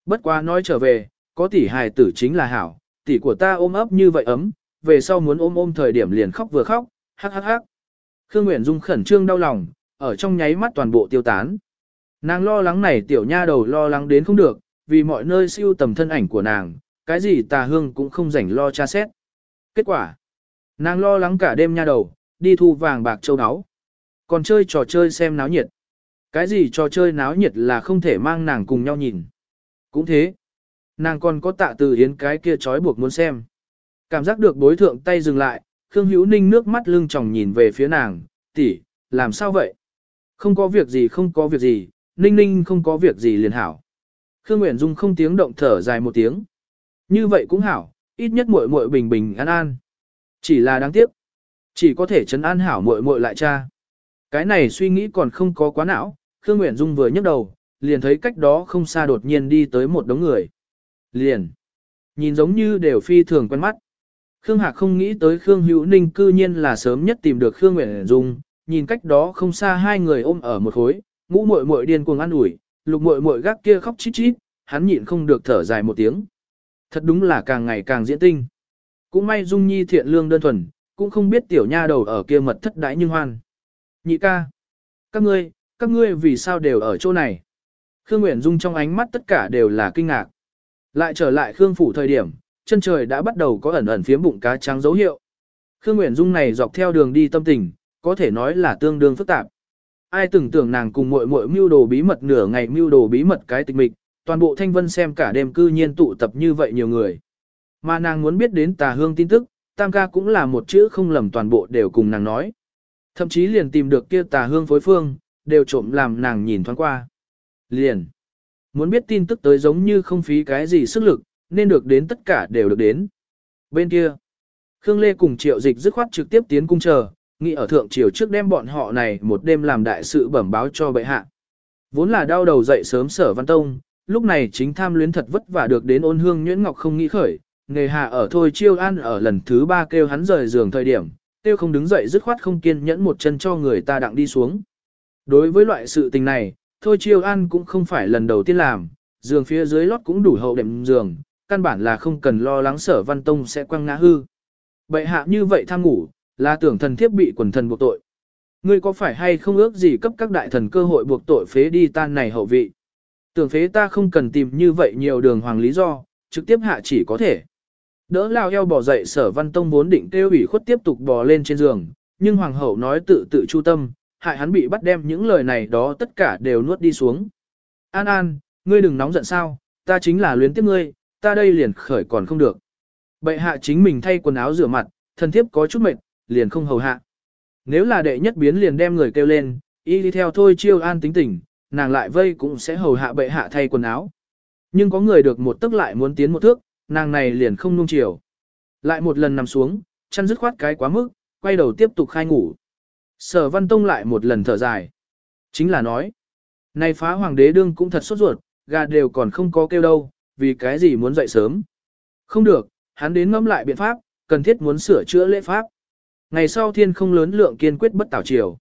Bất quá nói trở về, có tỷ hài tử chính là hảo, tỷ của ta ôm ấp như vậy ấm, về sau muốn ôm ôm thời điểm liền khóc vừa khóc, hắc hắc hắc. Khương Nguyễn Dung khẩn trương đau lòng, ở trong nháy mắt toàn bộ tiêu tán. Nàng lo lắng này tiểu nha đầu lo lắng đến không được, vì mọi nơi siêu tầm thân ảnh của nàng, cái gì tà hương cũng không rảnh lo tra xét. Kết quả, nàng lo lắng cả đêm nha đầu, đi thu vàng bạc châu áo. Còn chơi trò chơi xem náo nhiệt. Cái gì trò chơi náo nhiệt là không thể mang nàng cùng nhau nhìn. Cũng thế, nàng còn có tạ từ hiến cái kia trói buộc muốn xem. Cảm giác được bối thượng tay dừng lại, Khương Hữu Ninh nước mắt lưng tròng nhìn về phía nàng, tỷ, làm sao vậy? Không có việc gì không có việc gì, Ninh Ninh không có việc gì liền hảo. Khương Nguyễn Dung không tiếng động thở dài một tiếng. Như vậy cũng hảo, ít nhất muội muội bình bình an an. Chỉ là đáng tiếc. Chỉ có thể chấn an hảo muội muội lại cha. Cái này suy nghĩ còn không có quá não, Khương Nguyễn Dung vừa nhấc đầu, liền thấy cách đó không xa đột nhiên đi tới một đống người. Liền. Nhìn giống như đều phi thường quen mắt. Khương Hạc không nghĩ tới Khương Hữu Ninh cư nhiên là sớm nhất tìm được Khương Nguyễn Dung, nhìn cách đó không xa hai người ôm ở một khối, ngũ muội muội điên cuồng ăn ủi, lục muội muội gác kia khóc chít chít, hắn nhịn không được thở dài một tiếng. Thật đúng là càng ngày càng diễn tinh. Cũng may Dung Nhi thiện lương đơn thuần, cũng không biết tiểu nha đầu ở kia mật thất đãi nhưng hoan. Nhị ca. Các ngươi, các ngươi vì sao đều ở chỗ này? Khương Nguyễn Dung trong ánh mắt tất cả đều là kinh ngạc. Lại trở lại Khương Phủ thời điểm, chân trời đã bắt đầu có ẩn ẩn phía bụng cá trắng dấu hiệu. Khương Nguyễn Dung này dọc theo đường đi tâm tình, có thể nói là tương đương phức tạp. Ai từng tưởng nàng cùng muội muội mưu đồ bí mật nửa ngày mưu đồ bí mật cái tịch mịch, toàn bộ thanh vân xem cả đêm cư nhiên tụ tập như vậy nhiều người. Mà nàng muốn biết đến tà hương tin tức, tam ca cũng là một chữ không lầm toàn bộ đều cùng nàng nói. Thậm chí liền tìm được kia tà hương phối phương, đều trộm làm nàng nhìn thoáng qua. Liền. Muốn biết tin tức tới giống như không phí cái gì sức lực, nên được đến tất cả đều được đến. Bên kia, Khương Lê cùng Triệu Dịch dứt khoát trực tiếp tiến cung chờ, nghĩ ở thượng triều trước đem bọn họ này một đêm làm đại sự bẩm báo cho bệ hạ. Vốn là đau đầu dậy sớm sở văn tông, lúc này chính tham luyến thật vất vả được đến ôn hương nhuyễn ngọc không nghĩ khởi, nghề hà ở thôi chiêu an ở lần thứ ba kêu hắn rời giường thời điểm, tiêu không đứng dậy dứt khoát không kiên nhẫn một chân cho người ta đặng đi xuống. Đối với loại sự tình này, thôi chiêu an cũng không phải lần đầu tiên làm, giường phía dưới lót cũng đủ hậu đệm giường, căn bản là không cần lo lắng sở văn tông sẽ quăng ngã hư. Bệ hạ như vậy tham ngủ, là tưởng thần thiếp bị quần thần buộc tội. Ngươi có phải hay không ước gì cấp các đại thần cơ hội buộc tội phế đi tan này hậu vị? Tưởng phế ta không cần tìm như vậy nhiều đường hoàng lý do, trực tiếp hạ chỉ có thể. Đỡ lao eo bỏ dậy sở văn tông vốn định kêu ủy khuất tiếp tục bò lên trên giường, nhưng hoàng hậu nói tự tự chu tâm, hại hắn bị bắt đem những lời này đó tất cả đều nuốt đi xuống. An an, ngươi đừng nóng giận sao, ta chính là luyến tiếp ngươi, ta đây liền khởi còn không được. Bệ hạ chính mình thay quần áo rửa mặt, thân thiếp có chút mệt, liền không hầu hạ. Nếu là đệ nhất biến liền đem người kêu lên, y đi theo thôi chiêu an tính tình, nàng lại vây cũng sẽ hầu hạ bệ hạ thay quần áo. Nhưng có người được một tức lại muốn tiến một thước, nàng này liền không nung chiều. Lại một lần nằm xuống, chăn dứt khoát cái quá mức, quay đầu tiếp tục khai ngủ. Sở văn tông lại một lần thở dài. Chính là nói, này phá hoàng đế đương cũng thật sốt ruột, gà đều còn không có kêu đâu, vì cái gì muốn dậy sớm. Không được, hắn đến ngẫm lại biện pháp, cần thiết muốn sửa chữa lễ pháp. Ngày sau thiên không lớn lượng kiên quyết bất tảo triều.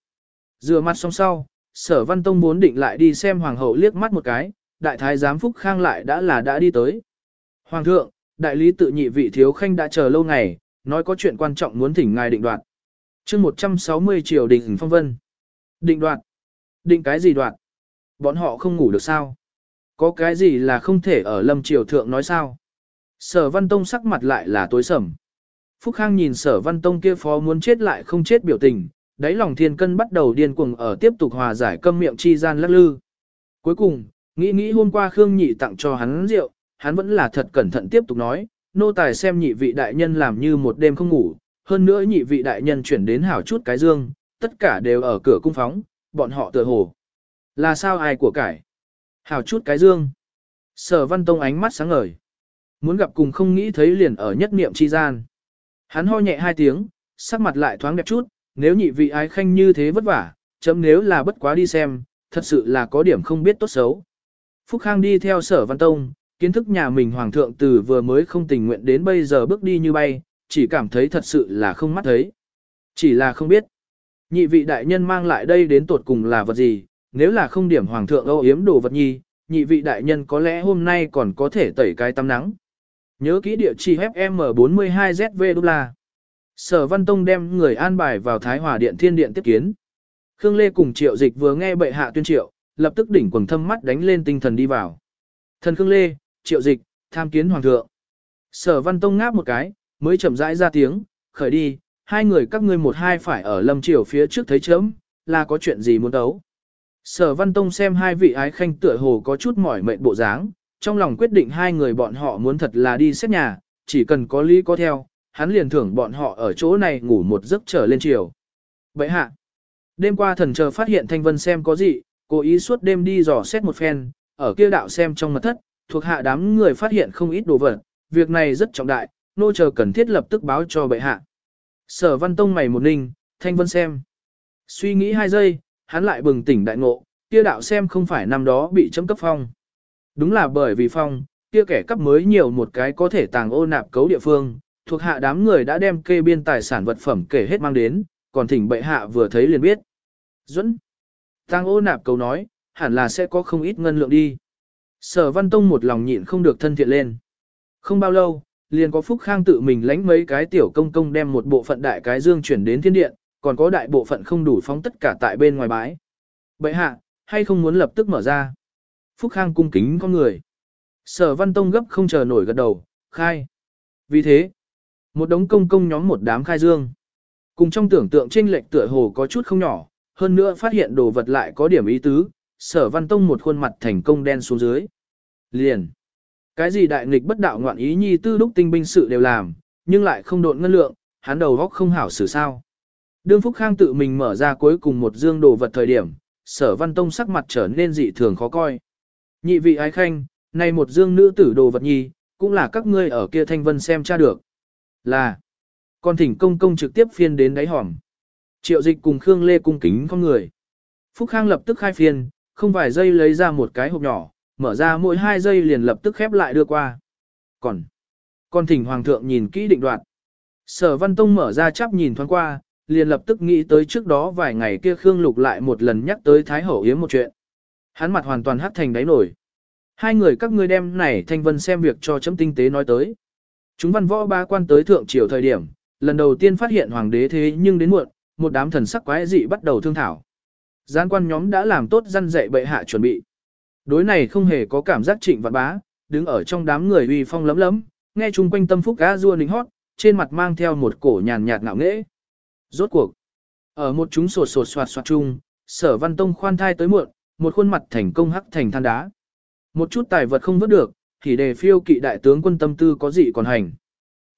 Rửa mặt xong sau, sở văn tông muốn định lại đi xem hoàng hậu liếc mắt một cái, đại thái giám Phúc Khang lại đã là đã đi tới. Hoàng thượng, đại lý tự nhị vị thiếu khanh đã chờ lâu ngày, nói có chuyện quan trọng muốn thỉnh ngài định đoạt. chương 160 triều đình phong vân. Định đoạt. Định cái gì đoạt? Bọn họ không ngủ được sao? Có cái gì là không thể ở lâm triều thượng nói sao? Sở văn tông sắc mặt lại là tối sầm. Phúc Khang nhìn sở văn tông kia phó muốn chết lại không chết biểu tình, đáy lòng thiên cân bắt đầu điên cuồng ở tiếp tục hòa giải câm miệng chi gian lắc lư. Cuối cùng, nghĩ nghĩ hôm qua Khương Nhị tặng cho hắn rượu, hắn vẫn là thật cẩn thận tiếp tục nói, nô tài xem nhị vị đại nhân làm như một đêm không ngủ, hơn nữa nhị vị đại nhân chuyển đến hảo chút cái dương, tất cả đều ở cửa cung phóng, bọn họ tựa hồ. Là sao ai của cải? Hảo chút cái dương. Sở văn tông ánh mắt sáng ngời. Muốn gặp cùng không nghĩ thấy liền ở nhất niệm chi gian. Hắn ho nhẹ hai tiếng, sắc mặt lại thoáng đẹp chút, nếu nhị vị ái khanh như thế vất vả, chấm nếu là bất quá đi xem, thật sự là có điểm không biết tốt xấu. Phúc Khang đi theo sở văn tông, kiến thức nhà mình hoàng thượng từ vừa mới không tình nguyện đến bây giờ bước đi như bay, chỉ cảm thấy thật sự là không mắt thấy. Chỉ là không biết. Nhị vị đại nhân mang lại đây đến tột cùng là vật gì, nếu là không điểm hoàng thượng âu yếm đồ vật nhi, nhị vị đại nhân có lẽ hôm nay còn có thể tẩy cái tắm nắng. Nhớ kỹ địa chỉ FM42ZV đô la. Sở Văn Tông đem người an bài vào Thái Hòa Điện Thiên Điện tiếp kiến. Khương Lê cùng Triệu Dịch vừa nghe bệ hạ tuyên triệu, lập tức đỉnh quần thâm mắt đánh lên tinh thần đi vào. Thần Khương Lê, Triệu Dịch, tham kiến hoàng thượng. Sở Văn Tông ngáp một cái, mới chậm rãi ra tiếng, khởi đi, hai người các ngươi một hai phải ở lâm triều phía trước thấy chớm, là có chuyện gì muốn đấu. Sở Văn Tông xem hai vị ái khanh tựa hồ có chút mỏi mệt bộ dáng, trong lòng quyết định hai người bọn họ muốn thật là đi xét nhà, chỉ cần có lý có theo, hắn liền thưởng bọn họ ở chỗ này ngủ một giấc trở lên chiều. Vậy hạ, đêm qua thần chờ phát hiện Thanh Vân xem có gì, cố ý suốt đêm đi dò xét một phen, ở kia đạo xem trong mật thất, thuộc hạ đám người phát hiện không ít đồ vật, việc này rất trọng đại, nô chờ cần thiết lập tức báo cho bệ hạ. Sở Văn Tông mày một ninh, Thanh Vân xem. Suy nghĩ hai giây, hắn lại bừng tỉnh đại ngộ, kia đạo xem không phải năm đó bị chấm cấp phong. Đúng là bởi vì phong, kia kẻ cấp mới nhiều một cái có thể tàng ô nạp cấu địa phương, thuộc hạ đám người đã đem kê biên tài sản vật phẩm kể hết mang đến, còn thỉnh bệ hạ vừa thấy liền biết. Duẫn. Tang ô nạp cầu nói, hẳn là sẽ có không ít ngân lượng đi. Sở Văn Tông một lòng nhịn không được thân thiện lên. Không bao lâu, liền có Phúc Khang tự mình lãnh mấy cái tiểu công công đem một bộ phận đại cái dương chuyển đến thiên điện, còn có đại bộ phận không đủ phóng tất cả tại bên ngoài bãi. Bệ hạ, hay không muốn lập tức mở ra? Phúc Khang cung kính con người. Sở Văn Tông gấp không chờ nổi gật đầu, khai. Vì thế, một đống công công nhóm một đám khai dương. Cùng trong tưởng tượng tranh lệch tựa hồ có chút không nhỏ, hơn nữa phát hiện đồ vật lại có điểm ý tứ, sở văn tông một khuôn mặt thành công đen xuống dưới. Liền. Cái gì đại nghịch bất đạo ngoạn ý nhi tư đúc tinh binh sự đều làm, nhưng lại không độn ngân lượng, hắn đầu góc không hảo xử sao. Đương Phúc Khang tự mình mở ra cuối cùng một dương đồ vật thời điểm, sở văn tông sắc mặt trở nên dị thường khó coi. Nhị vị ái khanh, này một dương nữ tử đồ vật nhi, cũng là các ngươi ở kia thanh vân xem tra được. Là, con thỉnh công công trực tiếp phiên đến đáy hòm. Triệu dịch cùng Khương Lê cung kính con người. Phúc Khang lập tức khai phiên, không vài giây lấy ra một cái hộp nhỏ, mở ra mỗi hai giây liền lập tức khép lại đưa qua. Còn, con thỉnh Hoàng thượng nhìn kỹ định đoạt. Sở Văn Tông mở ra chắp nhìn thoáng qua, liền lập tức nghĩ tới trước đó vài ngày kia Khương Lục lại một lần nhắc tới Thái Hậu Yếm một chuyện. Hắn mặt hoàn toàn hắt thành đáy nổi. Hai người các ngươi đem này thanh vân xem việc cho chấm tinh tế nói tới. Chúng văn võ ba quan tới thượng triều thời điểm, lần đầu tiên phát hiện hoàng đế thế nhưng đến muộn, một đám thần sắc quái dị bắt đầu thương thảo. Gián quan nhóm đã làm tốt răn dạy bệ hạ chuẩn bị. Đối này không hề có cảm giác trịnh vạn bá, đứng ở trong đám người uy phong lấm lấm, nghe chung quanh tâm phúc gã rua nính hót, trên mặt mang theo một cổ nhàn nhạt ngạo nghễ. Rốt cuộc, ở một chúng sột sột soạt soạt chung, sở văn tông khoan thai tới muộn, một khuôn mặt thành công hắc thành than đá. Một chút tài vật không vớt được, thì đề phiêu kỵ đại tướng quân tâm tư có gì còn hành.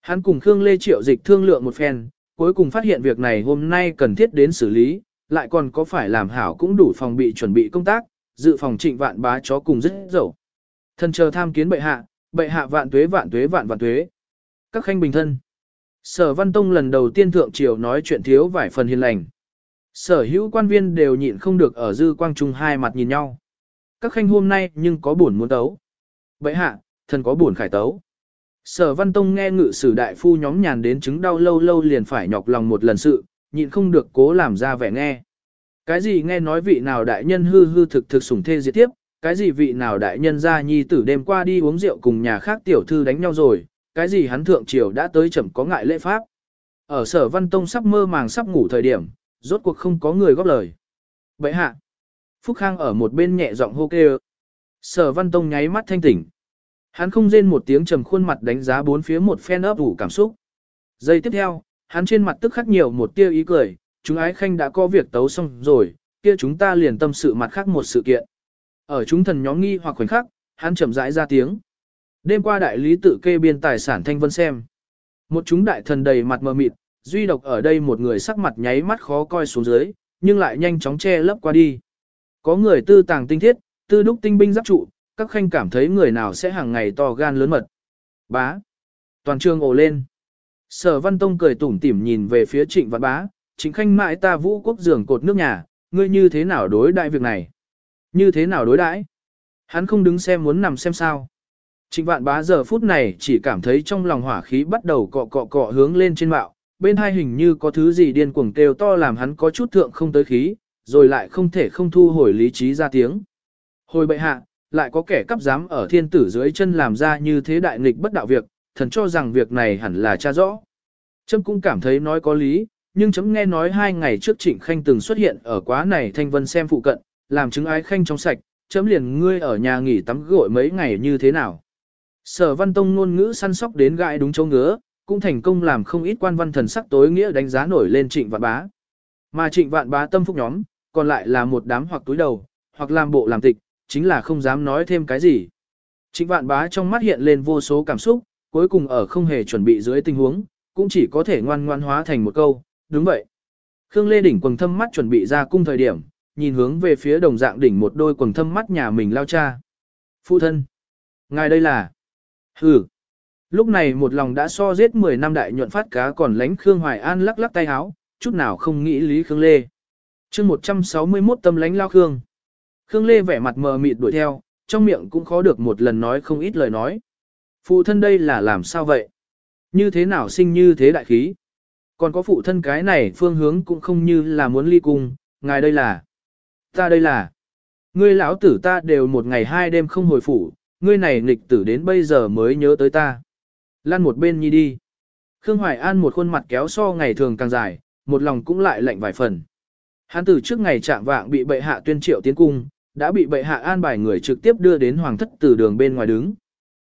Hắn cùng Khương Lê Triệu dịch thương lượng một phen, cuối cùng phát hiện việc này hôm nay cần thiết đến xử lý, lại còn có phải làm hảo cũng đủ phòng bị chuẩn bị công tác, dự phòng trịnh vạn bá chó cùng rất dẫu. Thân chờ tham kiến bệ hạ, bệ hạ vạn tuế vạn tuế vạn vạn tuế. Các khanh bình thân. Sở Văn Tông lần đầu tiên thượng triều nói chuyện thiếu vài phần hiền lành. Sở hữu quan viên đều nhịn không được ở dư quang trung hai mặt nhìn nhau. Các khanh hôm nay nhưng có buồn muốn tấu. Bệ hạ, thần có buồn khải tấu. Sở Văn Tông nghe ngự sử đại phu nhóm nhàn đến chứng đau lâu lâu liền phải nhọc lòng một lần sự, nhịn không được cố làm ra vẻ nghe. Cái gì nghe nói vị nào đại nhân hư hư thực thực sủng thê diệt tiếp, cái gì vị nào đại nhân ra nhi tử đêm qua đi uống rượu cùng nhà khác tiểu thư đánh nhau rồi, cái gì hắn thượng triều đã tới chậm có ngại lễ pháp. Ở sở văn tông sắp mơ màng sắp ngủ thời điểm, rốt cuộc không có người góp lời. Vậy hạ, Phúc Khang ở một bên nhẹ giọng hô kêu. Sở văn tông nháy mắt thanh tỉnh. Hắn không rên một tiếng trầm khuôn mặt đánh giá bốn phía một phen ấp ủ cảm xúc. Giây tiếp theo, hắn trên mặt tức khắc nhiều một tia ý cười, chúng ái khanh đã có việc tấu xong rồi, kia chúng ta liền tâm sự mặt khác một sự kiện. Ở chúng thần nhóm nghi hoặc khoảnh khắc, hắn chậm rãi ra tiếng. Đêm qua đại lý tự kê biên tài sản thanh vân xem. Một chúng đại thần đầy mặt mờ mịt, duy độc ở đây một người sắc mặt nháy mắt khó coi xuống dưới, nhưng lại nhanh chóng che lấp qua đi. Có người tư tàng tinh thiết, tư đúc tinh binh giáp trụ, các khanh cảm thấy người nào sẽ hàng ngày to gan lớn mật. Bá. Toàn trường ồ lên. Sở Văn Tông cười tủm tỉm nhìn về phía Trịnh Văn Bá, Chính Khanh mãi ta vũ quốc giường cột nước nhà, ngươi như thế nào đối đại việc này? Như thế nào đối đãi? Hắn không đứng xem muốn nằm xem sao. Trịnh Vạn Bá giờ phút này chỉ cảm thấy trong lòng hỏa khí bắt đầu cọ cọ cọ hướng lên trên mạo, bên hai hình như có thứ gì điên cuồng kêu to làm hắn có chút thượng không tới khí, rồi lại không thể không thu hồi lý trí ra tiếng. Hồi bệ hạ, lại có kẻ cắp dám ở thiên tử dưới chân làm ra như thế đại nghịch bất đạo việc, thần cho rằng việc này hẳn là cha rõ. Trâm cũng cảm thấy nói có lý, nhưng chấm nghe nói hai ngày trước Trịnh Khanh từng xuất hiện ở quá này thanh vân xem phụ cận, làm chứng ái Khanh trong sạch, chấm liền ngươi ở nhà nghỉ tắm gội mấy ngày như thế nào. Sở văn tông ngôn ngữ săn sóc đến gãi đúng chỗ ngứa, cũng thành công làm không ít quan văn thần sắc tối nghĩa đánh giá nổi lên trịnh vạn bá. Mà trịnh vạn bá tâm phúc nhóm, còn lại là một đám hoặc túi đầu, hoặc làm bộ làm tịch, chính là không dám nói thêm cái gì. Trịnh vạn bá trong mắt hiện lên vô số cảm xúc, cuối cùng ở không hề chuẩn bị dưới tình huống, cũng chỉ có thể ngoan ngoan hóa thành một câu, đúng vậy. Khương Lê Đỉnh quầng thâm mắt chuẩn bị ra cung thời điểm, nhìn hướng về phía đồng dạng đỉnh một đôi quầng thâm mắt nhà mình lao cha. Phụ thân. Ngài đây là. Hừ. Lúc này một lòng đã so giết 10 năm đại nhuận phát cá còn lánh Khương Hoài An lắc lắc tay háo, chút nào không nghĩ lý Khương Lê. chương 161 tâm lánh lao Khương. Khương Lê vẻ mặt mờ mịt đuổi theo, trong miệng cũng khó được một lần nói không ít lời nói. Phụ thân đây là làm sao vậy? Như thế nào sinh như thế đại khí? Còn có phụ thân cái này phương hướng cũng không như là muốn ly cung, ngài đây là... Ta đây là... Ngươi lão tử ta đều một ngày hai đêm không hồi phủ, ngươi này nghịch tử đến bây giờ mới nhớ tới ta. Lan một bên nhi đi. Khương Hoài An một khuôn mặt kéo so ngày thường càng dài, một lòng cũng lại lạnh vài phần. Hắn từ trước ngày trạng vạng bị bệ hạ tuyên triệu tiến cung, đã bị bệ hạ an bài người trực tiếp đưa đến hoàng thất từ đường bên ngoài đứng.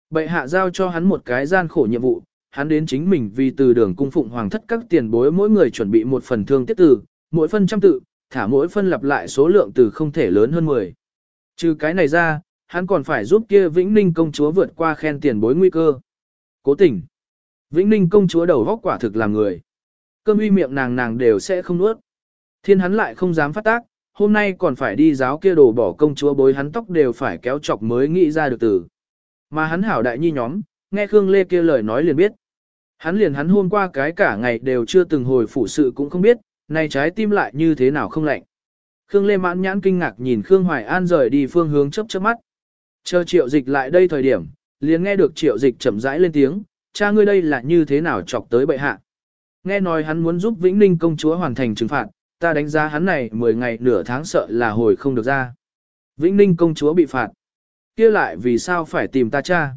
Bệ hạ giao cho hắn một cái gian khổ nhiệm vụ, hắn đến chính mình vì từ đường cung phụng hoàng thất các tiền bối mỗi người chuẩn bị một phần thương tiết từ, mỗi phân trăm tự, thả mỗi phân lặp lại số lượng từ không thể lớn hơn 10. Trừ cái này ra, hắn còn phải giúp kia Vĩnh Ninh công chúa vượt qua khen tiền bối nguy cơ. Cố tình. Vĩnh Ninh công chúa đầu góc quả thực là người. Cơm uy miệng nàng nàng đều sẽ không nuốt. Thiên hắn lại không dám phát tác, hôm nay còn phải đi giáo kia đồ bỏ công chúa bối hắn tóc đều phải kéo chọc mới nghĩ ra được từ. Mà hắn hảo đại nhi nhóm, nghe Khương Lê kia lời nói liền biết. Hắn liền hắn hôm qua cái cả ngày đều chưa từng hồi phủ sự cũng không biết, nay trái tim lại như thế nào không lạnh. Khương Lê mãn nhãn kinh ngạc nhìn Khương Hoài An rời đi phương hướng chấp chớp mắt. Chờ triệu dịch lại đây thời điểm, liền nghe được triệu dịch chậm rãi lên tiếng, cha ngươi đây là như thế nào chọc tới bệ hạ. Nghe nói hắn muốn giúp Vĩnh Ninh công chúa hoàn thành trừng phạt, ta đánh giá hắn này 10 ngày nửa tháng sợ là hồi không được ra. Vĩnh Ninh công chúa bị phạt. kia lại vì sao phải tìm ta cha?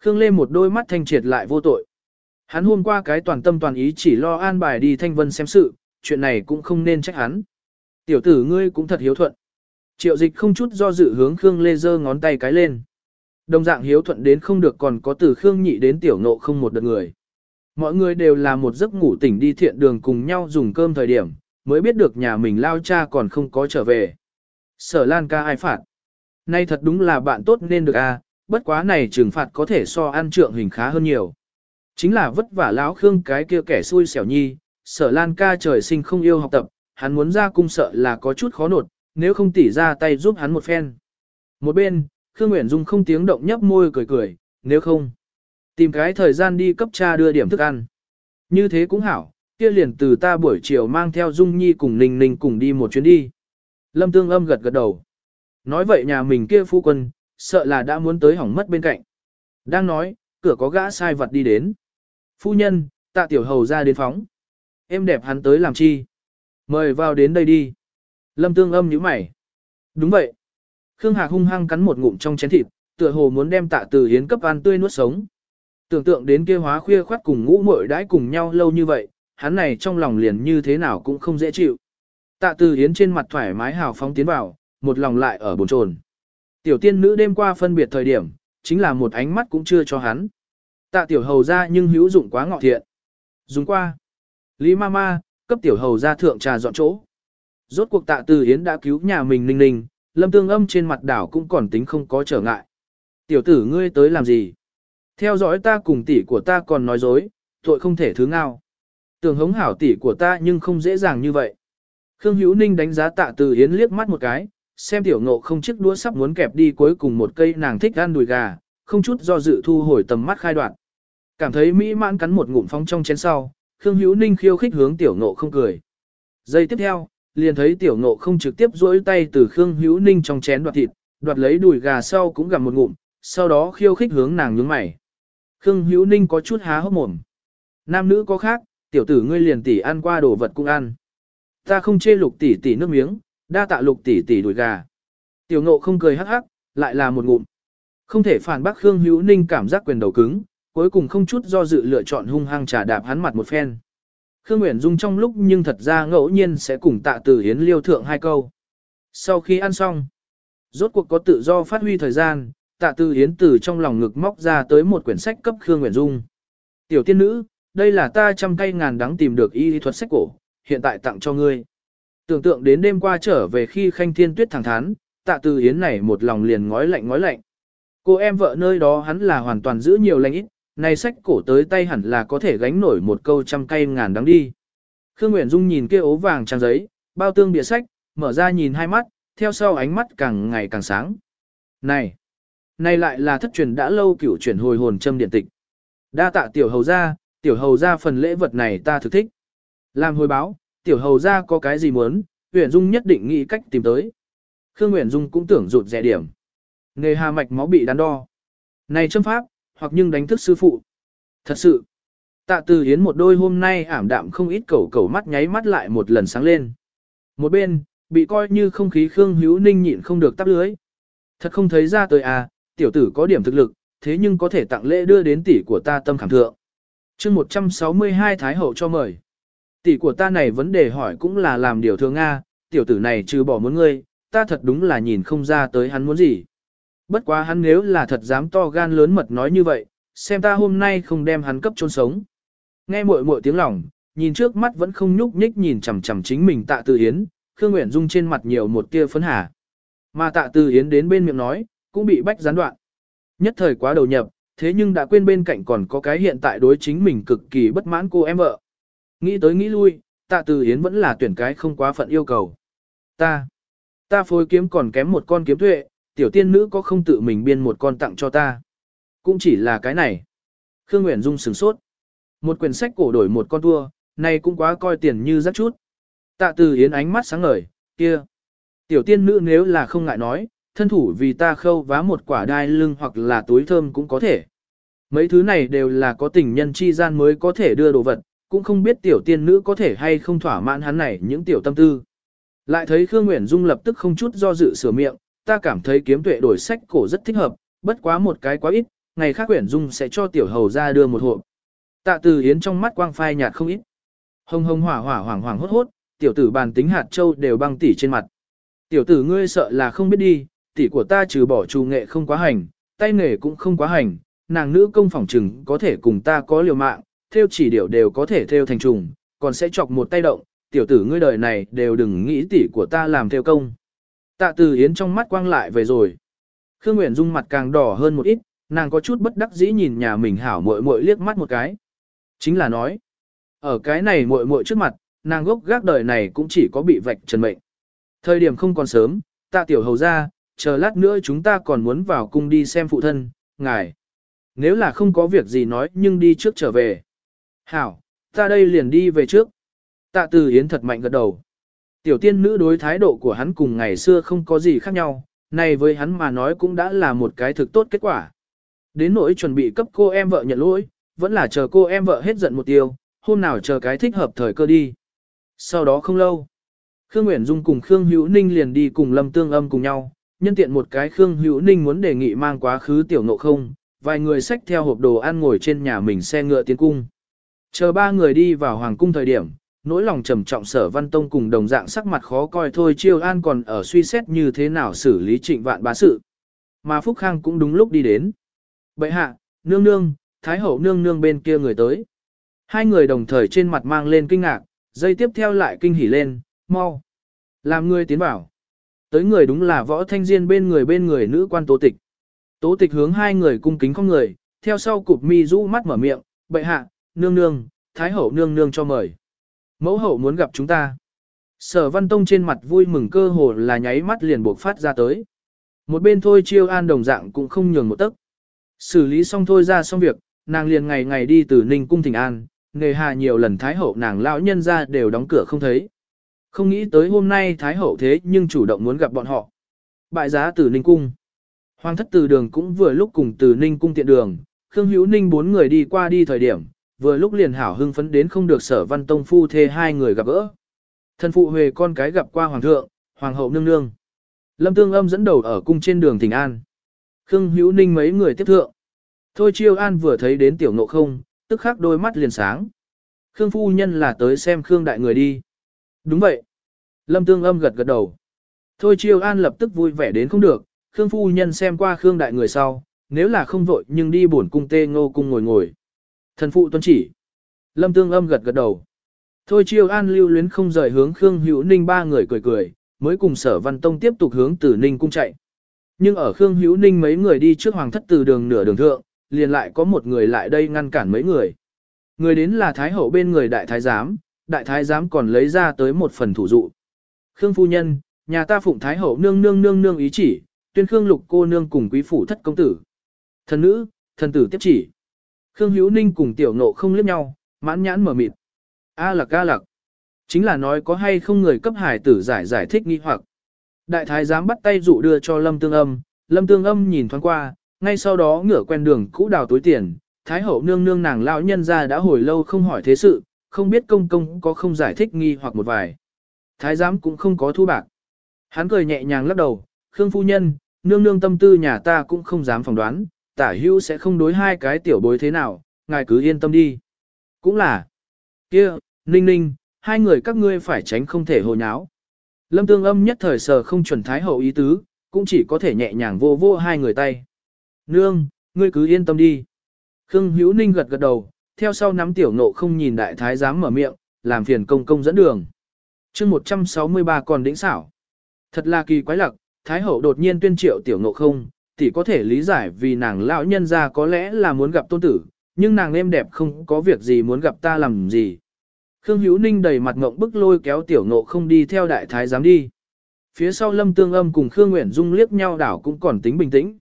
Khương Lê một đôi mắt thanh triệt lại vô tội. Hắn hôm qua cái toàn tâm toàn ý chỉ lo an bài đi thanh vân xem sự, chuyện này cũng không nên trách hắn. Tiểu tử ngươi cũng thật hiếu thuận. Triệu dịch không chút do dự hướng Khương Lê giơ ngón tay cái lên. Đồng dạng hiếu thuận đến không được còn có từ Khương nhị đến tiểu nộ không một đợt người. Mọi người đều là một giấc ngủ tỉnh đi thiện đường cùng nhau dùng cơm thời điểm, mới biết được nhà mình lao cha còn không có trở về. Sở Lan ca ai phạt? Nay thật đúng là bạn tốt nên được a, à, bất quá này trừng phạt có thể so ăn trượng hình khá hơn nhiều. Chính là vất vả lão Khương cái kia kẻ xui xẻo nhi, sở Lan ca trời sinh không yêu học tập, hắn muốn ra cung sợ là có chút khó nột, nếu không tỉ ra tay giúp hắn một phen. Một bên, Khương Nguyễn Dung không tiếng động nhấp môi cười cười, nếu không, tìm cái thời gian đi cấp cha đưa điểm thức ăn. Như thế cũng hảo, kia liền từ ta buổi chiều mang theo Dung Nhi cùng Ninh Ninh cùng đi một chuyến đi. Lâm Tương âm gật gật đầu. Nói vậy nhà mình kia phu quân, sợ là đã muốn tới hỏng mất bên cạnh. Đang nói, cửa có gã sai vật đi đến. Phu nhân, tạ tiểu hầu ra đến phóng. Em đẹp hắn tới làm chi? Mời vào đến đây đi. Lâm Tương âm nhíu mày. Đúng vậy. Khương Hạc hung hăng cắn một ngụm trong chén thịt, tựa hồ muốn đem tạ từ hiến cấp ăn tươi nuốt sống. Tưởng tượng đến kia hóa khuya khoát cùng ngũ muội đãi cùng nhau lâu như vậy, hắn này trong lòng liền như thế nào cũng không dễ chịu. Tạ từ hiến trên mặt thoải mái hào phóng tiến vào, một lòng lại ở bồn chồn. Tiểu tiên nữ đêm qua phân biệt thời điểm, chính là một ánh mắt cũng chưa cho hắn. Tạ tiểu hầu ra nhưng hữu dụng quá ngọ thiện. Dùng qua. Lý ma ma, cấp tiểu hầu ra thượng trà dọn chỗ. Rốt cuộc tạ từ hiến đã cứu nhà mình ninh ninh, lâm tương âm trên mặt đảo cũng còn tính không có trở ngại. Tiểu tử ngươi tới làm gì? Theo dõi ta cùng tỷ của ta còn nói dối, tội không thể thứ ngao. Tưởng hống hảo tỷ của ta nhưng không dễ dàng như vậy. Khương Hữu Ninh đánh giá tạ từ hiến liếc mắt một cái, xem tiểu ngộ không chiếc đũa sắp muốn kẹp đi cuối cùng một cây nàng thích ăn đùi gà, không chút do dự thu hồi tầm mắt khai đoạn. Cảm thấy mỹ mãn cắn một ngụm phong trong chén sau, Khương Hữu Ninh khiêu khích hướng tiểu ngộ không cười. Giây tiếp theo, liền thấy tiểu ngộ không trực tiếp duỗi tay từ Khương Hữu Ninh trong chén đoạt thịt, đoạt lấy đùi gà sau cũng gặm một ngụm, sau đó khiêu khích hướng nàng nhướng mày. Khương Hữu Ninh có chút há hốc mồm. Nam nữ có khác, tiểu tử ngươi liền tỷ ăn qua đồ vật cũng ăn. Ta không chê lục tỷ tỷ nước miếng, đa tạ lục tỷ tỷ đùi gà. Tiểu ngộ không cười hắc hắc, lại là một ngụm. Không thể phản bác Khương Hữu Ninh cảm giác quyền đầu cứng, cuối cùng không chút do dự lựa chọn hung hăng trả đạp hắn mặt một phen. Khương Nguyễn Dung trong lúc nhưng thật ra ngẫu nhiên sẽ cùng tạ tử hiến liêu thượng hai câu. Sau khi ăn xong, rốt cuộc có tự do phát huy thời gian, tạ tử hiến từ trong lòng ngực móc ra tới một quyển sách cấp Khương Nguyễn Dung. Tiểu tiên nữ, đây là ta trăm cây ngàn đắng tìm được y thuật sách cổ, hiện tại tặng cho ngươi. Tưởng tượng đến đêm qua trở về khi khanh thiên tuyết thẳng thắn, tạ từ yến này một lòng liền ngói lạnh ngói lạnh. Cô em vợ nơi đó hắn là hoàn toàn giữ nhiều lành ít, này sách cổ tới tay hẳn là có thể gánh nổi một câu trăm cây ngàn đắng đi. Khương Nguyễn Dung nhìn kia ố vàng trang giấy, bao tương bìa sách, mở ra nhìn hai mắt, theo sau ánh mắt càng ngày càng sáng. Này, này lại là thất truyền đã lâu cửu chuyển hồi hồn châm điện tịch. Đa tạ tiểu hầu ra, tiểu hầu ra phần lễ vật này ta thực thích. Làm hồi báo, tiểu hầu ra có cái gì muốn, Nguyễn Dung nhất định nghĩ cách tìm tới. Khương Nguyễn Dung cũng tưởng rụt rẻ điểm. Nghề hà mạch máu bị đắn đo. Này châm pháp, hoặc nhưng đánh thức sư phụ. Thật sự, tạ từ hiến một đôi hôm nay ảm đạm không ít cẩu cẩu mắt nháy mắt lại một lần sáng lên. Một bên, bị coi như không khí Khương Hữu Ninh nhịn không được tắp lưới. Thật không thấy ra tới à, tiểu tử có điểm thực lực, thế nhưng có thể tặng lễ đưa đến tỷ của ta tâm khảm thượng chương 162 Thái Hậu cho mời. Tỷ của ta này vấn đề hỏi cũng là làm điều thường Nga, tiểu tử này trừ bỏ muốn ngươi, ta thật đúng là nhìn không ra tới hắn muốn gì. Bất quá hắn nếu là thật dám to gan lớn mật nói như vậy, xem ta hôm nay không đem hắn cấp chôn sống. Nghe muội muội tiếng lòng, nhìn trước mắt vẫn không nhúc nhích nhìn chằm chằm chính mình tạ từ yến, Khương Nguyễn Dung trên mặt nhiều một tia phấn hà. Mà tạ từ yến đến bên miệng nói, cũng bị bách gián đoạn. Nhất thời quá đầu nhập, thế nhưng đã quên bên cạnh còn có cái hiện tại đối chính mình cực kỳ bất mãn cô em vợ. Nghĩ tới nghĩ lui, tạ từ yến vẫn là tuyển cái không quá phận yêu cầu. Ta, ta phối kiếm còn kém một con kiếm tuệ, tiểu tiên nữ có không tự mình biên một con tặng cho ta. Cũng chỉ là cái này. Khương Nguyễn Dung sửng sốt. Một quyển sách cổ đổi một con tua, này cũng quá coi tiền như rất chút. Tạ từ yến ánh mắt sáng ngời, kia. Tiểu tiên nữ nếu là không ngại nói, thân thủ vì ta khâu vá một quả đai lưng hoặc là túi thơm cũng có thể. Mấy thứ này đều là có tình nhân chi gian mới có thể đưa đồ vật, cũng không biết tiểu tiên nữ có thể hay không thỏa mãn hắn này những tiểu tâm tư. Lại thấy Khương Nguyễn Dung lập tức không chút do dự sửa miệng, ta cảm thấy kiếm tuệ đổi sách cổ rất thích hợp, bất quá một cái quá ít, ngày khác Nguyễn Dung sẽ cho tiểu hầu ra đưa một hộp. Tạ Từ Yến trong mắt quang phai nhạt không ít. Hồng hồng hỏa hỏa hoàng hoàng hốt hốt, tiểu tử bàn tính hạt châu đều băng tỉ trên mặt. Tiểu tử ngươi sợ là không biết đi, tỷ của ta trừ bỏ trù nghệ không quá hành, tay nghề cũng không quá hành, nàng nữ công phỏng trừng có thể cùng ta có liều mạng, theo chỉ điều đều có thể theo thành trùng, còn sẽ chọc một tay động, tiểu tử ngươi đời này đều đừng nghĩ tỷ của ta làm theo công. Tạ Từ Yến trong mắt quang lại về rồi. Khương Nguyễn Dung mặt càng đỏ hơn một ít, nàng có chút bất đắc dĩ nhìn nhà mình hảo muội muội liếc mắt một cái. Chính là nói, ở cái này muội muội trước mặt, nàng gốc gác đời này cũng chỉ có bị vạch trần mệnh. Thời điểm không còn sớm, tạ tiểu hầu ra, chờ lát nữa chúng ta còn muốn vào cung đi xem phụ thân, ngài. Nếu là không có việc gì nói nhưng đi trước trở về. Hảo, ta đây liền đi về trước. Tạ từ Yến thật mạnh gật đầu. Tiểu tiên nữ đối thái độ của hắn cùng ngày xưa không có gì khác nhau, này với hắn mà nói cũng đã là một cái thực tốt kết quả. Đến nỗi chuẩn bị cấp cô em vợ nhận lỗi, vẫn là chờ cô em vợ hết giận một tiêu, hôm nào chờ cái thích hợp thời cơ đi. Sau đó không lâu, Khương Nguyễn Dung cùng Khương Hữu Ninh liền đi cùng Lâm Tương Âm cùng nhau, nhân tiện một cái Khương Hữu Ninh muốn đề nghị mang quá khứ tiểu ngộ không, vài người xách theo hộp đồ ăn ngồi trên nhà mình xe ngựa tiến cung. Chờ ba người đi vào hoàng cung thời điểm, nỗi lòng trầm trọng sở văn tông cùng đồng dạng sắc mặt khó coi thôi chiêu an còn ở suy xét như thế nào xử lý trịnh vạn bá sự. Mà Phúc Khang cũng đúng lúc đi đến. Bậy hạ, nương nương, thái hậu nương nương bên kia người tới. Hai người đồng thời trên mặt mang lên kinh ngạc, dây tiếp theo lại kinh hỉ lên, mau. Làm người tiến bảo. Tới người đúng là võ thanh diên bên người bên người nữ quan tố tịch. Tố tịch hướng hai người cung kính không người, theo sau cụp mi rũ mắt mở miệng, bệ hạ, nương nương, thái hậu nương nương cho mời. Mẫu hậu muốn gặp chúng ta. Sở văn tông trên mặt vui mừng cơ hồ là nháy mắt liền buộc phát ra tới. Một bên thôi chiêu an đồng dạng cũng không nhường một tấc. Xử lý xong thôi ra xong việc, nàng liền ngày ngày đi từ Ninh cung thỉnh an, nghề hà nhiều lần thái hậu nàng lão nhân ra đều đóng cửa không thấy. Không nghĩ tới hôm nay thái hậu thế nhưng chủ động muốn gặp bọn họ. Bại giá từ Ninh cung. Hoàng thất từ đường cũng vừa lúc cùng từ Ninh cung tiện đường, Khương Hữu Ninh bốn người đi qua đi thời điểm, vừa lúc liền hảo hưng phấn đến không được sở văn tông phu thê hai người gặp gỡ. Thân phụ huề con cái gặp qua hoàng thượng, hoàng hậu nương nương. Lâm Tương Âm dẫn đầu ở cung trên đường Thịnh An. Khương Hữu Ninh mấy người tiếp thượng. Thôi Chiêu An vừa thấy đến tiểu ngộ không, tức khắc đôi mắt liền sáng. Khương phu nhân là tới xem Khương đại người đi. Đúng vậy. Lâm Tương Âm gật gật đầu. Thôi Chiêu An lập tức vui vẻ đến không được, Khương phu nhân xem qua Khương đại người sau, nếu là không vội nhưng đi bổn cung tê ngô cung ngồi ngồi. Thần phụ tuân chỉ. Lâm Tương Âm gật gật đầu. Thôi Chiêu An lưu luyến không rời hướng Khương Hữu Ninh ba người cười cười, mới cùng Sở Văn Tông tiếp tục hướng Tử Ninh cung chạy. Nhưng ở Khương Hữu Ninh mấy người đi trước hoàng thất từ đường nửa đường thượng, liền lại có một người lại đây ngăn cản mấy người. Người đến là Thái hậu bên người đại thái giám, đại thái giám còn lấy ra tới một phần thủ dụ. Khương phu nhân, nhà ta phụng Thái hậu nương nương nương nương ý chỉ, tuyên Khương lục cô nương cùng quý phủ thất công tử. Thần nữ, thần tử tiếp chỉ. Khương Hữu Ninh cùng tiểu nộ không liếc nhau, mãn nhãn mở mịt. A lạc a lạc. Chính là nói có hay không người cấp hải tử giải giải thích nghi hoặc. Đại thái giám bắt tay dụ đưa cho Lâm Tương Âm, Lâm Tương Âm nhìn thoáng qua, ngay sau đó ngửa quen đường cũ đào túi tiền, Thái hậu nương nương nàng lão nhân ra đã hồi lâu không hỏi thế sự, không biết công công có không giải thích nghi hoặc một vài. Thái giám cũng không có thu bạc. Hắn cười nhẹ nhàng lắc đầu, Khương phu nhân, nương nương tâm tư nhà ta cũng không dám phỏng đoán, tả hữu sẽ không đối hai cái tiểu bối thế nào, ngài cứ yên tâm đi. Cũng là, kia, ninh ninh, hai người các ngươi phải tránh không thể hồ nháo. Lâm tương âm nhất thời sờ không chuẩn thái hậu ý tứ, cũng chỉ có thể nhẹ nhàng vô vô hai người tay. Nương, ngươi cứ yên tâm đi. Khương Hữu Ninh gật gật đầu, theo sau nắm tiểu nộ không nhìn đại thái giám mở miệng, làm phiền công công dẫn đường. chương 163 còn đỉnh xảo. Thật là kỳ quái lặc, thái hậu đột nhiên tuyên triệu tiểu nộ không, thì có thể lý giải vì nàng lão nhân ra có lẽ là muốn gặp tôn tử, nhưng nàng êm đẹp không có việc gì muốn gặp ta làm gì. Khương Hữu Ninh đầy mặt ngộng bức lôi kéo tiểu nộ không đi theo đại thái giám đi. Phía sau Lâm Tương Âm cùng Khương Nguyễn Dung liếc nhau đảo cũng còn tính bình tĩnh.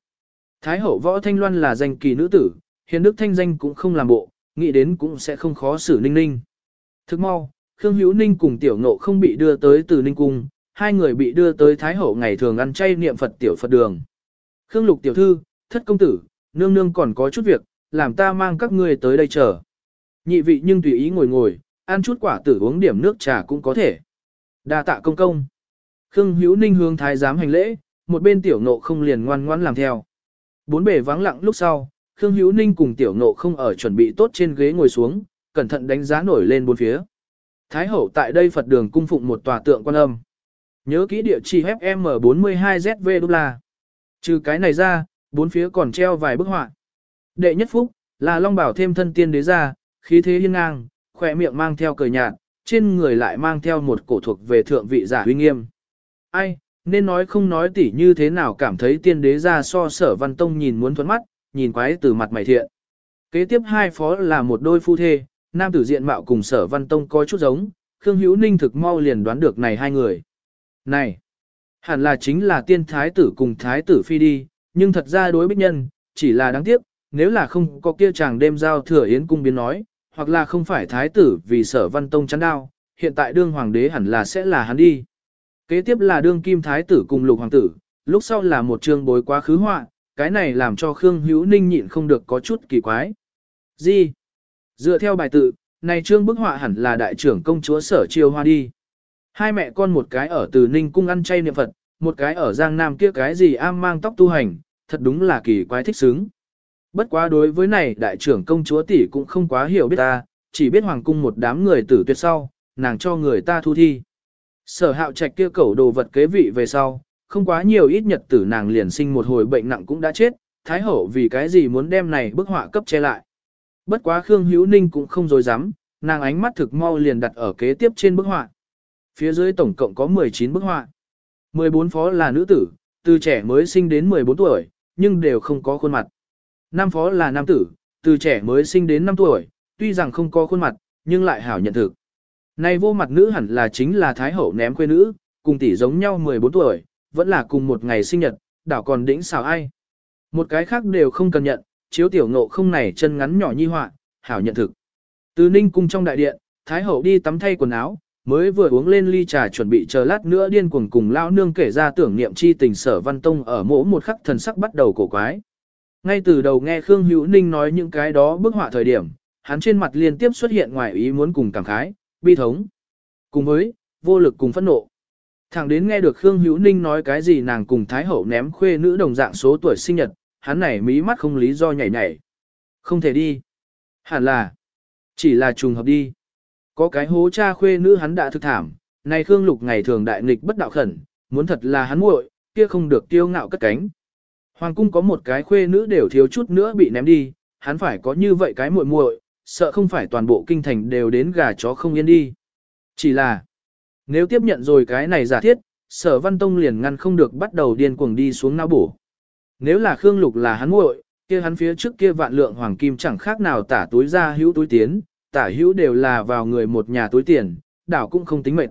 Thái hậu võ Thanh Loan là danh kỳ nữ tử, hiền đức thanh danh cũng không làm bộ, nghĩ đến cũng sẽ không khó xử ninh ninh. Thức mau, Khương Hữu Ninh cùng tiểu nộ không bị đưa tới từ ninh cung, hai người bị đưa tới Thái hậu ngày thường ăn chay niệm Phật tiểu Phật đường. Khương Lục tiểu thư, thất công tử, nương nương còn có chút việc, làm ta mang các ngươi tới đây chờ. Nhị vị nhưng tùy ý ngồi ngồi, ăn chút quả tử uống điểm nước trà cũng có thể. Đa tạ công công. Khương Hữu Ninh hướng thái giám hành lễ, một bên tiểu nộ không liền ngoan ngoãn làm theo. Bốn bề vắng lặng lúc sau, Khương Hữu Ninh cùng tiểu nộ không ở chuẩn bị tốt trên ghế ngồi xuống, cẩn thận đánh giá nổi lên bốn phía. Thái hậu tại đây Phật đường cung phụng một tòa tượng quan âm. Nhớ kỹ địa chỉ FM42ZV đô la. Trừ cái này ra, bốn phía còn treo vài bức họa. Đệ nhất phúc, là Long Bảo thêm thân tiên đế ra, khí thế hiên ngang, khỏe miệng mang theo cười nhạt, trên người lại mang theo một cổ thuộc về thượng vị giả huy nghiêm. Ai, nên nói không nói tỉ như thế nào cảm thấy tiên đế ra so sở văn tông nhìn muốn thuẫn mắt, nhìn quái từ mặt mày thiện. Kế tiếp hai phó là một đôi phu thê, nam tử diện mạo cùng sở văn tông có chút giống, Khương Hữu Ninh thực mau liền đoán được này hai người. Này, hẳn là chính là tiên thái tử cùng thái tử phi đi, nhưng thật ra đối bích nhân, chỉ là đáng tiếc, nếu là không có kia chàng đêm giao thừa yến cung biến nói, hoặc là không phải thái tử vì sở văn tông chắn đao, hiện tại đương hoàng đế hẳn là sẽ là hắn đi. Kế tiếp là đương kim thái tử cùng lục hoàng tử, lúc sau là một chương bối quá khứ họa, cái này làm cho Khương Hữu Ninh nhịn không được có chút kỳ quái. Gì? Dựa theo bài tự, này trương bức họa hẳn là đại trưởng công chúa sở chiêu hoa đi. Hai mẹ con một cái ở từ Ninh cung ăn chay niệm Phật, một cái ở Giang Nam kia cái gì am mang tóc tu hành, thật đúng là kỳ quái thích xứng. Bất quá đối với này đại trưởng công chúa tỷ cũng không quá hiểu biết ta, chỉ biết hoàng cung một đám người tử tuyệt sau, nàng cho người ta thu thi. Sở hạo trạch kia cẩu đồ vật kế vị về sau, không quá nhiều ít nhật tử nàng liền sinh một hồi bệnh nặng cũng đã chết, thái hậu vì cái gì muốn đem này bức họa cấp che lại. Bất quá Khương Hữu Ninh cũng không dối dám, nàng ánh mắt thực mau liền đặt ở kế tiếp trên bức họa. Phía dưới tổng cộng có 19 bức họa. 14 phó là nữ tử, từ trẻ mới sinh đến 14 tuổi, nhưng đều không có khuôn mặt. Năm phó là nam tử, từ trẻ mới sinh đến 5 tuổi, tuy rằng không có khuôn mặt, nhưng lại hảo nhận thực. Này vô mặt nữ hẳn là chính là Thái Hậu ném quê nữ, cùng tỷ giống nhau 14 tuổi, vẫn là cùng một ngày sinh nhật, đảo còn đỉnh xào ai. Một cái khác đều không cần nhận, chiếu tiểu ngộ không này chân ngắn nhỏ nhi họa, hảo nhận thực. Từ ninh cung trong đại điện, Thái Hậu đi tắm thay quần áo, mới vừa uống lên ly trà chuẩn bị chờ lát nữa điên cuồng cùng lao nương kể ra tưởng niệm chi tình sở văn tông ở mỗi một khắc thần sắc bắt đầu cổ quái. Ngay từ đầu nghe Khương Hữu Ninh nói những cái đó bức họa thời điểm, hắn trên mặt liên tiếp xuất hiện ngoài ý muốn cùng cảm khái, bi thống, cùng với vô lực cùng phẫn nộ. Thẳng đến nghe được Khương Hữu Ninh nói cái gì nàng cùng Thái Hậu ném khuê nữ đồng dạng số tuổi sinh nhật, hắn này mí mắt không lý do nhảy nhảy. Không thể đi. Hẳn là, chỉ là trùng hợp đi. Có cái hố cha khuê nữ hắn đã thực thảm, này Khương Lục ngày thường đại nghịch bất đạo khẩn, muốn thật là hắn muội, kia không được tiêu ngạo cất cánh. Hoàng cung có một cái khuê nữ đều thiếu chút nữa bị ném đi, hắn phải có như vậy cái muội muội, sợ không phải toàn bộ kinh thành đều đến gà chó không yên đi. Chỉ là, nếu tiếp nhận rồi cái này giả thiết, sở văn tông liền ngăn không được bắt đầu điên cuồng đi xuống não bổ. Nếu là Khương Lục là hắn muội, kia hắn phía trước kia vạn lượng hoàng kim chẳng khác nào tả túi ra hữu túi tiến, tả hữu đều là vào người một nhà túi tiền, đảo cũng không tính mệnh.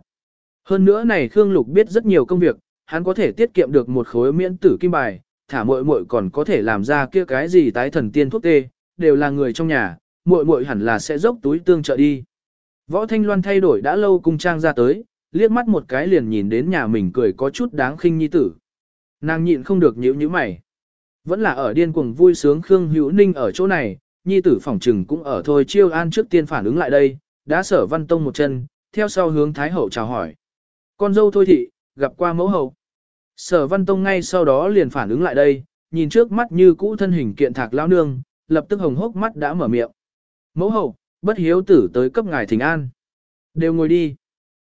Hơn nữa này Khương Lục biết rất nhiều công việc, hắn có thể tiết kiệm được một khối miễn tử kim bài, thả muội muội còn có thể làm ra kia cái gì tái thần tiên thuốc tê, đều là người trong nhà, muội muội hẳn là sẽ dốc túi tương trợ đi. Võ Thanh Loan thay đổi đã lâu cung trang ra tới, liếc mắt một cái liền nhìn đến nhà mình cười có chút đáng khinh nhi tử. Nàng nhịn không được nhíu nhíu mày. Vẫn là ở điên cuồng vui sướng Khương Hữu Ninh ở chỗ này, nhi tử phỏng trừng cũng ở thôi chiêu an trước tiên phản ứng lại đây, đã sở văn tông một chân, theo sau hướng Thái Hậu chào hỏi. Con dâu thôi thị, gặp qua mẫu hậu. Sở văn tông ngay sau đó liền phản ứng lại đây, nhìn trước mắt như cũ thân hình kiện thạc lão nương, lập tức hồng hốc mắt đã mở miệng. Mẫu hậu, bất hiếu tử tới cấp ngài thỉnh an. Đều ngồi đi.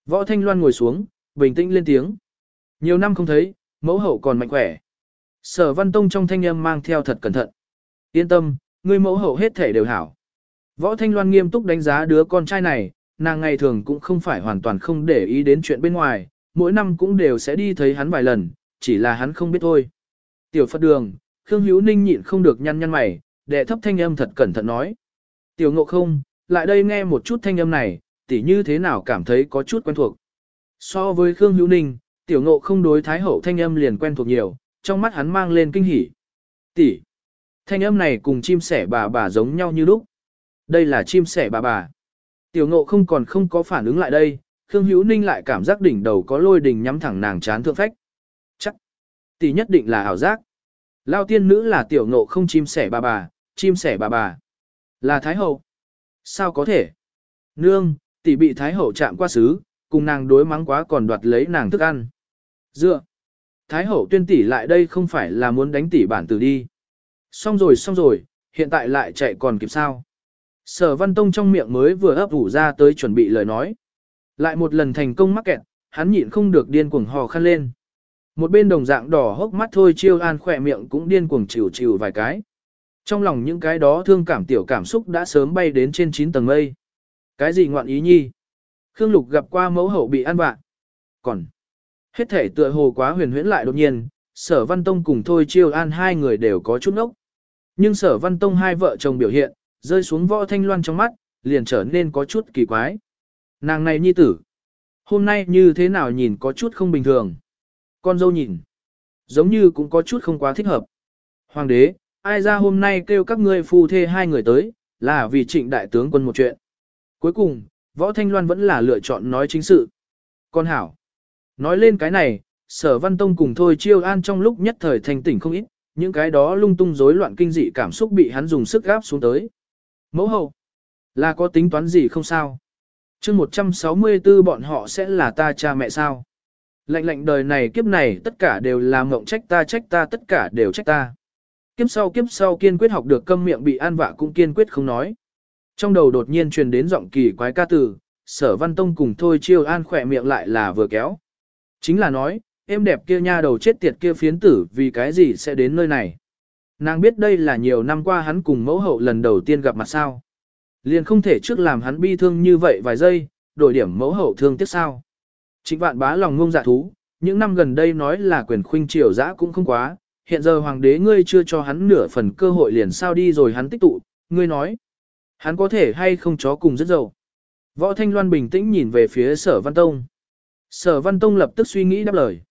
Võ Thanh Loan ngồi xuống, bình tĩnh lên tiếng. Nhiều năm không thấy, mẫu hậu còn mạnh khỏe. Sở Văn Tông trong thanh âm mang theo thật cẩn thận. Yên tâm, ngươi mẫu hậu hết thể đều hảo. Võ Thanh Loan nghiêm túc đánh giá đứa con trai này, nàng ngày thường cũng không phải hoàn toàn không để ý đến chuyện bên ngoài, mỗi năm cũng đều sẽ đi thấy hắn vài lần, chỉ là hắn không biết thôi. Tiểu Phật Đường, Khương Hữu Ninh nhịn không được nhăn nhăn mày, đệ thấp thanh âm thật cẩn thận nói. Tiểu Ngộ không, lại đây nghe một chút thanh âm này, tỉ như thế nào cảm thấy có chút quen thuộc. So với Khương Hữu Ninh, Tiểu Ngộ không đối Thái Hậu thanh âm liền quen thuộc nhiều, trong mắt hắn mang lên kinh hỉ. Tỷ, thanh âm này cùng chim sẻ bà bà giống nhau như lúc. Đây là chim sẻ bà bà. Tiểu Ngộ không còn không có phản ứng lại đây, Khương Hữu Ninh lại cảm giác đỉnh đầu có lôi đình nhắm thẳng nàng chán thượng phách. Chắc, tỷ nhất định là ảo giác. Lao tiên nữ là tiểu ngộ không chim sẻ bà bà, chim sẻ bà bà. Là Thái Hậu. Sao có thể? Nương, tỷ bị Thái Hậu chạm qua xứ, cùng nàng đối mắng quá còn đoạt lấy nàng thức ăn. Dựa. Thái Hậu tuyên tỷ lại đây không phải là muốn đánh tỷ bản tử đi. Xong rồi xong rồi, hiện tại lại chạy còn kịp sao. Sở Văn Tông trong miệng mới vừa ấp ủ ra tới chuẩn bị lời nói. Lại một lần thành công mắc kẹt, hắn nhịn không được điên cuồng hò khăn lên. Một bên đồng dạng đỏ hốc mắt thôi chiêu an khỏe miệng cũng điên cuồng chịu chịu vài cái. Trong lòng những cái đó thương cảm tiểu cảm xúc đã sớm bay đến trên 9 tầng mây. Cái gì ngoạn ý nhi? Khương Lục gặp qua mẫu hậu bị ăn vạ. Còn, hết thể tựa hồ quá huyền huyễn lại đột nhiên, sở văn tông cùng thôi chiêu an hai người đều có chút nốc. Nhưng sở văn tông hai vợ chồng biểu hiện, rơi xuống võ thanh loan trong mắt, liền trở nên có chút kỳ quái. Nàng này nhi tử, hôm nay như thế nào nhìn có chút không bình thường. Con dâu nhìn, giống như cũng có chút không quá thích hợp. Hoàng đế, ai ra hôm nay kêu các ngươi phu thê hai người tới, là vì trịnh đại tướng quân một chuyện. Cuối cùng, Võ Thanh Loan vẫn là lựa chọn nói chính sự. Con hảo, nói lên cái này, sở văn tông cùng thôi chiêu an trong lúc nhất thời thành tỉnh không ít, những cái đó lung tung rối loạn kinh dị cảm xúc bị hắn dùng sức gáp xuống tới. Mẫu hậu, là có tính toán gì không sao? chương 164 bọn họ sẽ là ta cha mẹ sao? Lạnh lạnh đời này kiếp này tất cả đều là mộng trách ta trách ta tất cả đều trách ta. Kiếp sau kiếp sau kiên quyết học được câm miệng bị an vạ cũng kiên quyết không nói. Trong đầu đột nhiên truyền đến giọng kỳ quái ca từ, sở văn tông cùng thôi chiêu an khỏe miệng lại là vừa kéo. Chính là nói, em đẹp kia nha đầu chết tiệt kia phiến tử vì cái gì sẽ đến nơi này. Nàng biết đây là nhiều năm qua hắn cùng mẫu hậu lần đầu tiên gặp mặt sao. Liền không thể trước làm hắn bi thương như vậy vài giây, đổi điểm mẫu hậu thương tiếc sao. chính vạn bá lòng ngông dạ thú, những năm gần đây nói là quyền khuynh triều dã cũng không quá, hiện giờ hoàng đế ngươi chưa cho hắn nửa phần cơ hội liền sao đi rồi hắn tích tụ, ngươi nói. Hắn có thể hay không chó cùng rất dậu. Võ Thanh Loan bình tĩnh nhìn về phía sở văn tông. Sở văn tông lập tức suy nghĩ đáp lời.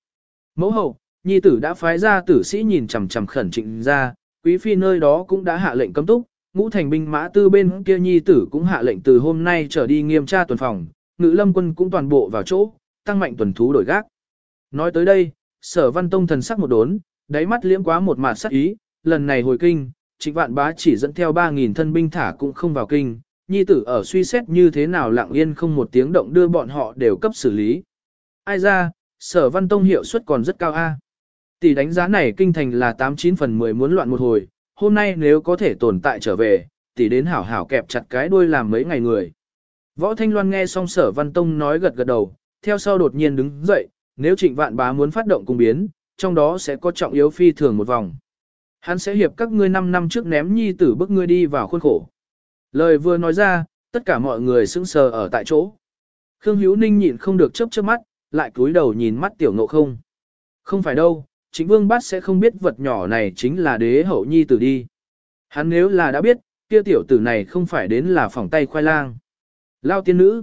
Mẫu hậu, nhi tử đã phái ra tử sĩ nhìn chằm chằm khẩn trịnh ra, quý phi nơi đó cũng đã hạ lệnh cấm túc, ngũ thành binh mã tư bên kia nhi tử cũng hạ lệnh từ hôm nay trở đi nghiêm tra tuần phòng, ngự lâm quân cũng toàn bộ vào chỗ, tăng mạnh tuần thú đổi gác. Nói tới đây, sở văn tông thần sắc một đốn, đáy mắt liễm quá một mạt sắc ý, lần này hồi kinh, trịnh vạn bá chỉ dẫn theo 3.000 thân binh thả cũng không vào kinh, nhi tử ở suy xét như thế nào lặng yên không một tiếng động đưa bọn họ đều cấp xử lý. Ai ra, sở văn tông hiệu suất còn rất cao a. Tỷ đánh giá này kinh thành là 89 phần 10 muốn loạn một hồi, hôm nay nếu có thể tồn tại trở về, tỷ đến hảo hảo kẹp chặt cái đuôi làm mấy ngày người. Võ Thanh Loan nghe xong sở văn tông nói gật gật đầu, theo sau đột nhiên đứng dậy, nếu trịnh vạn bá muốn phát động cung biến, trong đó sẽ có trọng yếu phi thường một vòng. Hắn sẽ hiệp các ngươi 5 năm trước ném nhi tử bức ngươi đi vào khuôn khổ. Lời vừa nói ra, tất cả mọi người sững sờ ở tại chỗ. Khương Hữu Ninh nhịn không được chớp chớp mắt, lại cúi đầu nhìn mắt tiểu ngộ không. Không phải đâu, chính vương bát sẽ không biết vật nhỏ này chính là đế hậu nhi tử đi. Hắn nếu là đã biết, kia tiểu tử này không phải đến là phỏng tay khoai lang. Lao tiên nữ.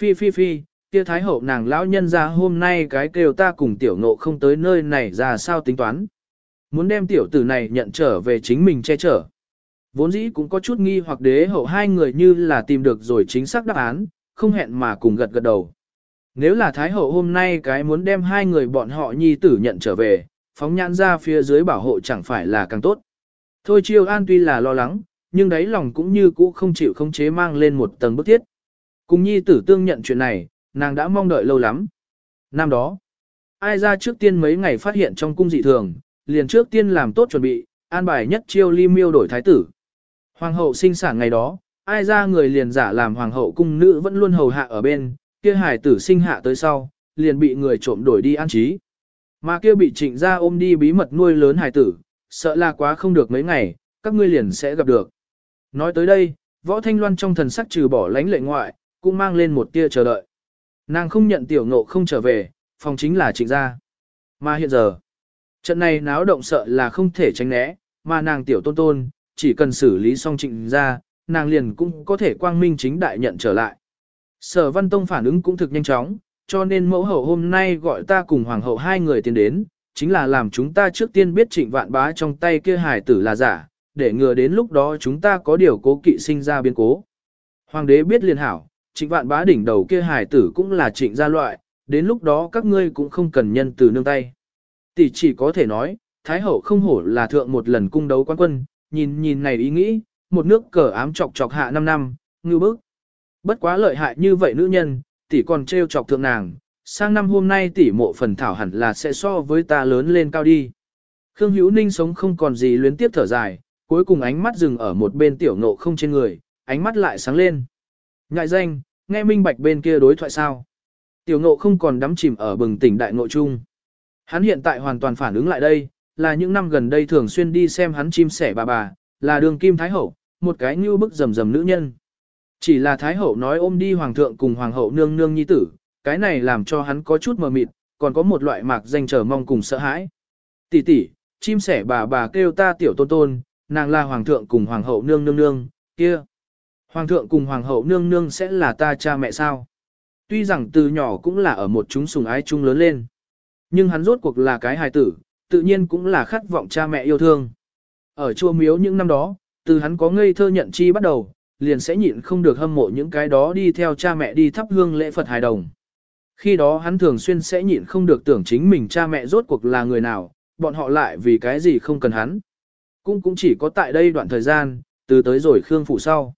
Phi phi phi, kia thái hậu nàng lão nhân ra hôm nay cái kêu ta cùng tiểu ngộ không tới nơi này ra sao tính toán. Muốn đem tiểu tử này nhận trở về chính mình che chở. Vốn dĩ cũng có chút nghi hoặc đế hậu hai người như là tìm được rồi chính xác đáp án, không hẹn mà cùng gật gật đầu. Nếu là Thái Hậu hôm nay cái muốn đem hai người bọn họ nhi tử nhận trở về, phóng nhãn ra phía dưới bảo hộ chẳng phải là càng tốt. Thôi Chiêu An tuy là lo lắng, nhưng đáy lòng cũng như cũ không chịu không chế mang lên một tầng bức thiết. Cùng nhi tử tương nhận chuyện này, nàng đã mong đợi lâu lắm. Năm đó, ai ra trước tiên mấy ngày phát hiện trong cung dị thường, liền trước tiên làm tốt chuẩn bị, an bài nhất chiêu ly miêu đổi thái tử. Hoàng hậu sinh sản ngày đó, ai ra người liền giả làm hoàng hậu cung nữ vẫn luôn hầu hạ ở bên, kia hải tử sinh hạ tới sau, liền bị người trộm đổi đi an trí. Mà kia bị trịnh ra ôm đi bí mật nuôi lớn hải tử, sợ là quá không được mấy ngày, các ngươi liền sẽ gặp được. Nói tới đây, võ thanh loan trong thần sắc trừ bỏ lánh lệ ngoại, cũng mang lên một tia chờ đợi. Nàng không nhận tiểu ngộ không trở về, phòng chính là trịnh gia. Mà hiện giờ, trận này náo động sợ là không thể tránh né, mà nàng tiểu tôn tôn, chỉ cần xử lý xong trịnh gia, nàng liền cũng có thể quang minh chính đại nhận trở lại. Sở Văn Tông phản ứng cũng thực nhanh chóng, cho nên mẫu hậu hôm nay gọi ta cùng hoàng hậu hai người tiến đến, chính là làm chúng ta trước tiên biết trịnh vạn bá trong tay kia hài tử là giả, để ngừa đến lúc đó chúng ta có điều cố kỵ sinh ra biến cố. Hoàng đế biết liền hảo, trịnh vạn bá đỉnh đầu kia hài tử cũng là trịnh gia loại, đến lúc đó các ngươi cũng không cần nhân từ nương tay. Tỷ chỉ có thể nói, Thái hậu không hổ là thượng một lần cung đấu quan quân, nhìn nhìn này ý nghĩ, một nước cờ ám chọc chọc hạ 5 năm, ngư bức. Bất quá lợi hại như vậy nữ nhân, tỷ còn trêu chọc thượng nàng, sang năm hôm nay tỷ mộ phần thảo hẳn là sẽ so với ta lớn lên cao đi. Khương Hữu Ninh sống không còn gì luyến tiếp thở dài, cuối cùng ánh mắt dừng ở một bên tiểu nộ không trên người, ánh mắt lại sáng lên. Ngại danh, nghe minh bạch bên kia đối thoại sao. Tiểu nộ không còn đắm chìm ở bừng tỉnh đại ngộ chung. Hắn hiện tại hoàn toàn phản ứng lại đây, là những năm gần đây thường xuyên đi xem hắn chim sẻ bà bà, là đường kim thái hậu, một cái như bức rầm rầm nữ nhân. Chỉ là Thái Hậu nói ôm đi Hoàng thượng cùng Hoàng hậu nương nương nhi tử, cái này làm cho hắn có chút mờ mịt, còn có một loại mạc danh chờ mong cùng sợ hãi. Tỷ tỷ, chim sẻ bà bà kêu ta tiểu tôn tôn, nàng là Hoàng thượng cùng Hoàng hậu nương nương nương, kia. Hoàng thượng cùng Hoàng hậu nương nương sẽ là ta cha mẹ sao? Tuy rằng từ nhỏ cũng là ở một chúng sùng ái chung lớn lên. Nhưng hắn rốt cuộc là cái hài tử, tự nhiên cũng là khát vọng cha mẹ yêu thương. Ở chùa miếu những năm đó, từ hắn có ngây thơ nhận chi bắt đầu, liền sẽ nhịn không được hâm mộ những cái đó đi theo cha mẹ đi thắp hương lễ Phật hài đồng. Khi đó hắn thường xuyên sẽ nhịn không được tưởng chính mình cha mẹ rốt cuộc là người nào, bọn họ lại vì cái gì không cần hắn. Cũng cũng chỉ có tại đây đoạn thời gian, từ tới rồi Khương Phủ sau.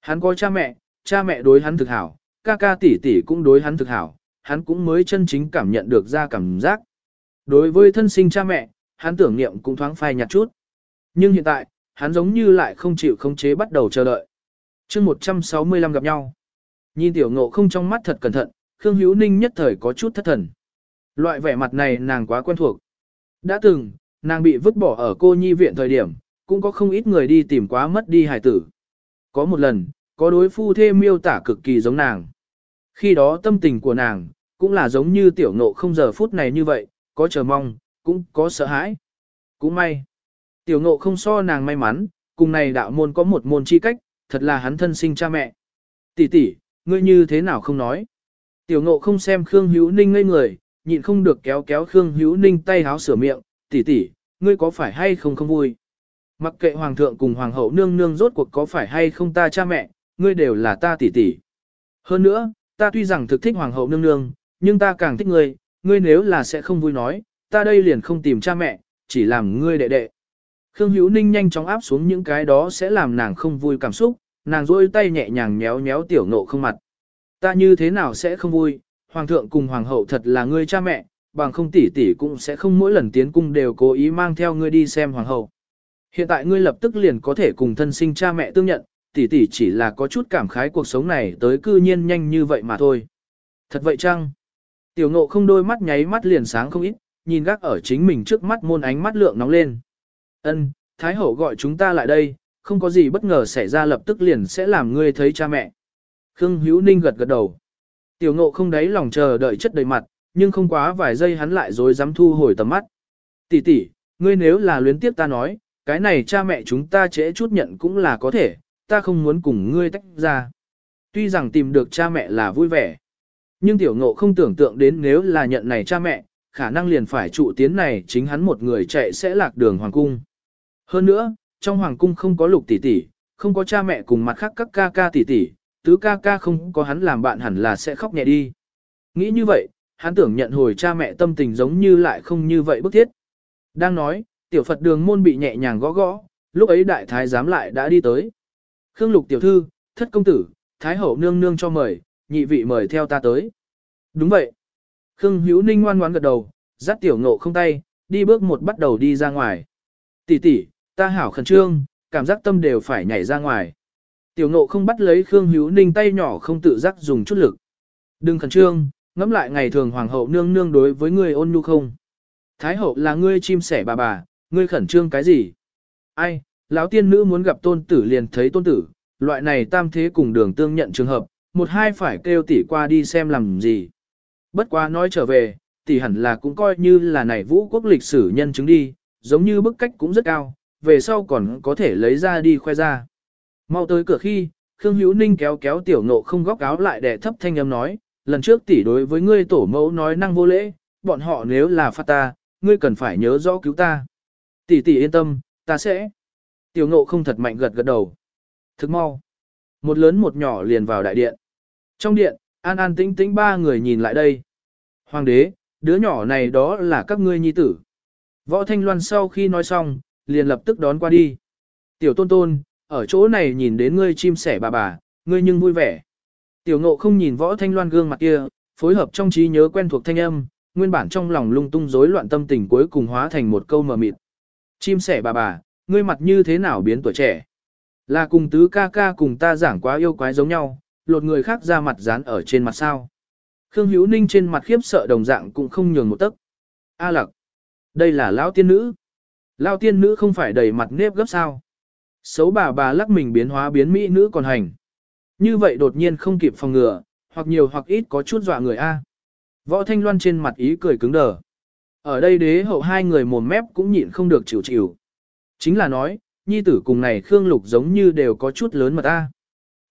Hắn có cha mẹ, cha mẹ đối hắn thực hảo, ca ca tỷ tỷ cũng đối hắn thực hảo, hắn cũng mới chân chính cảm nhận được ra cảm giác. Đối với thân sinh cha mẹ, hắn tưởng niệm cũng thoáng phai nhạt chút. Nhưng hiện tại, hắn giống như lại không chịu khống chế bắt đầu chờ đợi. chương 165 gặp nhau. Nhìn tiểu ngộ không trong mắt thật cẩn thận, Khương Hữu Ninh nhất thời có chút thất thần. Loại vẻ mặt này nàng quá quen thuộc. Đã từng, nàng bị vứt bỏ ở cô nhi viện thời điểm, cũng có không ít người đi tìm quá mất đi hài tử. Có một lần, có đối phu thê miêu tả cực kỳ giống nàng. Khi đó tâm tình của nàng, cũng là giống như tiểu ngộ không giờ phút này như vậy, có chờ mong, cũng có sợ hãi. Cũng may. Tiểu ngộ không so nàng may mắn, cùng này đạo môn có một môn chi cách, thật là hắn thân sinh cha mẹ. Tỷ tỷ, ngươi như thế nào không nói? Tiểu ngộ không xem Khương Hữu Ninh ngây người, nhịn không được kéo kéo Khương Hữu Ninh tay háo sửa miệng, tỷ tỷ, ngươi có phải hay không không vui? Mặc kệ hoàng thượng cùng hoàng hậu nương nương rốt cuộc có phải hay không ta cha mẹ, ngươi đều là ta tỷ tỷ. Hơn nữa, ta tuy rằng thực thích hoàng hậu nương nương, nhưng ta càng thích ngươi, ngươi nếu là sẽ không vui nói, ta đây liền không tìm cha mẹ, chỉ làm ngươi đệ đệ. Khương Hữu Ninh nhanh chóng áp xuống những cái đó sẽ làm nàng không vui cảm xúc, nàng rôi tay nhẹ nhàng nhéo nhéo tiểu nộ không mặt. Ta như thế nào sẽ không vui, hoàng thượng cùng hoàng hậu thật là ngươi cha mẹ, bằng không tỷ tỷ cũng sẽ không mỗi lần tiến cung đều cố ý mang theo ngươi đi xem hoàng hậu. Hiện tại ngươi lập tức liền có thể cùng thân sinh cha mẹ tương nhận, tỷ tỷ chỉ là có chút cảm khái cuộc sống này tới cư nhiên nhanh như vậy mà thôi. Thật vậy chăng? Tiểu ngộ không đôi mắt nháy mắt liền sáng không ít, nhìn gác ở chính mình trước mắt môn ánh mắt lượng nóng lên. Ân, Thái hậu gọi chúng ta lại đây, không có gì bất ngờ xảy ra lập tức liền sẽ làm ngươi thấy cha mẹ. Khương Hữu Ninh gật gật đầu. Tiểu ngộ không đáy lòng chờ đợi chất đầy mặt, nhưng không quá vài giây hắn lại dối dám thu hồi tầm mắt. Tỷ tỷ, ngươi nếu là luyến tiếp ta nói, cái này cha mẹ chúng ta trễ chút nhận cũng là có thể, ta không muốn cùng ngươi tách ra. Tuy rằng tìm được cha mẹ là vui vẻ, nhưng tiểu ngộ không tưởng tượng đến nếu là nhận này cha mẹ, khả năng liền phải trụ tiến này chính hắn một người chạy sẽ lạc đường hoàng cung. Hơn nữa, trong hoàng cung không có lục tỷ tỷ, không có cha mẹ cùng mặt khác các ca ca tỷ tỷ, tứ ca ca không có hắn làm bạn hẳn là sẽ khóc nhẹ đi. Nghĩ như vậy, hắn tưởng nhận hồi cha mẹ tâm tình giống như lại không như vậy bức thiết. Đang nói, tiểu Phật đường môn bị nhẹ nhàng gõ gõ, lúc ấy đại thái giám lại đã đi tới. Khương lục tiểu thư, thất công tử, thái hậu nương nương cho mời, nhị vị mời theo ta tới. Đúng vậy. Khương hữu ninh ngoan ngoãn gật đầu, dắt tiểu ngộ không tay, đi bước một bắt đầu đi ra ngoài. Tỷ tỷ, ta hảo khẩn trương, cảm giác tâm đều phải nhảy ra ngoài. Tiểu ngộ không bắt lấy Khương hữu ninh tay nhỏ không tự giác dùng chút lực. Đừng khẩn trương, ngẫm lại ngày thường hoàng hậu nương nương đối với ngươi ôn nhu không. Thái hậu là ngươi chim sẻ bà bà, ngươi khẩn trương cái gì? Ai, lão tiên nữ muốn gặp tôn tử liền thấy tôn tử, loại này tam thế cùng đường tương nhận trường hợp, một hai phải kêu tỷ qua đi xem làm gì. Bất quá nói trở về, tỷ hẳn là cũng coi như là này vũ quốc lịch sử nhân chứng đi, giống như bức cách cũng rất cao, về sau còn có thể lấy ra đi khoe ra. Mau tới cửa khi, Khương Hữu Ninh kéo kéo tiểu nộ không góc áo lại để thấp thanh âm nói, lần trước tỷ đối với ngươi tổ mẫu nói năng vô lễ, bọn họ nếu là phát ta, ngươi cần phải nhớ rõ cứu ta. Tỷ tỷ yên tâm, ta sẽ. Tiểu ngộ không thật mạnh gật gật đầu. Thức mau. Một lớn một nhỏ liền vào đại điện. Trong điện, an an tĩnh tĩnh ba người nhìn lại đây. Hoàng đế, đứa nhỏ này đó là các ngươi nhi tử. Võ Thanh Loan sau khi nói xong, liền lập tức đón qua đi. Tiểu tôn tôn, ở chỗ này nhìn đến ngươi chim sẻ bà bà, ngươi nhưng vui vẻ. Tiểu ngộ không nhìn võ Thanh Loan gương mặt kia, phối hợp trong trí nhớ quen thuộc thanh âm, nguyên bản trong lòng lung tung rối loạn tâm tình cuối cùng hóa thành một câu mờ mịt. Chim sẻ bà bà, ngươi mặt như thế nào biến tuổi trẻ? Là cùng tứ ca ca cùng ta giảng quá yêu quái giống nhau, lột người khác ra mặt dán ở trên mặt sao. Khương Hữu Ninh trên mặt khiếp sợ đồng dạng cũng không nhường một tấc. A lặc, đây là lão tiên nữ. Lão tiên nữ không phải đầy mặt nếp gấp sao. Xấu bà bà lắc mình biến hóa biến mỹ nữ còn hành. Như vậy đột nhiên không kịp phòng ngừa, hoặc nhiều hoặc ít có chút dọa người A. Võ Thanh Loan trên mặt ý cười cứng đờ. Ở đây đế hậu hai người mồm mép cũng nhịn không được chịu chịu. Chính là nói, nhi tử cùng này Khương Lục giống như đều có chút lớn mà ta.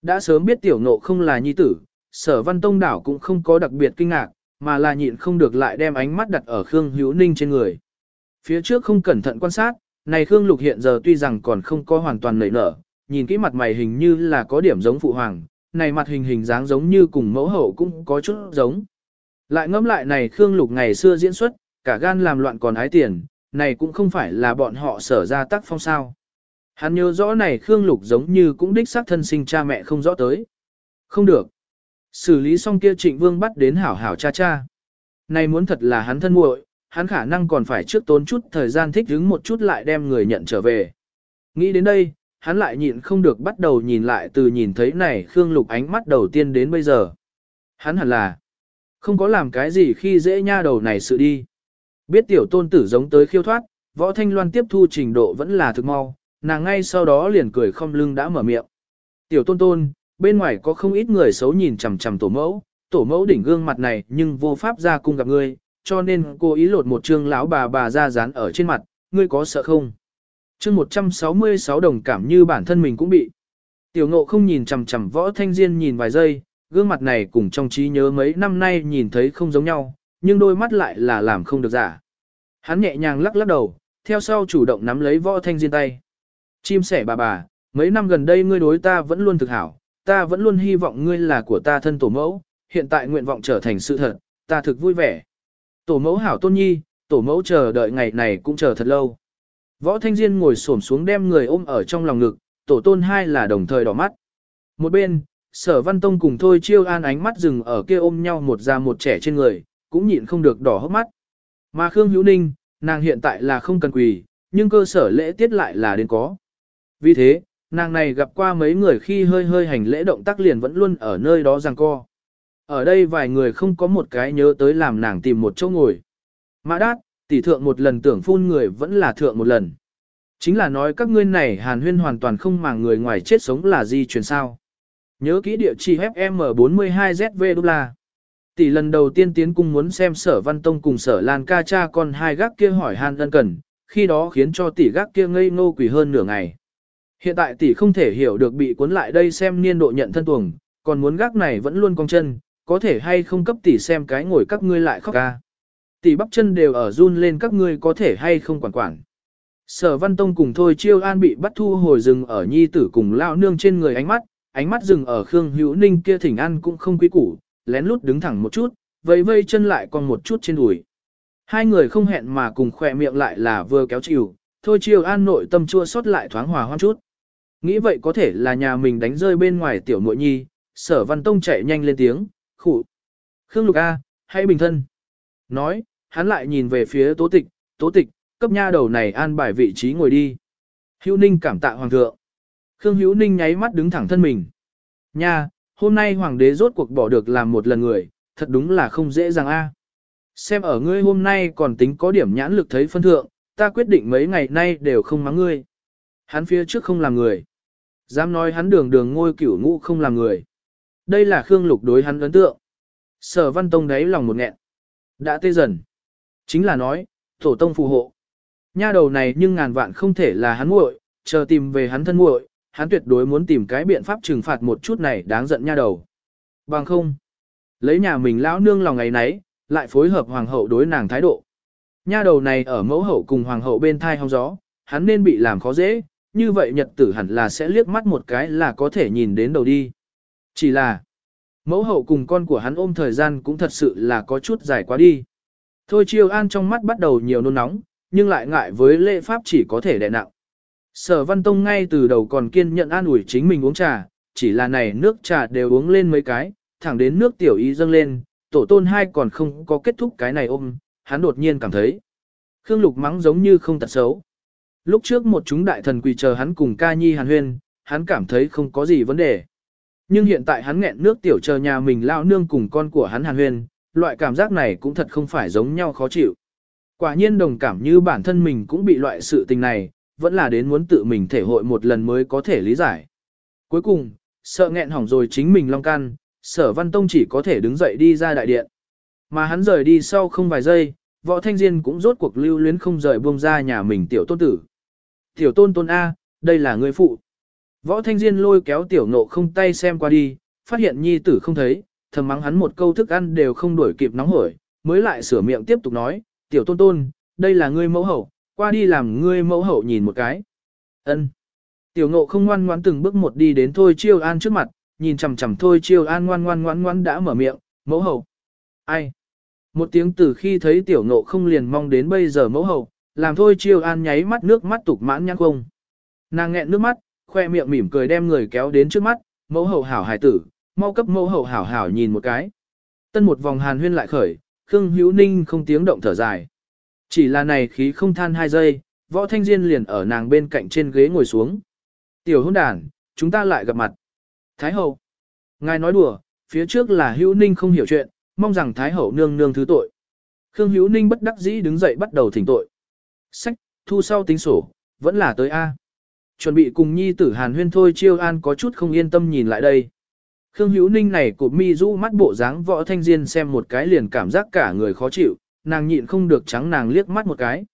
Đã sớm biết tiểu ngộ không là nhi tử, sở văn tông đảo cũng không có đặc biệt kinh ngạc, mà là nhịn không được lại đem ánh mắt đặt ở Khương Hữu Ninh trên người. Phía trước không cẩn thận quan sát, này Khương Lục hiện giờ tuy rằng còn không có hoàn toàn nảy nở, nhìn kỹ mặt mày hình như là có điểm giống phụ hoàng, này mặt hình hình dáng giống như cùng mẫu hậu cũng có chút giống. Lại ngẫm lại này Khương Lục ngày xưa diễn xuất, cả gan làm loạn còn ái tiền, này cũng không phải là bọn họ sở ra tác phong sao. Hắn nhớ rõ này Khương Lục giống như cũng đích xác thân sinh cha mẹ không rõ tới. Không được. Xử lý xong kia trịnh vương bắt đến hảo hảo cha cha. Này muốn thật là hắn thân muội, hắn khả năng còn phải trước tốn chút thời gian thích ứng một chút lại đem người nhận trở về. Nghĩ đến đây, hắn lại nhịn không được bắt đầu nhìn lại từ nhìn thấy này Khương Lục ánh mắt đầu tiên đến bây giờ. Hắn hẳn là không có làm cái gì khi dễ nha đầu này sự đi. Biết tiểu tôn tử giống tới khiêu thoát, võ thanh loan tiếp thu trình độ vẫn là thực mau, nàng ngay sau đó liền cười không lưng đã mở miệng. Tiểu tôn tôn, bên ngoài có không ít người xấu nhìn chằm chằm tổ mẫu, tổ mẫu đỉnh gương mặt này nhưng vô pháp ra cung gặp ngươi, cho nên cô ý lột một trương lão bà bà ra dán ở trên mặt, ngươi có sợ không? Chương 166 đồng cảm như bản thân mình cũng bị. Tiểu ngộ không nhìn chằm chằm võ thanh diên nhìn vài giây, gương mặt này cùng trong trí nhớ mấy năm nay nhìn thấy không giống nhau, nhưng đôi mắt lại là làm không được giả. Hắn nhẹ nhàng lắc lắc đầu, theo sau chủ động nắm lấy võ thanh diên tay. Chim sẻ bà bà, mấy năm gần đây ngươi đối ta vẫn luôn thực hảo, ta vẫn luôn hy vọng ngươi là của ta thân tổ mẫu, hiện tại nguyện vọng trở thành sự thật, ta thực vui vẻ. Tổ mẫu hảo tôn nhi, tổ mẫu chờ đợi ngày này cũng chờ thật lâu. Võ Thanh Diên ngồi xổm xuống đem người ôm ở trong lòng ngực, tổ tôn hai là đồng thời đỏ mắt. Một bên, sở văn tông cùng thôi chiêu an ánh mắt dừng ở kia ôm nhau một già một trẻ trên người, cũng nhịn không được đỏ hốc mắt. Mà Khương Hữu Ninh, nàng hiện tại là không cần quỳ, nhưng cơ sở lễ tiết lại là đến có. Vì thế, nàng này gặp qua mấy người khi hơi hơi hành lễ động tác liền vẫn luôn ở nơi đó giằng co. Ở đây vài người không có một cái nhớ tới làm nàng tìm một chỗ ngồi. Mã đát, tỷ thượng một lần tưởng phun người vẫn là thượng một lần. Chính là nói các ngươi này hàn huyên hoàn toàn không màng người ngoài chết sống là di truyền sao. Nhớ kỹ địa chỉ FM42ZV đô la. Tỷ lần đầu tiên tiến cung muốn xem sở văn tông cùng sở lan ca cha con hai gác kia hỏi han ân cần, khi đó khiến cho tỷ gác kia ngây ngô quỷ hơn nửa ngày. Hiện tại tỷ không thể hiểu được bị cuốn lại đây xem niên độ nhận thân tuồng, còn muốn gác này vẫn luôn cong chân, có thể hay không cấp tỷ xem cái ngồi các ngươi lại khóc ca. Tỷ bắp chân đều ở run lên các ngươi có thể hay không quản quản. Sở Văn Tông cùng Thôi Chiêu An bị bắt thu hồi rừng ở nhi tử cùng lão nương trên người ánh mắt, ánh mắt dừng ở Khương Hữu Ninh kia thỉnh an cũng không quý củ, lén lút đứng thẳng một chút, vây vây chân lại còn một chút trên đùi. Hai người không hẹn mà cùng khỏe miệng lại là vừa kéo chịu, Thôi chiều An nội tâm chua xót lại thoáng hòa hoan chút. Nghĩ vậy có thể là nhà mình đánh rơi bên ngoài tiểu muội nhi, Sở Văn Tông chạy nhanh lên tiếng, khụ. Khương Lục A, hãy bình thân. Nói, hắn lại nhìn về phía tố tịch, tố tịch, cấp nha đầu này an bài vị trí ngồi đi. Hữu Ninh cảm tạ hoàng thượng. Khương Hữu Ninh nháy mắt đứng thẳng thân mình. Nha, hôm nay hoàng đế rốt cuộc bỏ được làm một lần người, thật đúng là không dễ dàng a. Xem ở ngươi hôm nay còn tính có điểm nhãn lực thấy phân thượng, ta quyết định mấy ngày nay đều không mắng ngươi. Hắn phía trước không làm người. Dám nói hắn đường đường ngôi cửu ngũ không làm người. Đây là Khương Lục đối hắn ấn tượng. Sở Văn Tông đáy lòng một nghẹn. Đã tê dần. Chính là nói, tổ tông phù hộ. Nha đầu này nhưng ngàn vạn không thể là hắn muội, chờ tìm về hắn thân muội, hắn tuyệt đối muốn tìm cái biện pháp trừng phạt một chút này đáng giận nha đầu. Bằng không, lấy nhà mình lão nương lòng ngày nấy, lại phối hợp hoàng hậu đối nàng thái độ. Nha đầu này ở mẫu hậu cùng hoàng hậu bên thai hong gió, hắn nên bị làm khó dễ, như vậy nhật tử hẳn là sẽ liếc mắt một cái là có thể nhìn đến đầu đi. Chỉ là, mẫu hậu cùng con của hắn ôm thời gian cũng thật sự là có chút dài quá đi. Thôi chiêu an trong mắt bắt đầu nhiều nôn nóng, nhưng lại ngại với lễ pháp chỉ có thể đè nặng. Sở Văn Tông ngay từ đầu còn kiên nhận an ủi chính mình uống trà, chỉ là này nước trà đều uống lên mấy cái, thẳng đến nước tiểu ý dâng lên, tổ tôn hai còn không có kết thúc cái này ôm, hắn đột nhiên cảm thấy. Khương Lục mắng giống như không tật xấu. Lúc trước một chúng đại thần quỳ chờ hắn cùng ca nhi hàn huyên, hắn cảm thấy không có gì vấn đề. Nhưng hiện tại hắn nghẹn nước tiểu chờ nhà mình lao nương cùng con của hắn hàn huyên, loại cảm giác này cũng thật không phải giống nhau khó chịu. Quả nhiên đồng cảm như bản thân mình cũng bị loại sự tình này, vẫn là đến muốn tự mình thể hội một lần mới có thể lý giải. Cuối cùng, sợ nghẹn hỏng rồi chính mình long can, sở văn tông chỉ có thể đứng dậy đi ra đại điện. Mà hắn rời đi sau không vài giây, võ thanh diên cũng rốt cuộc lưu luyến không rời buông ra nhà mình tiểu tôn tử. Tiểu tôn tôn A, đây là người phụ. Võ thanh diên lôi kéo tiểu nộ không tay xem qua đi, phát hiện nhi tử không thấy, thầm mắng hắn một câu thức ăn đều không đuổi kịp nóng hổi, mới lại sửa miệng tiếp tục nói, tiểu tôn tôn, đây là ngươi mẫu hậu, qua đi làm ngươi mẫu hậu nhìn một cái. Ân. Tiểu ngộ không ngoan ngoãn từng bước một đi đến Thôi Chiêu An trước mặt, nhìn chằm chằm Thôi Chiêu An ngoan ngoan ngoan ngoan đã mở miệng, mẫu hậu. Ai? Một tiếng từ khi thấy tiểu ngộ không liền mong đến bây giờ mẫu hậu, làm Thôi Chiêu An nháy mắt nước mắt tục mãn nhăn không. Nàng nghẹn nước mắt, khoe miệng mỉm cười đem người kéo đến trước mắt, mẫu hậu hảo hài tử, mau cấp mẫu hậu hảo hảo nhìn một cái. Tân một vòng hàn huyên lại khởi, Khương Hữu Ninh không tiếng động thở dài. Chỉ là này khí không than hai giây, võ thanh diên liền ở nàng bên cạnh trên ghế ngồi xuống. Tiểu hôn đàn, chúng ta lại gặp mặt. Thái hậu. Ngài nói đùa, phía trước là Hữu Ninh không hiểu chuyện, mong rằng Thái hậu nương nương thứ tội. Khương Hữu Ninh bất đắc dĩ đứng dậy bắt đầu thỉnh tội. Sách, thu sau tính sổ, vẫn là tới A. Chuẩn bị cùng nhi tử hàn huyên thôi chiêu an có chút không yên tâm nhìn lại đây. Khương Hữu Ninh này cụp mi rũ mắt bộ dáng võ thanh diên xem một cái liền cảm giác cả người khó chịu, nàng nhịn không được trắng nàng liếc mắt một cái.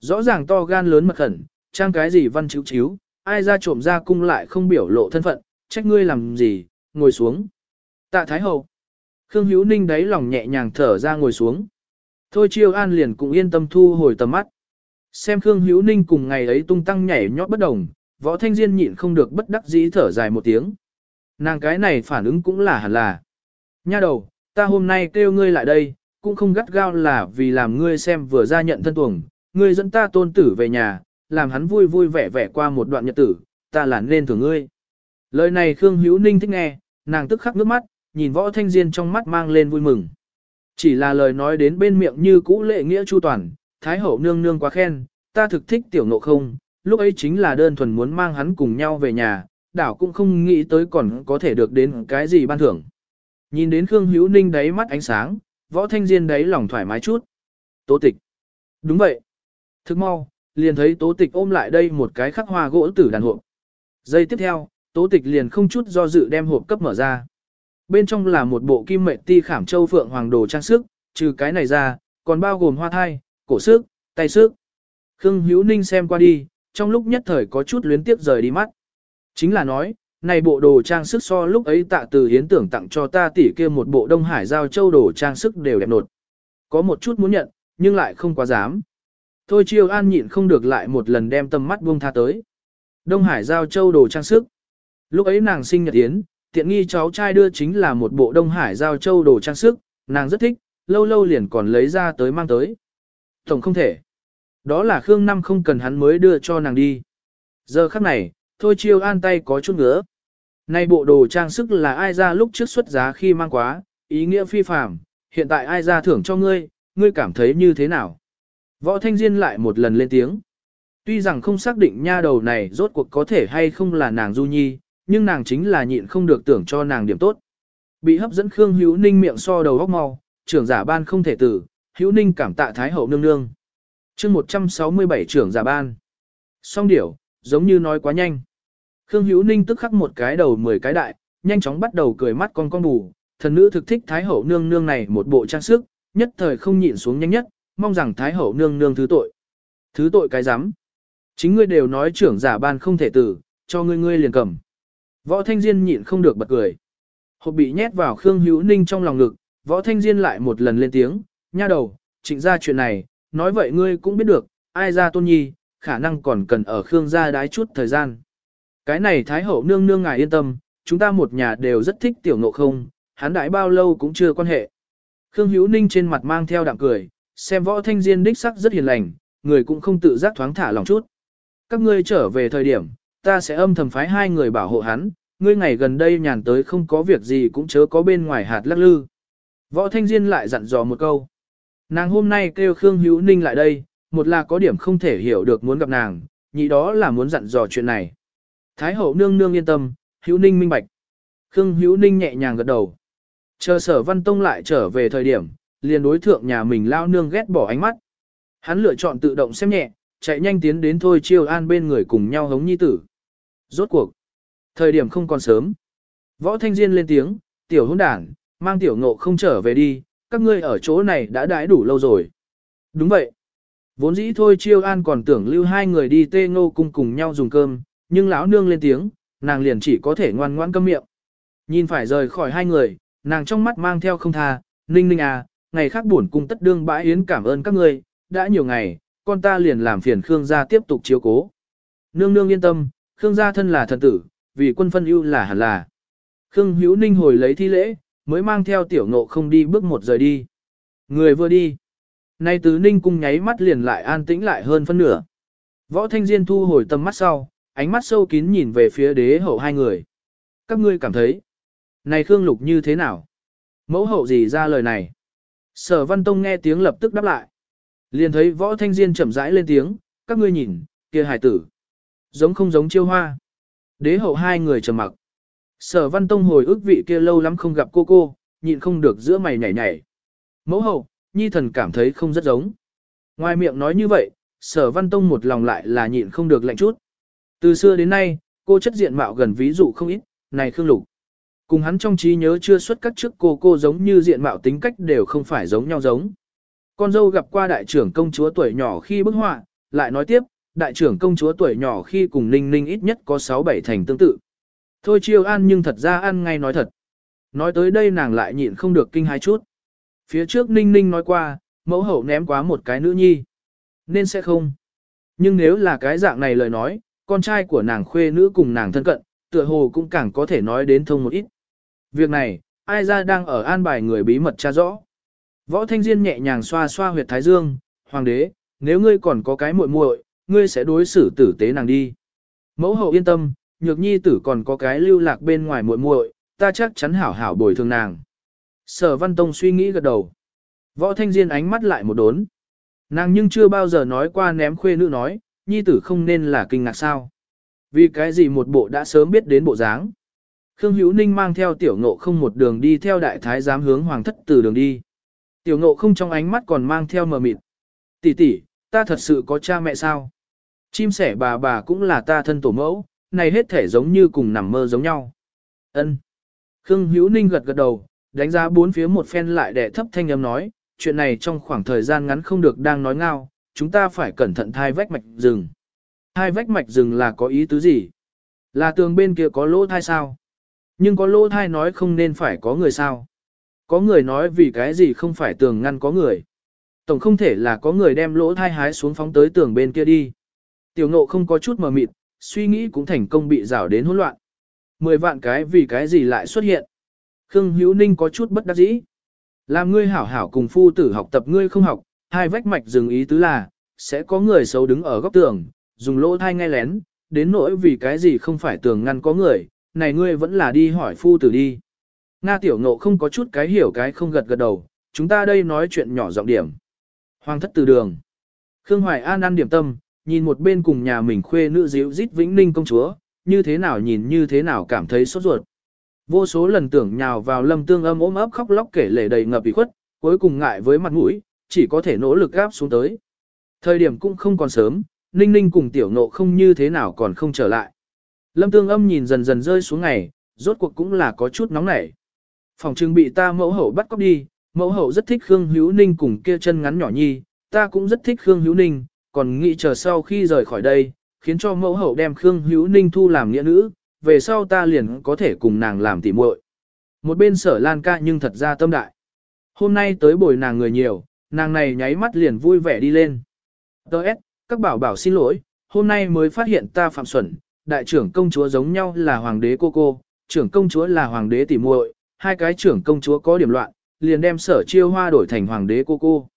Rõ ràng to gan lớn mật khẩn, trang cái gì văn chiếu chiếu, ai ra trộm ra cung lại không biểu lộ thân phận, trách ngươi làm gì, ngồi xuống. Tạ Thái Hậu. Khương Hữu Ninh đáy lòng nhẹ nhàng thở ra ngồi xuống. Thôi chiêu an liền cũng yên tâm thu hồi tầm mắt. Xem Khương Hữu Ninh cùng ngày ấy tung tăng nhảy nhót bất đồng, võ thanh diên nhịn không được bất đắc dĩ thở dài một tiếng. Nàng cái này phản ứng cũng là hẳn là. Nha đầu, ta hôm nay kêu ngươi lại đây, cũng không gắt gao là vì làm ngươi xem vừa ra nhận thân tuồng, ngươi dẫn ta tôn tử về nhà, làm hắn vui vui vẻ vẻ qua một đoạn nhật tử, ta là nên thưởng ngươi. Lời này Khương Hữu Ninh thích nghe, nàng tức khắc nước mắt, nhìn võ thanh diên trong mắt mang lên vui mừng. Chỉ là lời nói đến bên miệng như cũ lệ nghĩa chu toàn, Thái hậu nương nương quá khen, ta thực thích tiểu nộ không, lúc ấy chính là đơn thuần muốn mang hắn cùng nhau về nhà, đảo cũng không nghĩ tới còn có thể được đến cái gì ban thưởng. Nhìn đến Khương Hữu Ninh đáy mắt ánh sáng, võ thanh diên đấy lòng thoải mái chút. Tố tịch. Đúng vậy. Thức mau, liền thấy tố tịch ôm lại đây một cái khắc hoa gỗ tử đàn hộp. Giây tiếp theo, tố tịch liền không chút do dự đem hộp cấp mở ra. Bên trong là một bộ kim mệnh ti khảm châu phượng hoàng đồ trang sức, trừ cái này ra, còn bao gồm hoa thai, cổ sức, tay sức. Khương Hữu Ninh xem qua đi, trong lúc nhất thời có chút luyến tiếp rời đi mắt. Chính là nói, này bộ đồ trang sức so lúc ấy tạ từ hiến tưởng tặng cho ta tỷ kia một bộ Đông Hải giao châu đồ trang sức đều đẹp nột. Có một chút muốn nhận, nhưng lại không quá dám. Thôi chiêu an nhịn không được lại một lần đem tâm mắt buông tha tới. Đông Hải giao châu đồ trang sức. Lúc ấy nàng sinh nhật yến, tiện nghi cháu trai đưa chính là một bộ Đông Hải giao châu đồ trang sức, nàng rất thích, lâu lâu liền còn lấy ra tới mang tới. Tổng không thể. Đó là Khương Năm không cần hắn mới đưa cho nàng đi. Giờ khắc này, thôi chiêu an tay có chút ngứa nay bộ đồ trang sức là ai ra lúc trước xuất giá khi mang quá, ý nghĩa phi phàm, hiện tại ai ra thưởng cho ngươi, ngươi cảm thấy như thế nào? Võ Thanh Diên lại một lần lên tiếng. Tuy rằng không xác định nha đầu này rốt cuộc có thể hay không là nàng Du Nhi, nhưng nàng chính là nhịn không được tưởng cho nàng điểm tốt. Bị hấp dẫn Khương Hữu Ninh miệng so đầu góc mau, trưởng giả ban không thể tử, Hữu Ninh cảm tạ Thái hậu nương nương. chương 167 trưởng giả ban. Song điểu, giống như nói quá nhanh. Khương Hữu Ninh tức khắc một cái đầu mười cái đại, nhanh chóng bắt đầu cười mắt con con bù, thần nữ thực thích Thái hậu nương nương này một bộ trang sức, nhất thời không nhịn xuống nhanh nhất, mong rằng Thái hậu nương nương thứ tội. Thứ tội cái rắm Chính ngươi đều nói trưởng giả ban không thể tử, cho ngươi ngươi liền cầm. Võ Thanh Diên nhịn không được bật cười. Hộp bị nhét vào Khương Hữu Ninh trong lòng ngực, Võ Thanh Diên lại một lần lên tiếng, nha đầu, trịnh ra chuyện này, nói vậy ngươi cũng biết được, ai ra tôn nhi, khả năng còn cần ở Khương gia đái chút thời gian. Cái này Thái Hậu nương nương ngài yên tâm, chúng ta một nhà đều rất thích tiểu ngộ không, hắn đãi bao lâu cũng chưa quan hệ. Khương Hữu Ninh trên mặt mang theo đạm cười, xem võ thanh diên đích sắc rất hiền lành, người cũng không tự giác thoáng thả lòng chút. Các ngươi trở về thời điểm, ta sẽ âm thầm phái hai người bảo hộ hắn, ngươi ngày gần đây nhàn tới không có việc gì cũng chớ có bên ngoài hạt lắc lư. Võ Thanh Diên lại dặn dò một câu. Nàng hôm nay kêu Khương Hữu Ninh lại đây, một là có điểm không thể hiểu được muốn gặp nàng, nhị đó là muốn dặn dò chuyện này. Thái hậu nương nương yên tâm, Hữu Ninh minh bạch. Khương Hữu Ninh nhẹ nhàng gật đầu. Chờ sở văn tông lại trở về thời điểm, liền đối thượng nhà mình lao nương ghét bỏ ánh mắt. Hắn lựa chọn tự động xem nhẹ, chạy nhanh tiến đến thôi chiêu an bên người cùng nhau hống nhi tử. Rốt cuộc. Thời điểm không còn sớm. Võ Thanh Diên lên tiếng, tiểu hôn đảng, mang tiểu ngộ không trở về đi, các ngươi ở chỗ này đã đãi đủ lâu rồi. Đúng vậy. Vốn dĩ thôi chiêu an còn tưởng lưu hai người đi tê ngô cung cùng nhau dùng cơm, nhưng lão nương lên tiếng, nàng liền chỉ có thể ngoan ngoãn câm miệng. Nhìn phải rời khỏi hai người, nàng trong mắt mang theo không tha, ninh ninh à, ngày khác buồn cung tất đương bãi yến cảm ơn các ngươi, đã nhiều ngày, con ta liền làm phiền Khương gia tiếp tục chiếu cố. Nương nương yên tâm, Khương gia thân là thần tử, vì quân phân ưu là hẳn là. Khương Hữu Ninh hồi lấy thi lễ, mới mang theo tiểu ngộ không đi bước một rời đi. Người vừa đi. Nay tứ ninh cung nháy mắt liền lại an tĩnh lại hơn phân nửa. Võ Thanh Diên thu hồi tầm mắt sau, ánh mắt sâu kín nhìn về phía đế hậu hai người. Các ngươi cảm thấy, Này Khương Lục như thế nào? Mẫu hậu gì ra lời này? Sở Văn Tông nghe tiếng lập tức đáp lại. Liền thấy võ thanh diên chậm rãi lên tiếng, các ngươi nhìn, kia hải tử. Giống không giống chiêu hoa. Đế hậu hai người trầm mặc. Sở Văn Tông hồi ức vị kia lâu lắm không gặp cô cô, nhịn không được giữa mày nhảy nhảy. Mẫu hậu, nhi thần cảm thấy không rất giống. Ngoài miệng nói như vậy, sở Văn Tông một lòng lại là nhịn không được lạnh chút. Từ xưa đến nay, cô chất diện mạo gần ví dụ không ít, này Khương Lục. Cùng hắn trong trí nhớ chưa xuất các trước cô cô giống như diện mạo tính cách đều không phải giống nhau giống. Con dâu gặp qua đại trưởng công chúa tuổi nhỏ khi bức họa, lại nói tiếp, đại trưởng công chúa tuổi nhỏ khi cùng Ninh Ninh ít nhất có 6-7 thành tương tự. Thôi chiêu an nhưng thật ra ăn ngay nói thật. Nói tới đây nàng lại nhịn không được kinh hai chút. Phía trước Ninh Ninh nói qua, mẫu hậu ném quá một cái nữ nhi. Nên sẽ không. Nhưng nếu là cái dạng này lời nói, con trai của nàng khuê nữ cùng nàng thân cận, tựa hồ cũng càng có thể nói đến thông một ít. Việc này, ai ra đang ở an bài người bí mật tra rõ. Võ Thanh Diên nhẹ nhàng xoa xoa huyệt thái dương, hoàng đế, nếu ngươi còn có cái muội muội, ngươi sẽ đối xử tử tế nàng đi. Mẫu hậu yên tâm, nhược nhi tử còn có cái lưu lạc bên ngoài muội muội, ta chắc chắn hảo hảo bồi thường nàng. Sở Văn Tông suy nghĩ gật đầu. Võ Thanh Diên ánh mắt lại một đốn. Nàng nhưng chưa bao giờ nói qua ném khuê nữ nói, nhi tử không nên là kinh ngạc sao. Vì cái gì một bộ đã sớm biết đến bộ dáng. Khương Hữu Ninh mang theo tiểu ngộ không một đường đi theo đại thái giám hướng hoàng thất từ đường đi. Tiểu ngộ không trong ánh mắt còn mang theo mờ mịt. Tỷ tỷ, ta thật sự có cha mẹ sao? Chim sẻ bà bà cũng là ta thân tổ mẫu, này hết thể giống như cùng nằm mơ giống nhau. Ân. Khương Hữu Ninh gật gật đầu, đánh giá bốn phía một phen lại để thấp thanh âm nói, chuyện này trong khoảng thời gian ngắn không được đang nói ngao, chúng ta phải cẩn thận thai vách mạch rừng. Thai vách mạch rừng là có ý tứ gì? Là tường bên kia có lỗ thai sao? Nhưng có lỗ thai nói không nên phải có người sao? Có người nói vì cái gì không phải tường ngăn có người. Tổng không thể là có người đem lỗ thai hái xuống phóng tới tường bên kia đi. Tiểu ngộ không có chút mờ mịt, suy nghĩ cũng thành công bị rảo đến hỗn loạn. Mười vạn cái vì cái gì lại xuất hiện. Khương Hữu Ninh có chút bất đắc dĩ. Làm ngươi hảo hảo cùng phu tử học tập ngươi không học, hai vách mạch dừng ý tứ là, sẽ có người xấu đứng ở góc tường, dùng lỗ thai nghe lén, đến nỗi vì cái gì không phải tường ngăn có người, này ngươi vẫn là đi hỏi phu tử đi. Nga tiểu ngộ không có chút cái hiểu cái không gật gật đầu, chúng ta đây nói chuyện nhỏ giọng điểm. Hoàng thất từ đường. Khương Hoài An ăn điểm tâm, nhìn một bên cùng nhà mình khuê nữ díu dít vĩnh ninh công chúa, như thế nào nhìn như thế nào cảm thấy sốt ruột. Vô số lần tưởng nhào vào lâm tương âm ôm ấp khóc lóc kể lể đầy ngập ý khuất, cuối cùng ngại với mặt mũi, chỉ có thể nỗ lực gáp xuống tới. Thời điểm cũng không còn sớm, ninh ninh cùng tiểu nộ không như thế nào còn không trở lại. Lâm tương âm nhìn dần dần rơi xuống ngày, rốt cuộc cũng là có chút nóng nảy. Phòng trưng bị ta mẫu hậu bắt cóc đi, mẫu hậu rất thích Khương Hữu Ninh cùng kia chân ngắn nhỏ nhi, ta cũng rất thích Khương Hữu Ninh, còn nghĩ chờ sau khi rời khỏi đây, khiến cho mẫu hậu đem Khương Hữu Ninh thu làm nghĩa nữ, về sau ta liền có thể cùng nàng làm tỉ muội. Một bên sở lan ca nhưng thật ra tâm đại. Hôm nay tới bồi nàng người nhiều, nàng này nháy mắt liền vui vẻ đi lên. Đợt, các bảo bảo xin lỗi, hôm nay mới phát hiện ta phạm xuẩn, đại trưởng công chúa giống nhau là hoàng đế cô cô, trưởng công chúa là hoàng đế tỉ muội, hai cái trưởng công chúa có điểm loạn, liền đem sở chiêu hoa đổi thành hoàng đế cô cô.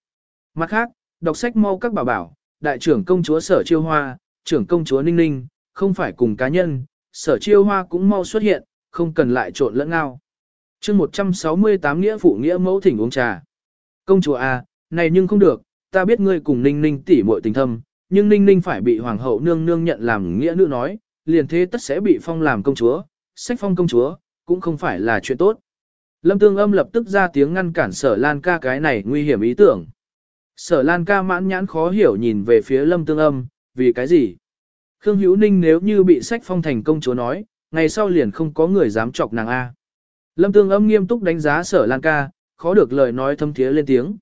Mặt khác, đọc sách mau các bảo bảo, đại trưởng công chúa sở chiêu hoa, trưởng công chúa ninh ninh, không phải cùng cá nhân, sở chiêu hoa cũng mau xuất hiện, không cần lại trộn lẫn ngao. chương 168 nghĩa phụ nghĩa mẫu thỉnh uống trà. Công chúa à, này nhưng không được, ta biết ngươi cùng ninh ninh tỉ muội tình thâm, nhưng ninh ninh phải bị hoàng hậu nương nương nhận làm nghĩa nữ nói, liền thế tất sẽ bị phong làm công chúa, sách phong công chúa, cũng không phải là chuyện tốt. Lâm Tương Âm lập tức ra tiếng ngăn cản Sở Lan ca cái này nguy hiểm ý tưởng. Sở Lan ca mãn nhãn khó hiểu nhìn về phía Lâm Tương Âm, vì cái gì? Khương Hữu Ninh nếu như bị sách phong thành công chúa nói, ngày sau liền không có người dám chọc nàng A. Lâm Tương Âm nghiêm túc đánh giá Sở Lan ca, khó được lời nói thâm thiế lên tiếng.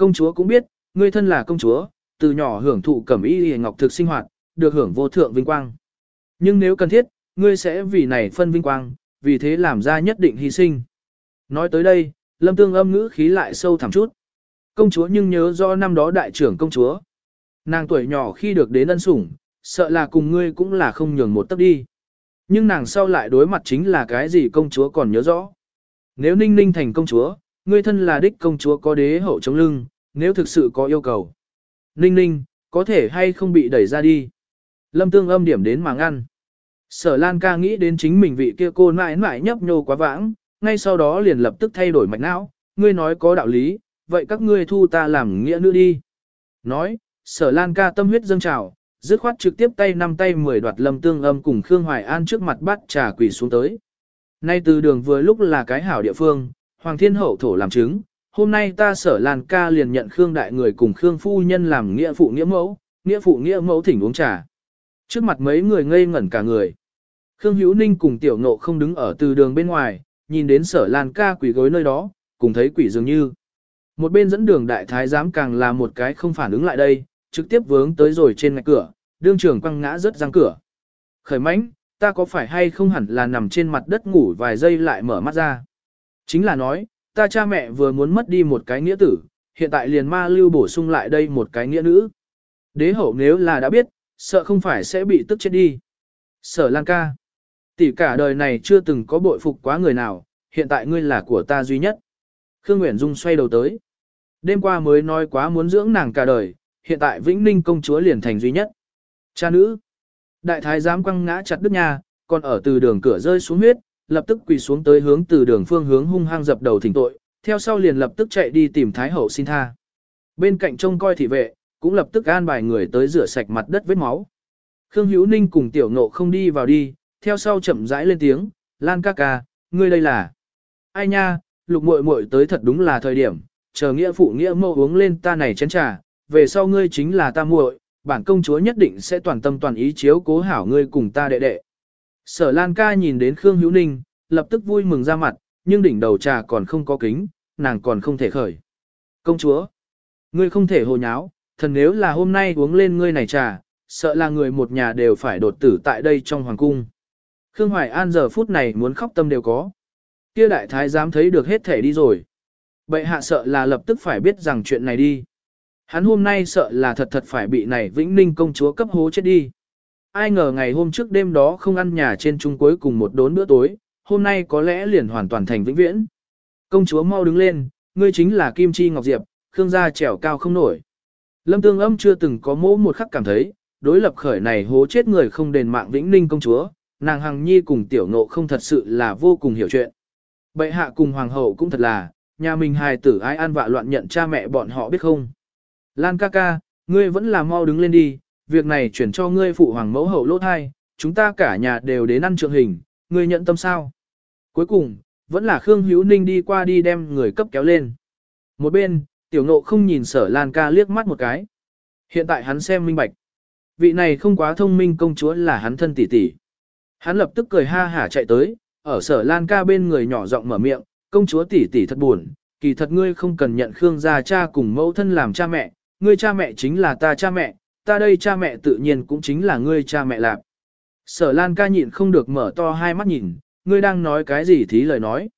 Công chúa cũng biết, ngươi thân là công chúa, từ nhỏ hưởng thụ cẩm y ngọc thực sinh hoạt, được hưởng vô thượng vinh quang. Nhưng nếu cần thiết, ngươi sẽ vì này phân vinh quang, vì thế làm ra nhất định hy sinh. Nói tới đây, lâm tương âm ngữ khí lại sâu thẳm chút. Công chúa nhưng nhớ do năm đó đại trưởng công chúa. Nàng tuổi nhỏ khi được đến ân sủng, sợ là cùng ngươi cũng là không nhường một tấc đi. Nhưng nàng sau lại đối mặt chính là cái gì công chúa còn nhớ rõ. Nếu ninh ninh thành công chúa, ngươi thân là đích công chúa có đế hậu chống lưng, nếu thực sự có yêu cầu. Ninh ninh, có thể hay không bị đẩy ra đi. Lâm tương âm điểm đến mà ngăn. Sở Lan ca nghĩ đến chính mình vị kia cô nãi nãi nhấp nhô quá vãng, ngay sau đó liền lập tức thay đổi mạch não, ngươi nói có đạo lý, vậy các ngươi thu ta làm nghĩa nữ đi. Nói, sở lan ca tâm huyết dâng trào, dứt khoát trực tiếp tay năm tay mười đoạt lâm tương âm cùng Khương Hoài An trước mặt bắt trà quỷ xuống tới. Nay từ đường vừa lúc là cái hảo địa phương, Hoàng Thiên Hậu thổ làm chứng, hôm nay ta sở Lan ca liền nhận Khương đại người cùng Khương phu nhân làm nghĩa phụ nghĩa mẫu, nghĩa phụ nghĩa mẫu thỉnh uống trà. Trước mặt mấy người ngây ngẩn cả người. Khương Hữu Ninh cùng tiểu ngộ không đứng ở từ đường bên ngoài, nhìn đến sở Lan ca quỷ gối nơi đó, cùng thấy quỷ dường như. Một bên dẫn đường đại thái giám càng là một cái không phản ứng lại đây, trực tiếp vướng tới rồi trên ngạch cửa, đương trưởng quăng ngã rớt răng cửa. Khởi mãnh, ta có phải hay không hẳn là nằm trên mặt đất ngủ vài giây lại mở mắt ra. Chính là nói, ta cha mẹ vừa muốn mất đi một cái nghĩa tử, hiện tại liền ma lưu bổ sung lại đây một cái nghĩa nữ. Đế hậu nếu là đã biết, sợ không phải sẽ bị tức chết đi. Sở Lan ca. Tỷ cả đời này chưa từng có bội phục quá người nào, hiện tại ngươi là của ta duy nhất. Khương Nguyễn Dung xoay đầu tới. Đêm qua mới nói quá muốn dưỡng nàng cả đời, hiện tại Vĩnh Ninh công chúa liền thành duy nhất. Cha nữ. Đại thái giám quăng ngã chặt đứt nhà, còn ở từ đường cửa rơi xuống huyết, lập tức quỳ xuống tới hướng từ đường phương hướng hung hăng dập đầu thỉnh tội, theo sau liền lập tức chạy đi tìm thái hậu xin tha. Bên cạnh trông coi thị vệ, cũng lập tức an bài người tới rửa sạch mặt đất vết máu. Khương Hữu Ninh cùng tiểu ngộ không đi vào đi, theo sau chậm rãi lên tiếng, Lan ca ca, ngươi đây là. Ai nha, lục muội muội tới thật đúng là thời điểm, chờ nghĩa phụ nghĩa mâu uống lên ta này chén trà, về sau ngươi chính là ta muội, bản công chúa nhất định sẽ toàn tâm toàn ý chiếu cố hảo ngươi cùng ta đệ đệ. Sở Lan ca nhìn đến Khương Hữu Ninh, lập tức vui mừng ra mặt, nhưng đỉnh đầu trà còn không có kính, nàng còn không thể khởi. Công chúa, ngươi không thể hồ nháo, thần nếu là hôm nay uống lên ngươi này trà, sợ là người một nhà đều phải đột tử tại đây trong hoàng cung. Khương Hoài An giờ phút này muốn khóc tâm đều có. Kia đại thái dám thấy được hết thể đi rồi. Bệ hạ sợ là lập tức phải biết rằng chuyện này đi. Hắn hôm nay sợ là thật thật phải bị này Vĩnh Ninh công chúa cấp hố chết đi. Ai ngờ ngày hôm trước đêm đó không ăn nhà trên chung cuối cùng một đốn bữa tối, hôm nay có lẽ liền hoàn toàn thành vĩnh viễn. Công chúa mau đứng lên, ngươi chính là Kim Chi Ngọc Diệp, Khương gia trèo cao không nổi. Lâm Tương Âm chưa từng có mỗ một khắc cảm thấy, đối lập khởi này hố chết người không đền mạng Vĩnh Ninh công chúa, nàng Hằng Nhi cùng tiểu Ngộ không thật sự là vô cùng hiểu chuyện. Bệ hạ cùng hoàng hậu cũng thật là, nhà mình hài tử ai an vạ loạn nhận cha mẹ bọn họ biết không. Lan ca ca, ngươi vẫn là mau đứng lên đi, việc này chuyển cho ngươi phụ hoàng mẫu hậu lỗ thai, chúng ta cả nhà đều đến ăn trượng hình, ngươi nhận tâm sao. Cuối cùng, vẫn là Khương Hữu Ninh đi qua đi đem người cấp kéo lên. Một bên, tiểu nộ không nhìn sở Lan ca liếc mắt một cái. Hiện tại hắn xem minh bạch. Vị này không quá thông minh công chúa là hắn thân tỷ tỷ. Hắn lập tức cười ha hả chạy tới, ở sở Lan ca bên người nhỏ giọng mở miệng, công chúa tỷ tỷ thật buồn, kỳ thật ngươi không cần nhận Khương gia cha cùng mẫu thân làm cha mẹ, ngươi cha mẹ chính là ta cha mẹ, ta đây cha mẹ tự nhiên cũng chính là ngươi cha mẹ lạp. Sở Lan ca nhịn không được mở to hai mắt nhìn, ngươi đang nói cái gì thí lời nói.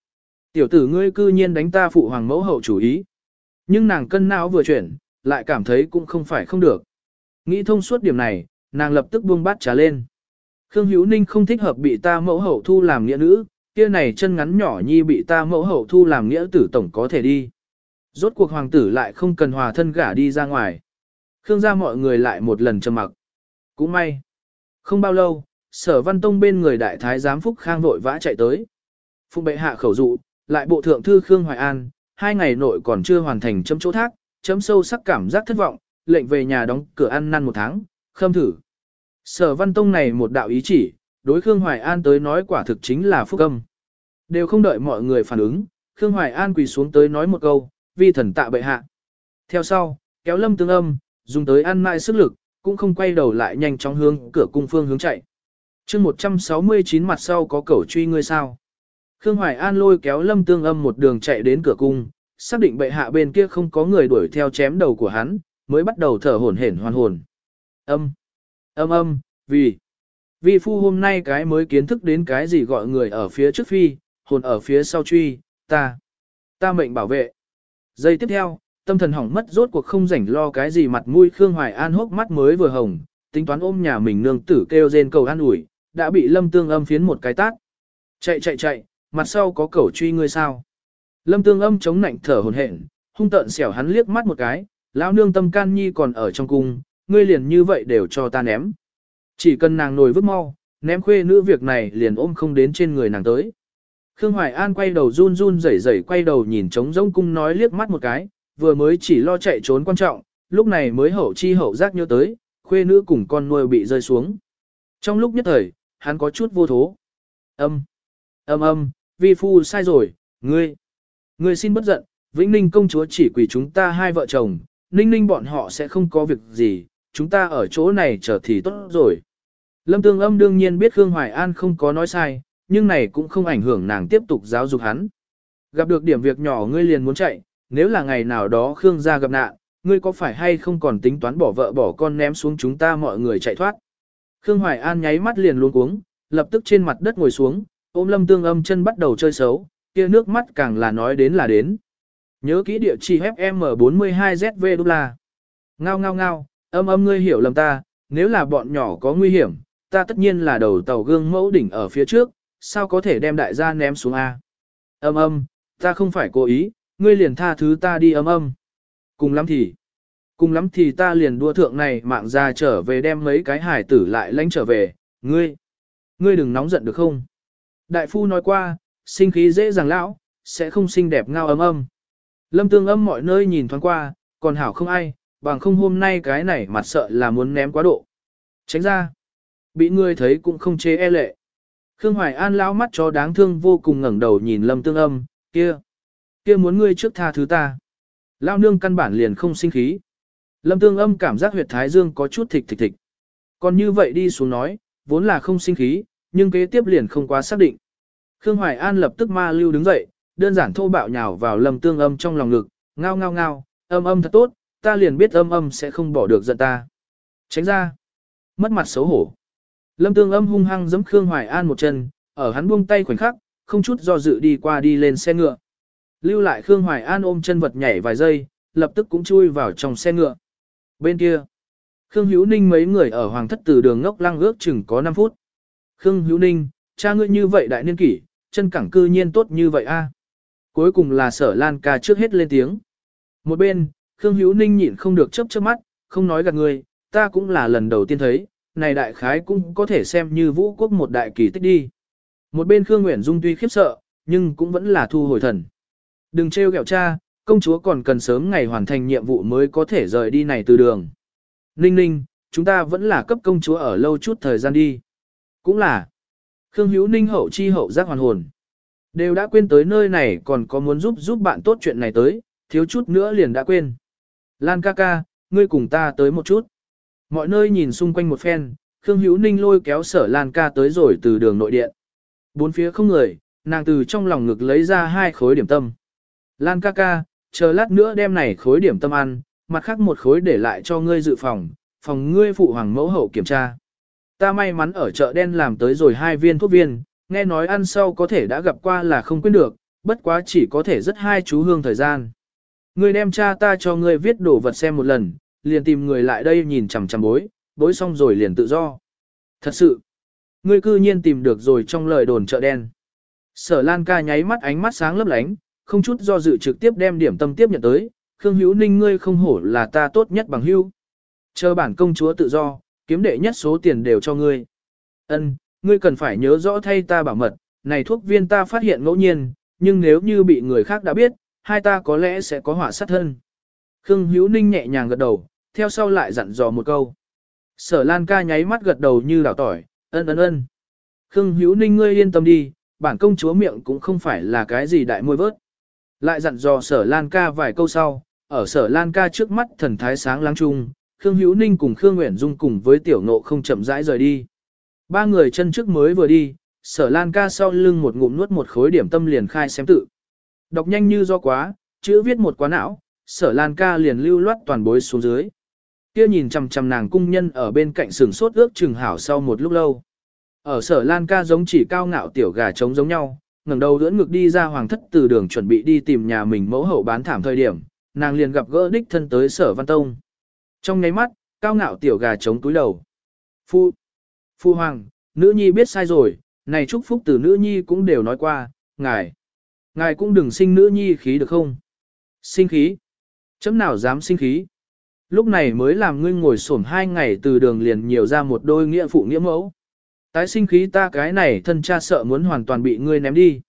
Tiểu tử ngươi cư nhiên đánh ta phụ hoàng mẫu hậu chủ ý. Nhưng nàng cân não vừa chuyển, lại cảm thấy cũng không phải không được. Nghĩ thông suốt điểm này, nàng lập tức buông bát trà lên. Khương Hữu Ninh không thích hợp bị ta mẫu hậu thu làm nghĩa nữ, kia này chân ngắn nhỏ nhi bị ta mẫu hậu thu làm nghĩa tử tổng có thể đi. Rốt cuộc hoàng tử lại không cần hòa thân gả đi ra ngoài. Khương gia mọi người lại một lần trầm mặc. Cũng may. Không bao lâu, sở văn tông bên người đại thái giám Phúc Khang vội vã chạy tới. Phúc bệ hạ khẩu dụ, lại bộ thượng thư Khương Hoài An, hai ngày nội còn chưa hoàn thành chấm chỗ thác, chấm sâu sắc cảm giác thất vọng, lệnh về nhà đóng cửa ăn năn một tháng, khâm thử. Sở văn tông này một đạo ý chỉ, đối Khương Hoài An tới nói quả thực chính là phúc âm. Đều không đợi mọi người phản ứng, Khương Hoài An quỳ xuống tới nói một câu, vi thần tạ bệ hạ. Theo sau, kéo lâm tương âm, dùng tới ăn mãi sức lực, cũng không quay đầu lại nhanh chóng hướng cửa cung phương hướng chạy. chương 169 mặt sau có cẩu truy ngươi sao. Khương Hoài An lôi kéo lâm tương âm một đường chạy đến cửa cung, xác định bệ hạ bên kia không có người đuổi theo chém đầu của hắn, mới bắt đầu thở hổn hển hoàn hồn. Âm, âm âm, vì, vì phu hôm nay cái mới kiến thức đến cái gì gọi người ở phía trước phi, hồn ở phía sau truy, ta, ta mệnh bảo vệ. Giây tiếp theo, tâm thần hỏng mất rốt cuộc không rảnh lo cái gì mặt mũi Khương Hoài An hốc mắt mới vừa hồng, tính toán ôm nhà mình nương tử kêu rên cầu an ủi, đã bị Lâm Tương Âm phiến một cái tát. Chạy chạy chạy, mặt sau có cẩu truy ngươi sao? Lâm Tương Âm chống nạnh thở hổn hển, hung tợn xẻo hắn liếc mắt một cái, lão nương tâm can nhi còn ở trong cung, ngươi liền như vậy đều cho ta ném. Chỉ cần nàng nổi vứt mau, ném khuê nữ việc này liền ôm không đến trên người nàng tới. Khương Hoài An quay đầu run run rẩy rẩy quay đầu nhìn trống rỗng cung nói liếc mắt một cái, vừa mới chỉ lo chạy trốn quan trọng, lúc này mới hậu chi hậu giác nhớ tới, khuê nữ cùng con nuôi bị rơi xuống. Trong lúc nhất thời, hắn có chút vô thố. Âm, âm âm, vi phu sai rồi, ngươi, ngươi xin bất giận, Vĩnh Ninh công chúa chỉ quỳ chúng ta hai vợ chồng, Ninh Ninh bọn họ sẽ không có việc gì, chúng ta ở chỗ này chờ thì tốt rồi. Lâm Tương Âm đương nhiên biết Khương Hoài An không có nói sai, nhưng này cũng không ảnh hưởng nàng tiếp tục giáo dục hắn. Gặp được điểm việc nhỏ ngươi liền muốn chạy, nếu là ngày nào đó Khương gia gặp nạn, ngươi có phải hay không còn tính toán bỏ vợ bỏ con ném xuống chúng ta mọi người chạy thoát. Khương Hoài An nháy mắt liền luôn cuống, lập tức trên mặt đất ngồi xuống, ôm Lâm Tương Âm chân bắt đầu chơi xấu, kia nước mắt càng là nói đến là đến. Nhớ kỹ địa chỉ FM42ZV đô la. Ngao ngao ngao, âm âm ngươi hiểu lầm ta, nếu là bọn nhỏ có nguy hiểm, ta tất nhiên là đầu tàu gương mẫu đỉnh ở phía trước, sao có thể đem đại gia ném xuống A. Âm âm, ta không phải cố ý, ngươi liền tha thứ ta đi âm âm. Cùng lắm thì, cùng lắm thì ta liền đua thượng này mạng ra trở về đem mấy cái hải tử lại lánh trở về, ngươi, ngươi đừng nóng giận được không? Đại phu nói qua, sinh khí dễ dàng lão, sẽ không xinh đẹp ngao ấm âm. Lâm tương âm mọi nơi nhìn thoáng qua, còn hảo không ai, bằng không hôm nay cái này mặt sợ là muốn ném quá độ. Tránh ra, bị ngươi thấy cũng không chế e lệ. Khương Hoài An lão mắt cho đáng thương vô cùng ngẩng đầu nhìn Lâm Tương Âm, kia, kia muốn ngươi trước tha thứ ta. Lão nương căn bản liền không sinh khí. Lâm Tương Âm cảm giác huyệt thái dương có chút thịch thịch thịch. Còn như vậy đi xuống nói, vốn là không sinh khí, nhưng kế tiếp liền không quá xác định. Khương Hoài An lập tức ma lưu đứng dậy, đơn giản thô bạo nhào vào Lâm Tương Âm trong lòng ngực, ngao ngao ngao, âm âm thật tốt, ta liền biết âm âm sẽ không bỏ được giận ta. Tránh ra. Mất mặt xấu hổ. Lâm Tương Âm hung hăng giẫm Khương Hoài An một chân, ở hắn buông tay khoảnh khắc, không chút do dự đi qua đi lên xe ngựa. Lưu lại Khương Hoài An ôm chân vật nhảy vài giây, lập tức cũng chui vào trong xe ngựa. Bên kia, Khương Hữu Ninh mấy người ở Hoàng thất từ đường ngốc lăng ước chừng có 5 phút. Khương Hữu Ninh, cha ngươi như vậy đại niên kỷ, chân cẳng cư nhiên tốt như vậy a. Cuối cùng là sở Lan ca trước hết lên tiếng. Một bên, Khương Hữu Ninh nhịn không được chớp chớp mắt, không nói gạt người, ta cũng là lần đầu tiên thấy, này đại khái cũng có thể xem như vũ quốc một đại kỳ tích đi. Một bên Khương Nguyễn Dung tuy khiếp sợ, nhưng cũng vẫn là thu hồi thần. Đừng trêu ghẹo cha, công chúa còn cần sớm ngày hoàn thành nhiệm vụ mới có thể rời đi này từ đường. Ninh ninh, chúng ta vẫn là cấp công chúa ở lâu chút thời gian đi. Cũng là. Khương Hữu Ninh hậu chi hậu giác hoàn hồn. Đều đã quên tới nơi này còn có muốn giúp giúp bạn tốt chuyện này tới, thiếu chút nữa liền đã quên. Lan ca ca, ngươi cùng ta tới một chút. Mọi nơi nhìn xung quanh một phen, Khương Hữu Ninh lôi kéo sở Lan ca tới rồi từ đường nội điện. Bốn phía không người, nàng từ trong lòng ngực lấy ra hai khối điểm tâm. Lan ca ca, chờ lát nữa đem này khối điểm tâm ăn, mặt khác một khối để lại cho ngươi dự phòng, phòng ngươi phụ hoàng mẫu hậu kiểm tra. Ta may mắn ở chợ đen làm tới rồi hai viên thuốc viên, nghe nói ăn sau có thể đã gặp qua là không quên được, bất quá chỉ có thể rất hai chú hương thời gian. Ngươi đem cha ta cho ngươi viết đồ vật xem một lần, liền tìm người lại đây nhìn chằm chằm bối, bối xong rồi liền tự do. Thật sự, ngươi cư nhiên tìm được rồi trong lời đồn chợ đen. Sở Lan ca nháy mắt ánh mắt sáng lấp lánh, không chút do dự trực tiếp đem điểm tâm tiếp nhận tới, Khương Hữu Ninh ngươi không hổ là ta tốt nhất bằng hữu. Chờ bản công chúa tự do, kiếm đệ nhất số tiền đều cho ngươi. Ân, ngươi cần phải nhớ rõ thay ta bảo mật, này thuốc viên ta phát hiện ngẫu nhiên, nhưng nếu như bị người khác đã biết, hai ta có lẽ sẽ có họa sát thân. Khương Hữu Ninh nhẹ nhàng gật đầu, theo sau lại dặn dò một câu. Sở Lan ca nháy mắt gật đầu như đảo tỏi, ân ân ân. Khương Hữu Ninh ngươi yên tâm đi, bản công chúa miệng cũng không phải là cái gì đại môi vớt. Lại dặn dò sở Lan ca vài câu sau, ở sở Lan ca trước mắt thần thái sáng láng chung, Khương Hữu Ninh cùng Khương Nguyễn Dung cùng với tiểu nộ không chậm rãi rời đi. Ba người chân trước mới vừa đi, sở Lan ca sau lưng một ngụm nuốt một khối điểm tâm liền khai xem tự. Đọc nhanh như do quá, chữ viết một quá não, sở Lan ca liền lưu loát toàn bối xuống dưới. Kia nhìn chằm chằm nàng cung nhân ở bên cạnh sừng sốt ước chừng hảo sau một lúc lâu. Ở sở Lan ca giống chỉ cao ngạo tiểu gà trống giống nhau, ngẩng đầu đỡ ngực đi ra hoàng thất từ đường chuẩn bị đi tìm nhà mình mẫu hậu bán thảm thời điểm, nàng liền gặp gỡ đích thân tới sở văn tông. Trong nháy mắt, cao ngạo tiểu gà chống túi đầu. Phu, phu hoàng, nữ nhi biết sai rồi, này chúc phúc từ nữ nhi cũng đều nói qua, ngài, ngài cũng đừng sinh nữ nhi khí được không? Sinh khí? Chấm nào dám sinh khí? Lúc này mới làm ngươi ngồi xổm hai ngày từ đường liền nhiều ra một đôi nghĩa phụ nghĩa mẫu. Tái sinh khí ta cái này thân cha sợ muốn hoàn toàn bị ngươi ném đi.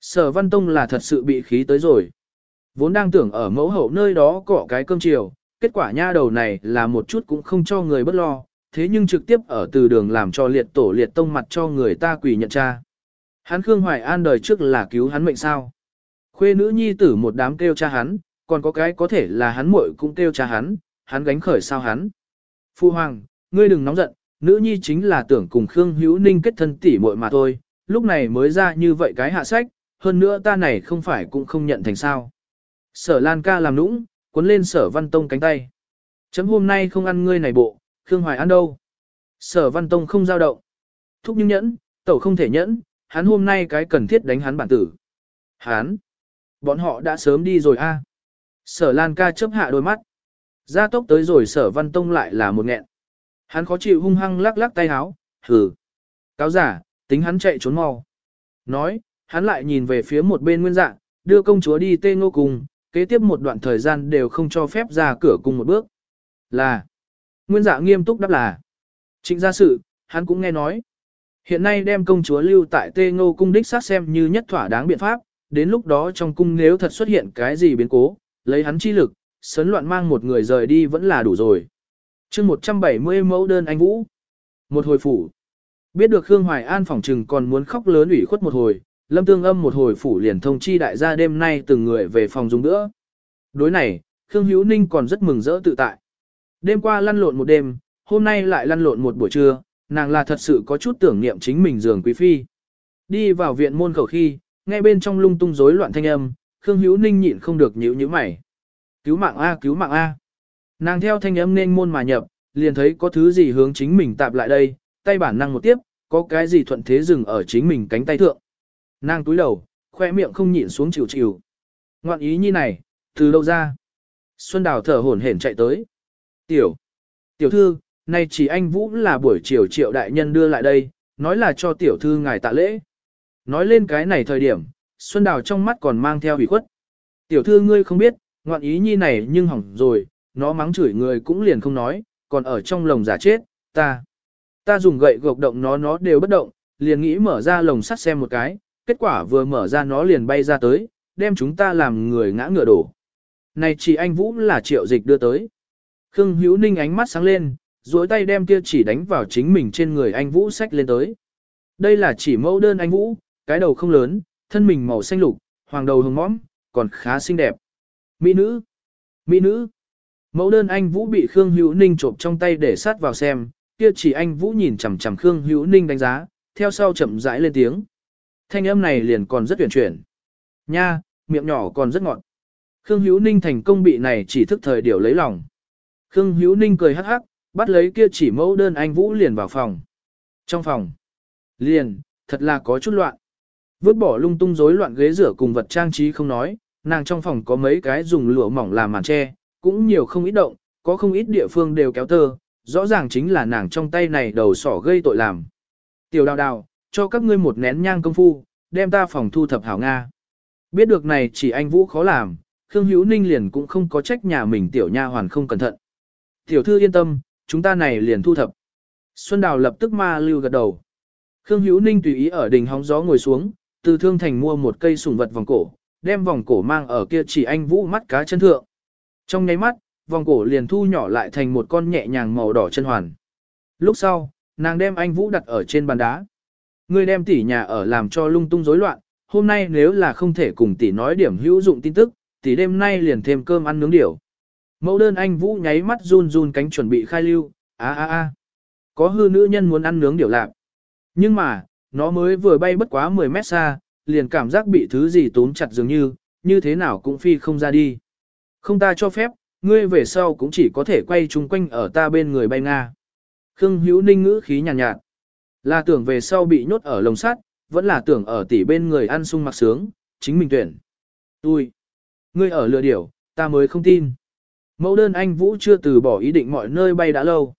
Sở Văn Tông là thật sự bị khí tới rồi. Vốn đang tưởng ở mẫu hậu nơi đó cọ cái cơm chiều, kết quả nha đầu này là một chút cũng không cho người bất lo, thế nhưng trực tiếp ở từ đường làm cho liệt tổ liệt tông mặt cho người ta quỷ nhận cha. Hắn Khương Hoài An đời trước là cứu hắn mệnh sao. Khuê nữ nhi tử một đám kêu cha hắn, còn có cái có thể là hắn muội cũng kêu cha hắn, hắn gánh khởi sao hắn. Phu Hoàng, ngươi đừng nóng giận, nữ nhi chính là tưởng cùng Khương Hữu Ninh kết thân tỷ muội mà thôi, lúc này mới ra như vậy cái hạ sách, hơn nữa ta này không phải cũng không nhận thành sao. Sở Lan ca làm nũng, cuốn lên sở văn tông cánh tay. Chấm hôm nay không ăn ngươi này bộ, Khương Hoài ăn đâu. Sở văn tông không giao động. Thúc nhưng nhẫn, tẩu không thể nhẫn, hắn hôm nay cái cần thiết đánh hắn bản tử. Hắn, bọn họ đã sớm đi rồi a. Sở Lan ca chớp hạ đôi mắt. Ra tốc tới rồi sở văn tông lại là một nghẹn. Hắn khó chịu hung hăng lắc lắc tay háo, hừ. Cáo giả, tính hắn chạy trốn mau. Nói, hắn lại nhìn về phía một bên nguyên dạng, đưa công chúa đi tê ngô cùng, kế tiếp một đoạn thời gian đều không cho phép ra cửa cùng một bước. Là, nguyên dạ nghiêm túc đáp là, trịnh gia sự, hắn cũng nghe nói. Hiện nay đem công chúa lưu tại tê ngô cung đích sát xem như nhất thỏa đáng biện pháp, đến lúc đó trong cung nếu thật xuất hiện cái gì biến cố, lấy hắn chi lực, sấn loạn mang một người rời đi vẫn là đủ rồi chương 170 mẫu đơn anh Vũ. Một hồi phủ. Biết được Khương Hoài An phòng trừng còn muốn khóc lớn ủy khuất một hồi, Lâm Tương Âm một hồi phủ liền thông chi đại gia đêm nay từng người về phòng dùng nữa. Đối này, Khương Hữu Ninh còn rất mừng rỡ tự tại. Đêm qua lăn lộn một đêm, hôm nay lại lăn lộn một buổi trưa, nàng là thật sự có chút tưởng niệm chính mình giường quý phi. Đi vào viện môn khẩu khi, nghe bên trong lung tung rối loạn thanh âm, Khương Hữu Ninh nhịn không được nhíu nhíu mày. Cứu mạng A cứu mạng A. Nàng theo thanh âm nên môn mà nhập, liền thấy có thứ gì hướng chính mình tạp lại đây, tay bản năng một tiếp, có cái gì thuận thế dừng ở chính mình cánh tay thượng. Nàng túi đầu, khoe miệng không nhịn xuống chịu chịu. Ngoạn ý như này, từ đâu ra? Xuân Đào thở hổn hển chạy tới. Tiểu, tiểu thư, nay chỉ anh Vũ là buổi chiều triệu đại nhân đưa lại đây, nói là cho tiểu thư ngài tạ lễ. Nói lên cái này thời điểm, Xuân Đào trong mắt còn mang theo hủy khuất. Tiểu thư ngươi không biết, ngoạn ý nhi này nhưng hỏng rồi, nó mắng chửi người cũng liền không nói, còn ở trong lồng giả chết, ta. Ta dùng gậy gộc động nó nó đều bất động, liền nghĩ mở ra lồng sắt xem một cái, kết quả vừa mở ra nó liền bay ra tới, đem chúng ta làm người ngã ngựa đổ. Này chỉ anh Vũ là triệu dịch đưa tới. Khương Hữu Ninh ánh mắt sáng lên, duỗi tay đem kia chỉ đánh vào chính mình trên người anh Vũ sách lên tới. Đây là chỉ mẫu đơn anh Vũ, cái đầu không lớn, thân mình màu xanh lục, hoàng đầu hồng mõm, còn khá xinh đẹp. Mỹ nữ, mỹ nữ. Mẫu đơn anh Vũ bị Khương Hữu Ninh trộm trong tay để sát vào xem, kia chỉ anh Vũ nhìn chằm chằm Khương Hữu Ninh đánh giá, theo sau chậm rãi lên tiếng. Thanh âm này liền còn rất huyền chuyển. Nha, miệng nhỏ còn rất ngọt. Khương Hữu Ninh thành công bị này chỉ thức thời điều lấy lòng. Khương Hữu Ninh cười hắc hắc, bắt lấy kia chỉ mẫu đơn anh Vũ liền vào phòng. Trong phòng, liền, thật là có chút loạn. Vứt bỏ lung tung rối loạn ghế rửa cùng vật trang trí không nói, nàng trong phòng có mấy cái dùng lụa mỏng làm màn tre, cũng nhiều không ít động, có không ít địa phương đều kéo tơ, rõ ràng chính là nàng trong tay này đầu sỏ gây tội làm. Tiểu đào đào, cho các ngươi một nén nhang công phu, đem ta phòng thu thập hảo Nga. Biết được này chỉ anh Vũ khó làm, Khương Hữu Ninh liền cũng không có trách nhà mình tiểu nha hoàn không cẩn thận. Tiểu thư yên tâm, chúng ta này liền thu thập. Xuân Đào lập tức ma lưu gật đầu. Khương Hữu Ninh tùy ý ở đỉnh hóng gió ngồi xuống, từ thương thành mua một cây sủng vật vòng cổ, đem vòng cổ mang ở kia chỉ anh Vũ mắt cá chân thượng. Trong nháy mắt, vòng cổ liền thu nhỏ lại thành một con nhẹ nhàng màu đỏ chân hoàn. Lúc sau, nàng đem anh Vũ đặt ở trên bàn đá. Ngươi đem tỷ nhà ở làm cho lung tung rối loạn, hôm nay nếu là không thể cùng tỷ nói điểm hữu dụng tin tức, tỷ đêm nay liền thêm cơm ăn nướng điểu. Mẫu đơn anh Vũ nháy mắt run run cánh chuẩn bị khai lưu, a a a. Có hư nữ nhân muốn ăn nướng điểu lạc. Nhưng mà, nó mới vừa bay bất quá 10 mét xa, liền cảm giác bị thứ gì tốn chặt dường như, như thế nào cũng phi không ra đi. Không ta cho phép, ngươi về sau cũng chỉ có thể quay chung quanh ở ta bên người bay Nga. Khương Hữu Ninh ngữ khí nhàn nhạt, nhạt. Là tưởng về sau bị nhốt ở lồng sắt, vẫn là tưởng ở tỉ bên người ăn sung mặc sướng, chính mình tuyển. Tôi, ngươi ở lừa điểu, ta mới không tin. Mẫu đơn anh Vũ chưa từ bỏ ý định mọi nơi bay đã lâu.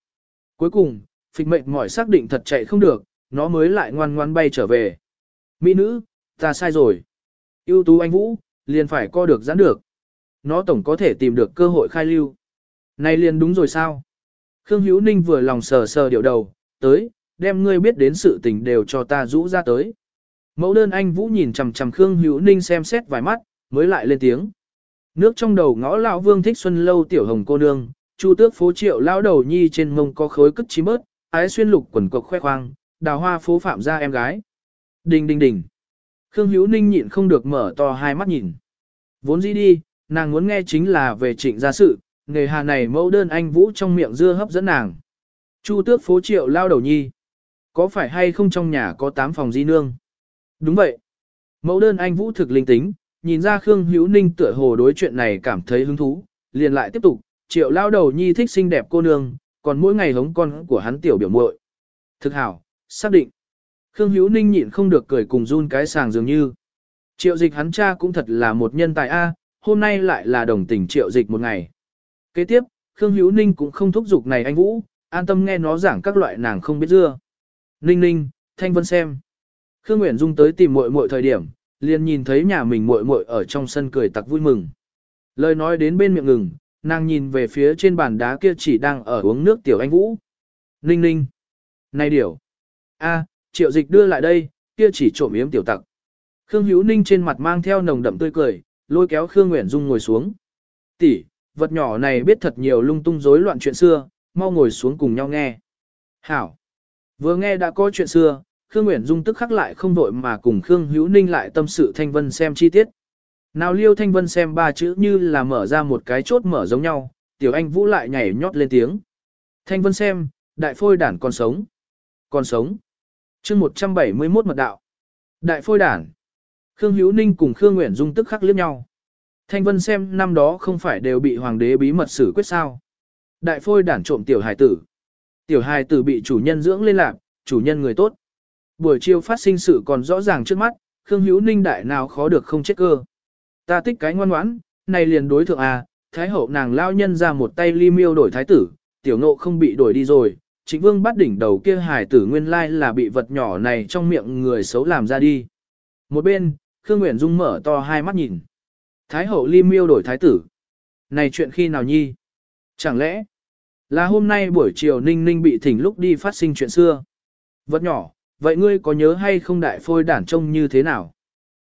Cuối cùng, phịch mệnh mỏi xác định thật chạy không được, nó mới lại ngoan ngoan bay trở về. Mỹ nữ, ta sai rồi. ưu tú anh Vũ, liền phải co được giãn được. Nó tổng có thể tìm được cơ hội khai lưu. Này liền đúng rồi sao? Khương Hữu Ninh vừa lòng sờ sờ điệu đầu, tới, đem ngươi biết đến sự tình đều cho ta rũ ra tới. Mẫu đơn anh Vũ nhìn chằm chằm Khương Hữu Ninh xem xét vài mắt, mới lại lên tiếng. Nước trong đầu ngõ lão Vương thích xuân lâu tiểu hồng cô nương, Chu Tước phố Triệu lão đầu nhi trên mông có khối cất chí bớt, ái xuyên lục quần cộc khoe khoang, đào hoa phố phạm gia em gái. Đình đình đình. Khương Hữu Ninh nhịn không được mở to hai mắt nhìn. Vốn dĩ đi, nàng muốn nghe chính là về trịnh gia sự, nghề hà này mẫu đơn anh Vũ trong miệng dưa hấp dẫn nàng. Chu Tước phố Triệu lao đầu nhi. Có phải hay không trong nhà có 8 phòng di nương? Đúng vậy. Mẫu đơn anh Vũ thực linh tính, nhìn ra Khương Hữu Ninh tựa hồ đối chuyện này cảm thấy hứng thú, liền lại tiếp tục, triệu lao đầu nhi thích xinh đẹp cô nương, còn mỗi ngày hống con của hắn tiểu biểu muội. Thực hảo, xác định. Khương Hữu Ninh nhịn không được cười cùng run cái sàng dường như. Triệu dịch hắn cha cũng thật là một nhân tài A, hôm nay lại là đồng tình triệu dịch một ngày. Kế tiếp, Khương Hữu Ninh cũng không thúc giục này anh Vũ, an tâm nghe nó giảng các loại nàng không biết dưa. Ninh ninh, Thanh Vân xem. Khương Nguyễn Dung tới tìm muội muội thời điểm, liền nhìn thấy nhà mình muội muội ở trong sân cười tặc vui mừng. Lời nói đến bên miệng ngừng, nàng nhìn về phía trên bàn đá kia chỉ đang ở uống nước tiểu anh Vũ. Ninh ninh. Này điểu. a triệu dịch đưa lại đây, kia chỉ trộm yếm tiểu tặc. Khương Hữu Ninh trên mặt mang theo nồng đậm tươi cười, lôi kéo Khương Nguyễn Dung ngồi xuống. Tỷ, vật nhỏ này biết thật nhiều lung tung rối loạn chuyện xưa, mau ngồi xuống cùng nhau nghe. Hảo. Vừa nghe đã có chuyện xưa, Khương Nguyễn Dung tức khắc lại không vội mà cùng Khương Hữu Ninh lại tâm sự Thanh Vân xem chi tiết. Nào liêu Thanh Vân xem ba chữ như là mở ra một cái chốt mở giống nhau, tiểu anh Vũ lại nhảy nhót lên tiếng. Thanh Vân xem, đại phôi đản còn sống. Còn sống. chương 171 mật đạo. Đại phôi đản. Khương Hữu Ninh cùng Khương Nguyễn Dung tức khắc liếc nhau. Thanh Vân xem năm đó không phải đều bị hoàng đế bí mật xử quyết sao. Đại phôi đản trộm tiểu hài tử. Tiểu hài tử bị chủ nhân dưỡng lên lạc, chủ nhân người tốt. Buổi chiều phát sinh sự còn rõ ràng trước mắt, Khương Hữu Ninh đại nào khó được không chết cơ. Ta thích cái ngoan ngoãn, này liền đối thượng à, thái hậu nàng lao nhân ra một tay ly miêu đổi thái tử, tiểu ngộ không bị đổi đi rồi. Trịnh vương bắt đỉnh đầu kia hài tử nguyên lai là bị vật nhỏ này trong miệng người xấu làm ra đi. Một bên, Khương Nguyễn Dung mở to hai mắt nhìn. Thái hậu ly miêu đổi thái tử. Này chuyện khi nào nhi? Chẳng lẽ là hôm nay buổi chiều Ninh Ninh bị thỉnh lúc đi phát sinh chuyện xưa? Vật nhỏ, vậy ngươi có nhớ hay không đại phôi đản trông như thế nào?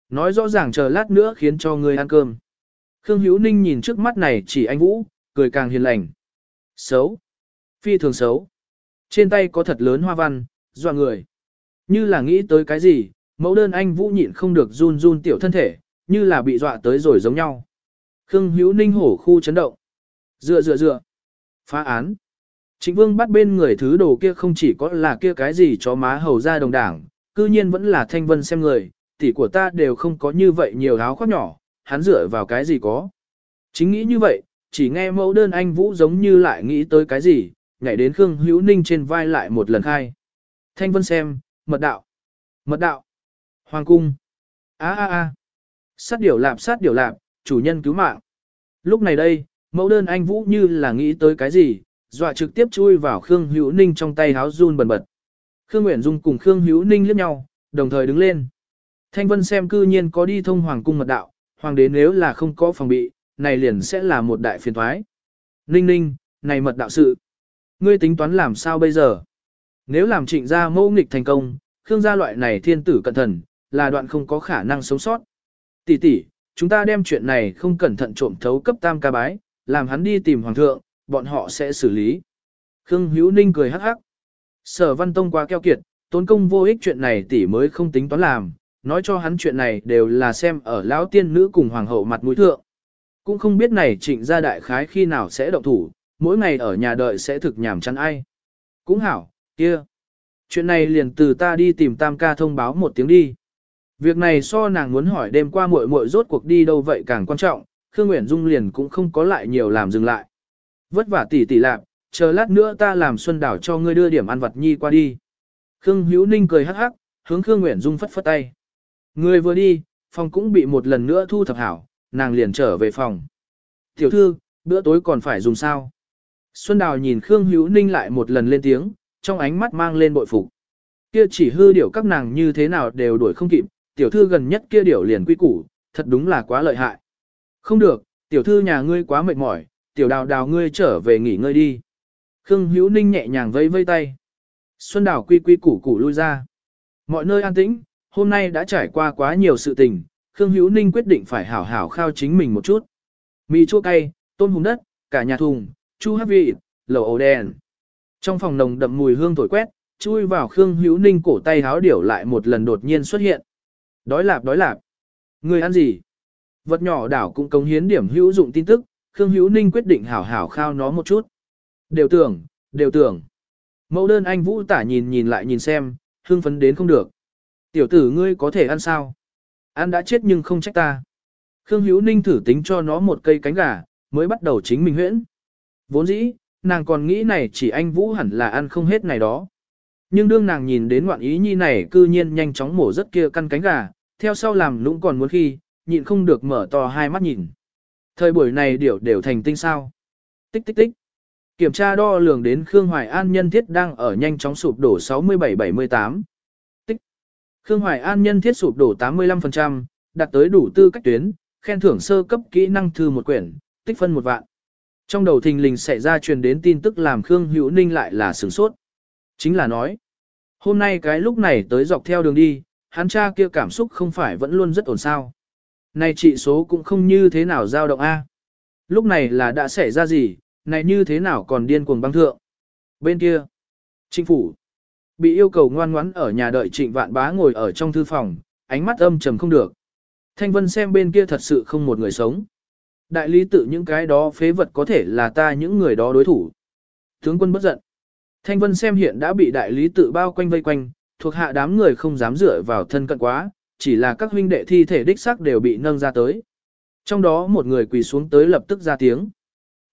Nói rõ ràng chờ lát nữa khiến cho ngươi ăn cơm. Khương Hữu Ninh nhìn trước mắt này chỉ anh Vũ, cười càng hiền lành. Xấu. Phi thường xấu. Trên tay có thật lớn hoa văn, dọa người. Như là nghĩ tới cái gì, mẫu đơn anh Vũ nhịn không được run run tiểu thân thể, như là bị dọa tới rồi giống nhau. Khương Hữu Ninh hổ khu chấn động. Dựa dựa dựa. Phá án. Trịnh vương bắt bên người thứ đồ kia không chỉ có là kia cái gì cho má hầu ra đồng đảng, cư nhiên vẫn là thanh vân xem người, tỷ của ta đều không có như vậy nhiều áo khoác nhỏ, hắn dựa vào cái gì có. Chính nghĩ như vậy, chỉ nghe mẫu đơn anh Vũ giống như lại nghĩ tới cái gì, nhảy đến Khương Hữu Ninh trên vai lại một lần khai. Thanh vân xem, mật đạo, mật đạo, hoàng cung, a a a, sát điểu lạp sát điểu lạp, chủ nhân cứu mạng. Lúc này đây, mẫu đơn anh Vũ như là nghĩ tới cái gì, dọa trực tiếp chui vào Khương Hữu Ninh trong tay háo run bần bật. Khương Nguyễn Dung cùng Khương Hữu Ninh liếc nhau, đồng thời đứng lên. Thanh Vân xem cư nhiên có đi thông hoàng cung mật đạo, hoàng đế nếu là không có phòng bị, này liền sẽ là một đại phiền thoái. Ninh ninh, này mật đạo sự. Ngươi tính toán làm sao bây giờ? Nếu làm trịnh gia mẫu nghịch thành công, Khương gia loại này thiên tử cẩn thận, là đoạn không có khả năng sống sót. Tỷ tỷ, chúng ta đem chuyện này không cẩn thận trộm thấu cấp tam ca bái, làm hắn đi tìm hoàng thượng, bọn họ sẽ xử lý. Khương Hữu Ninh cười hắc hắc. Sở Văn Tông quá keo kiệt, tốn công vô ích chuyện này tỷ mới không tính toán làm, nói cho hắn chuyện này đều là xem ở lão tiên nữ cùng hoàng hậu mặt mũi thượng. Cũng không biết này trịnh gia đại khái khi nào sẽ động thủ, mỗi ngày ở nhà đợi sẽ thực nhảm chắn ai. Cũng hảo, kia. Chuyện này liền từ ta đi tìm tam ca thông báo một tiếng đi. Việc này so nàng muốn hỏi đêm qua muội muội rốt cuộc đi đâu vậy càng quan trọng, Khương Nguyễn Dung liền cũng không có lại nhiều làm dừng lại. Vất vả tỷ tỷ lạc, chờ lát nữa ta làm xuân đảo cho ngươi đưa điểm ăn vật nhi qua đi. Khương Hữu Ninh cười hắc hắc, hướng Khương Nguyễn Dung phất phất tay. Người vừa đi, phòng cũng bị một lần nữa thu thập hảo, nàng liền trở về phòng. Tiểu thư, bữa tối còn phải dùng sao? Xuân Đào nhìn Khương Hữu Ninh lại một lần lên tiếng, trong ánh mắt mang lên bội phục. Kia chỉ hư điểu các nàng như thế nào đều đuổi không kịp, tiểu thư gần nhất kia điểu liền quy củ, thật đúng là quá lợi hại. Không được, tiểu thư nhà ngươi quá mệt mỏi, tiểu đào đào ngươi trở về nghỉ ngơi đi. Khương Hữu Ninh nhẹ nhàng vẫy vây tay. Xuân Đào quy quy củ củ lui ra. Mọi nơi an tĩnh, hôm nay đã trải qua quá nhiều sự tình, Khương Hữu Ninh quyết định phải hảo hảo khao chính mình một chút. Mì chua cay, tôm hùm đất, cả nhà thùng, chu hấp vị, lẩu ấu đen. Trong phòng nồng đậm mùi hương thổi quét, chui vào Khương Hữu Ninh cổ tay háo điểu lại một lần đột nhiên xuất hiện. Đói lạp đói lạp. Người ăn gì? Vật nhỏ đảo cũng cống hiến điểm hữu dụng tin tức, Khương Hữu Ninh quyết định hảo hảo khao nó một chút. Đều tưởng, đều tưởng. Mẫu đơn anh Vũ tả nhìn nhìn lại nhìn xem, hương phấn đến không được. Tiểu tử ngươi có thể ăn sao? Ăn đã chết nhưng không trách ta. Khương Hữu Ninh thử tính cho nó một cây cánh gà, mới bắt đầu chính mình huyễn. Vốn dĩ, nàng còn nghĩ này chỉ anh Vũ hẳn là ăn không hết này đó. Nhưng đương nàng nhìn đến ngoạn ý nhi này cư nhiên nhanh chóng mổ rất kia căn cánh gà, theo sau làm lũng còn muốn khi, nhịn không được mở to hai mắt nhìn. Thời buổi này điểu đều thành tinh sao. Tích tích tích. Kiểm tra đo lường đến Khương Hoài An nhân thiết đang ở nhanh chóng sụp đổ 67-78. Tích. Khương Hoài An nhân thiết sụp đổ 85%, đạt tới đủ tư cách tuyến, khen thưởng sơ cấp kỹ năng thư một quyển, tích phân một vạn. Trong đầu thình lình xảy ra truyền đến tin tức làm Khương Hữu Ninh lại là sửng sốt. Chính là nói, hôm nay cái lúc này tới dọc theo đường đi, hắn cha kia cảm xúc không phải vẫn luôn rất ổn sao. Này trị số cũng không như thế nào dao động A. Lúc này là đã xảy ra gì, này như thế nào còn điên cuồng băng thượng. Bên kia, chính phủ, bị yêu cầu ngoan ngoãn ở nhà đợi trịnh vạn bá ngồi ở trong thư phòng, ánh mắt âm trầm không được. Thanh Vân xem bên kia thật sự không một người sống. Đại lý tự những cái đó phế vật có thể là ta những người đó đối thủ. Tướng quân bất giận. Thanh Vân xem hiện đã bị đại lý tự bao quanh vây quanh, thuộc hạ đám người không dám dựa vào thân cận quá, chỉ là các huynh đệ thi thể đích xác đều bị nâng ra tới. Trong đó một người quỳ xuống tới lập tức ra tiếng.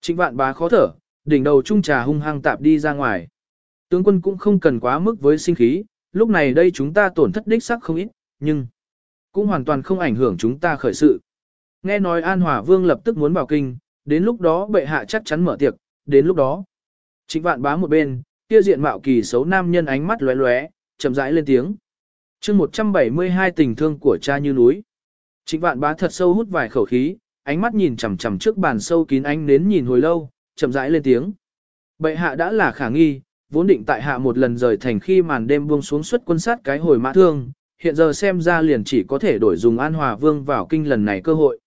Trịnh vạn bá khó thở, đỉnh đầu trung trà hung hăng tạp đi ra ngoài. Tướng quân cũng không cần quá mức với sinh khí, lúc này đây chúng ta tổn thất đích xác không ít, nhưng cũng hoàn toàn không ảnh hưởng chúng ta khởi sự. Nghe nói An Hòa Vương lập tức muốn bảo kinh, đến lúc đó bệ hạ chắc chắn mở tiệc, đến lúc đó. Trịnh vạn bá một bên, kia diện mạo kỳ xấu nam nhân ánh mắt lóe lóe, chậm rãi lên tiếng. chương 172 tình thương của cha như núi. Trịnh vạn bá thật sâu hút vài khẩu khí, ánh mắt nhìn chằm chằm trước bàn sâu kín ánh nến nhìn hồi lâu, chậm rãi lên tiếng. Bệ hạ đã là khả nghi, vốn định tại hạ một lần rời thành khi màn đêm buông xuống xuất quân sát cái hồi mã thương, hiện giờ xem ra liền chỉ có thể đổi dùng An Hòa Vương vào kinh lần này cơ hội.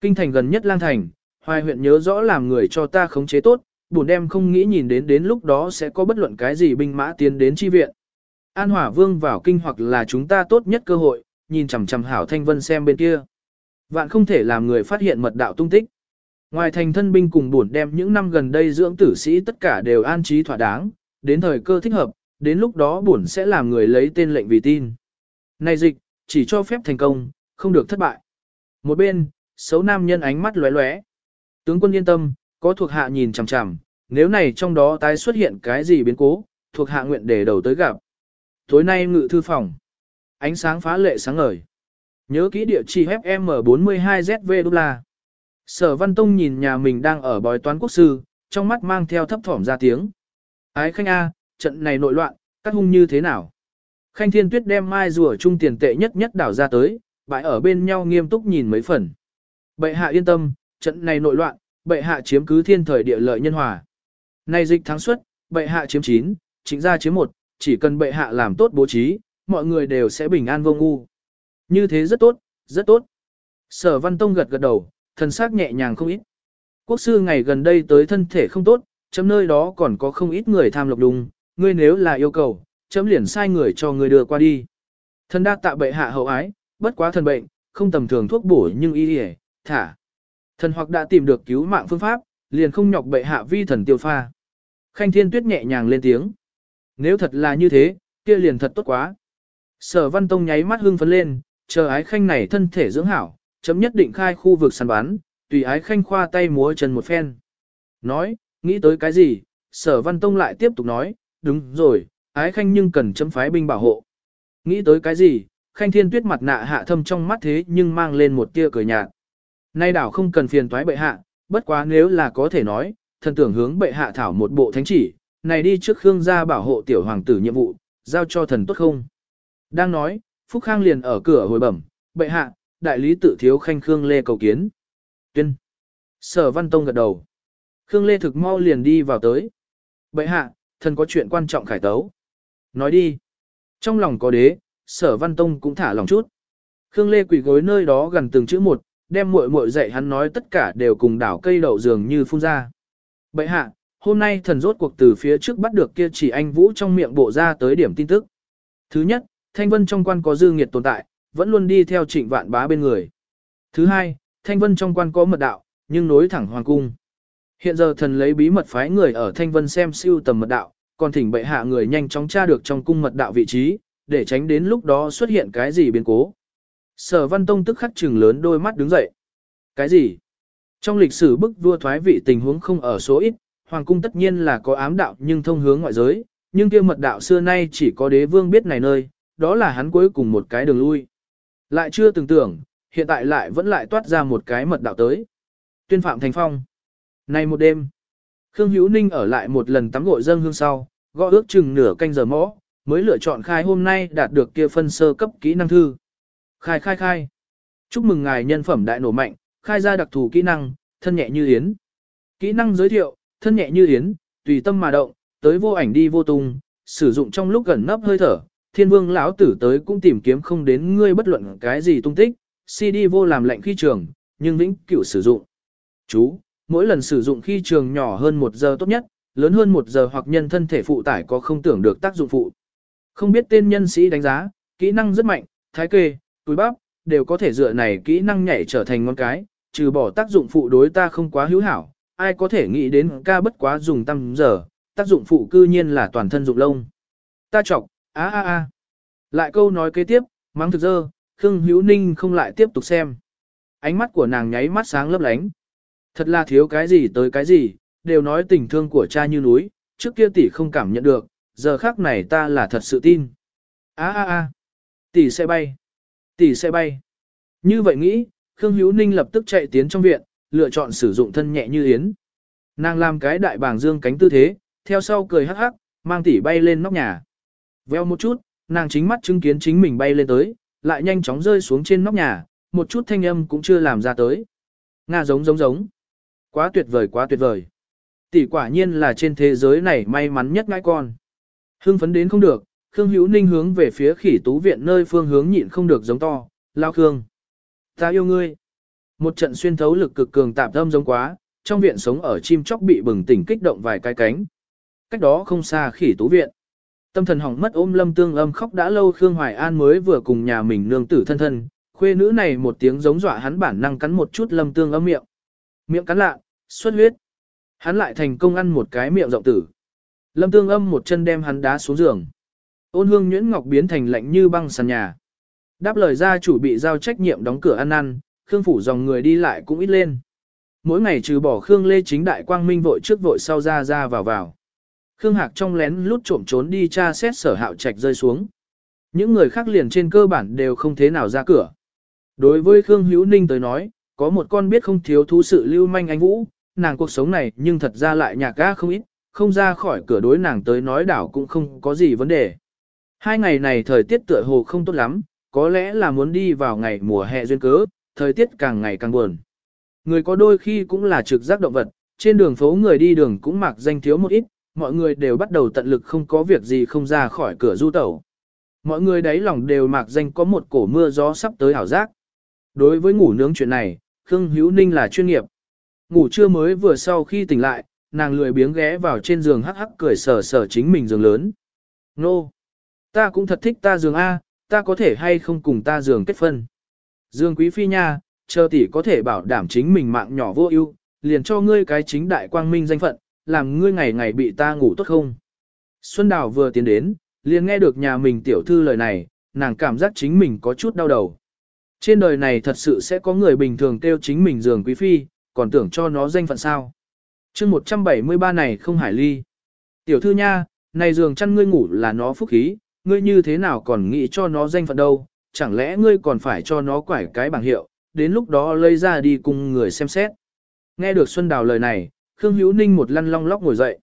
Kinh thành gần nhất lang thành, hoài huyện nhớ rõ làm người cho ta khống chế tốt, buồn đem không nghĩ nhìn đến đến lúc đó sẽ có bất luận cái gì binh mã tiến đến chi viện. An Hỏa Vương vào kinh hoặc là chúng ta tốt nhất cơ hội, nhìn chằm chằm hảo thanh vân xem bên kia. Vạn không thể làm người phát hiện mật đạo tung tích. Ngoài thành thân binh cùng buồn đem những năm gần đây dưỡng tử sĩ tất cả đều an trí thỏa đáng, đến thời cơ thích hợp, đến lúc đó buồn sẽ làm người lấy tên lệnh vì tin. Này dịch, chỉ cho phép thành công, không được thất bại. Một bên, xấu nam nhân ánh mắt lóe lóe. Tướng quân yên tâm, có thuộc hạ nhìn chằm chằm, nếu này trong đó tái xuất hiện cái gì biến cố, thuộc hạ nguyện để đầu tới gặp. Tối nay ngự thư phòng. Ánh sáng phá lệ sáng ngời. Nhớ kỹ địa chỉ FM42ZV đô la. Sở Văn Tông nhìn nhà mình đang ở bói toán quốc sư, trong mắt mang theo thấp thỏm ra tiếng. Ái Khanh A, trận này nội loạn, các hung như thế nào? Khanh Thiên Tuyết đem mai rùa trung tiền tệ nhất nhất đảo ra tới, bãi ở bên nhau nghiêm túc nhìn mấy phần. Bệ hạ yên tâm, trận này nội loạn, bệ hạ chiếm cứ thiên thời địa lợi nhân hòa. Nay dịch thắng suất, bệ hạ chiếm 9, chính ra chiếm 1, chỉ cần bệ hạ làm tốt bố trí, mọi người đều sẽ bình an vô ngu. Như thế rất tốt, rất tốt. Sở Văn Tông gật gật đầu, thần sắc nhẹ nhàng không ít. Quốc sư ngày gần đây tới thân thể không tốt, chấm nơi đó còn có không ít người tham lộc đùng, ngươi nếu là yêu cầu, chấm liền sai người cho ngươi đưa qua đi. Thần đa tạ bệ hạ hậu ái, bất quá thần bệnh, không tầm thường thuốc bổ nhưng y hề, thả. Thần hoặc đã tìm được cứu mạng phương pháp, liền không nhọc bệ hạ vi thần tiêu pha. Khanh Thiên Tuyết nhẹ nhàng lên tiếng. Nếu thật là như thế, kia liền thật tốt quá. Sở Văn Tông nháy mắt hưng phấn lên, chờ ái khanh này thân thể dưỡng hảo, chấm nhất định khai khu vực săn bán, tùy ái khanh khoa tay múa chân một phen. Nói, nghĩ tới cái gì, sở Văn Tông lại tiếp tục nói, đúng rồi, ái khanh nhưng cần chấm phái binh bảo hộ. Nghĩ tới cái gì, khanh thiên tuyết mặt nạ hạ thâm trong mắt thế nhưng mang lên một tia cười nhạt. Nay đảo không cần phiền toái bệ hạ, bất quá nếu là có thể nói, thần tưởng hướng bệ hạ thảo một bộ thánh chỉ, này đi trước Khương gia bảo hộ tiểu hoàng tử nhiệm vụ, giao cho thần tốt không? Đang nói, Phúc Khang liền ở cửa hồi bẩm, bệ hạ, đại lý tự thiếu khanh Khương Lê cầu kiến. Tuyên. Sở Văn Tông gật đầu. Khương Lê thực mau liền đi vào tới. Bệ hạ, thần có chuyện quan trọng khải tấu. Nói đi. Trong lòng có đế, sở văn tông cũng thả lòng chút. Khương Lê quỳ gối nơi đó gần từng chữ một, đem muội muội dạy hắn nói tất cả đều cùng đảo cây đậu dường như phun ra. Bậy hạ, hôm nay thần rốt cuộc từ phía trước bắt được kia chỉ anh Vũ trong miệng bộ ra tới điểm tin tức. Thứ nhất, Thanh Vân trong quan có dư nghiệt tồn tại, vẫn luôn đi theo trịnh vạn bá bên người. Thứ hai, Thanh Vân trong quan có mật đạo, nhưng nối thẳng hoàng cung. Hiện giờ thần lấy bí mật phái người ở Thanh Vân xem siêu tầm mật đạo, còn thỉnh bệ hạ người nhanh chóng tra được trong cung mật đạo vị trí, để tránh đến lúc đó xuất hiện cái gì biến cố. Sở Văn Tông tức khắc trừng lớn đôi mắt đứng dậy. Cái gì? Trong lịch sử bức vua thoái vị tình huống không ở số ít, hoàng cung tất nhiên là có ám đạo nhưng thông hướng ngoại giới, nhưng kia mật đạo xưa nay chỉ có đế vương biết này nơi, đó là hắn cuối cùng một cái đường lui. Lại chưa từng tưởng, hiện tại lại vẫn lại toát ra một cái mật đạo tới. Tuyên phạm thành phong. Nay một đêm, Khương Hữu Ninh ở lại một lần tắm gội dâng hương sau, gõ ước chừng nửa canh giờ mõ, mới lựa chọn khai hôm nay đạt được kia phân sơ cấp kỹ năng thư. Khai khai khai. Chúc mừng ngài nhân phẩm đại nổ mạnh, khai ra đặc thù kỹ năng, thân nhẹ như yến. Kỹ năng giới thiệu, thân nhẹ như yến, tùy tâm mà động, tới vô ảnh đi vô tung, sử dụng trong lúc gần nấp hơi thở, thiên vương lão tử tới cũng tìm kiếm không đến ngươi bất luận cái gì tung tích, CD vô làm lệnh khi trường, nhưng vĩnh cửu sử dụng. Chú, mỗi lần sử dụng khi trường nhỏ hơn 1 giờ tốt nhất, lớn hơn 1 giờ hoặc nhân thân thể phụ tải có không tưởng được tác dụng phụ. Không biết tên nhân sĩ đánh giá, kỹ năng rất mạnh, thái kê, túi bắp, đều có thể dựa này kỹ năng nhảy trở thành ngón cái, trừ bỏ tác dụng phụ đối ta không quá hữu hảo, ai có thể nghĩ đến ca bất quá dùng tăng giờ, tác dụng phụ cư nhiên là toàn thân dụng lông. Ta chọc, á á á. Lại câu nói kế tiếp, mắng thực dơ, Khương Hữu Ninh không lại tiếp tục xem. Ánh mắt của nàng nháy mắt sáng lấp lánh. Thật là thiếu cái gì tới cái gì, đều nói tình thương của cha như núi, trước kia tỷ không cảm nhận được, giờ khác này ta là thật sự tin. Á á á, tỷ sẽ bay, tỷ sẽ bay. Như vậy nghĩ, Khương Hữu Ninh lập tức chạy tiến trong viện, lựa chọn sử dụng thân nhẹ như yến. Nàng làm cái đại bảng dương cánh tư thế, theo sau cười hắc hắc, mang tỷ bay lên nóc nhà. Veo một chút, nàng chính mắt chứng kiến chính mình bay lên tới, lại nhanh chóng rơi xuống trên nóc nhà, một chút thanh âm cũng chưa làm ra tới. Nga giống giống giống. Quá tuyệt vời quá tuyệt vời. Tỷ quả nhiên là trên thế giới này may mắn nhất ngãi con. Hưng phấn đến không được, Khương Hữu Ninh hướng về phía khỉ tú viện nơi phương hướng nhịn không được giống to, lao Khương. Ta yêu ngươi. Một trận xuyên thấu lực cực cường tạp âm giống quá, trong viện sống ở chim chóc bị bừng tỉnh kích động vài cái cánh. Cách đó không xa khỉ tú viện. Tâm thần hỏng mất ôm lâm tương âm khóc đã lâu Khương Hoài An mới vừa cùng nhà mình nương tử thân thân, khuê nữ này một tiếng giống dọa hắn bản năng cắn một chút lâm tương âm miệng. Miệng cắn lạ, xuất huyết. Hắn lại thành công ăn một cái miệng rộng tử. Lâm tương âm một chân đem hắn đá xuống giường. Ôn hương nhuyễn ngọc biến thành lạnh như băng sàn nhà. Đáp lời gia chủ bị giao trách nhiệm đóng cửa ăn ăn, Khương phủ dòng người đi lại cũng ít lên. Mỗi ngày trừ bỏ Khương Lê chính đại quang minh vội trước vội sau ra ra vào vào. Khương Hạc trong lén lút trộm trốn đi tra xét sở hạo trạch rơi xuống. Những người khác liền trên cơ bản đều không thế nào ra cửa. Đối với Khương Hữu Ninh tới nói, có một con biết không thiếu thú sự lưu manh anh Vũ, nàng cuộc sống này nhưng thật ra lại nhạc ga không ít, không ra khỏi cửa đối nàng tới nói đảo cũng không có gì vấn đề. Hai ngày này thời tiết tựa hồ không tốt lắm, có lẽ là muốn đi vào ngày mùa hè duyên cớ, thời tiết càng ngày càng buồn. Người có đôi khi cũng là trực giác động vật, trên đường phố người đi đường cũng mặc danh thiếu một ít, mọi người đều bắt đầu tận lực không có việc gì không ra khỏi cửa du tẩu. Mọi người đấy lòng đều mặc danh có một cổ mưa gió sắp tới hảo giác. Đối với ngủ nướng chuyện này, Khương Hữu Ninh là chuyên nghiệp. Ngủ trưa mới vừa sau khi tỉnh lại, nàng lười biếng ghé vào trên giường hắc hắc cười sờ sờ chính mình giường lớn. Nô! Ta cũng thật thích ta giường A, ta có thể hay không cùng ta giường kết phân. Dương Quý Phi nha, chờ tỷ có thể bảo đảm chính mình mạng nhỏ vô ưu, liền cho ngươi cái chính đại quang minh danh phận, làm ngươi ngày ngày bị ta ngủ tốt không. Xuân Đào vừa tiến đến, liền nghe được nhà mình tiểu thư lời này, nàng cảm giác chính mình có chút đau đầu. Trên đời này thật sự sẽ có người bình thường kêu chính mình giường quý phi, còn tưởng cho nó danh phận sao. chương 173 này không hải ly. Tiểu thư nha, này giường chăn ngươi ngủ là nó phúc khí, ngươi như thế nào còn nghĩ cho nó danh phận đâu, chẳng lẽ ngươi còn phải cho nó quải cái bảng hiệu, đến lúc đó lấy ra đi cùng người xem xét. Nghe được Xuân Đào lời này, Khương Hữu Ninh một lăn long lóc ngồi dậy.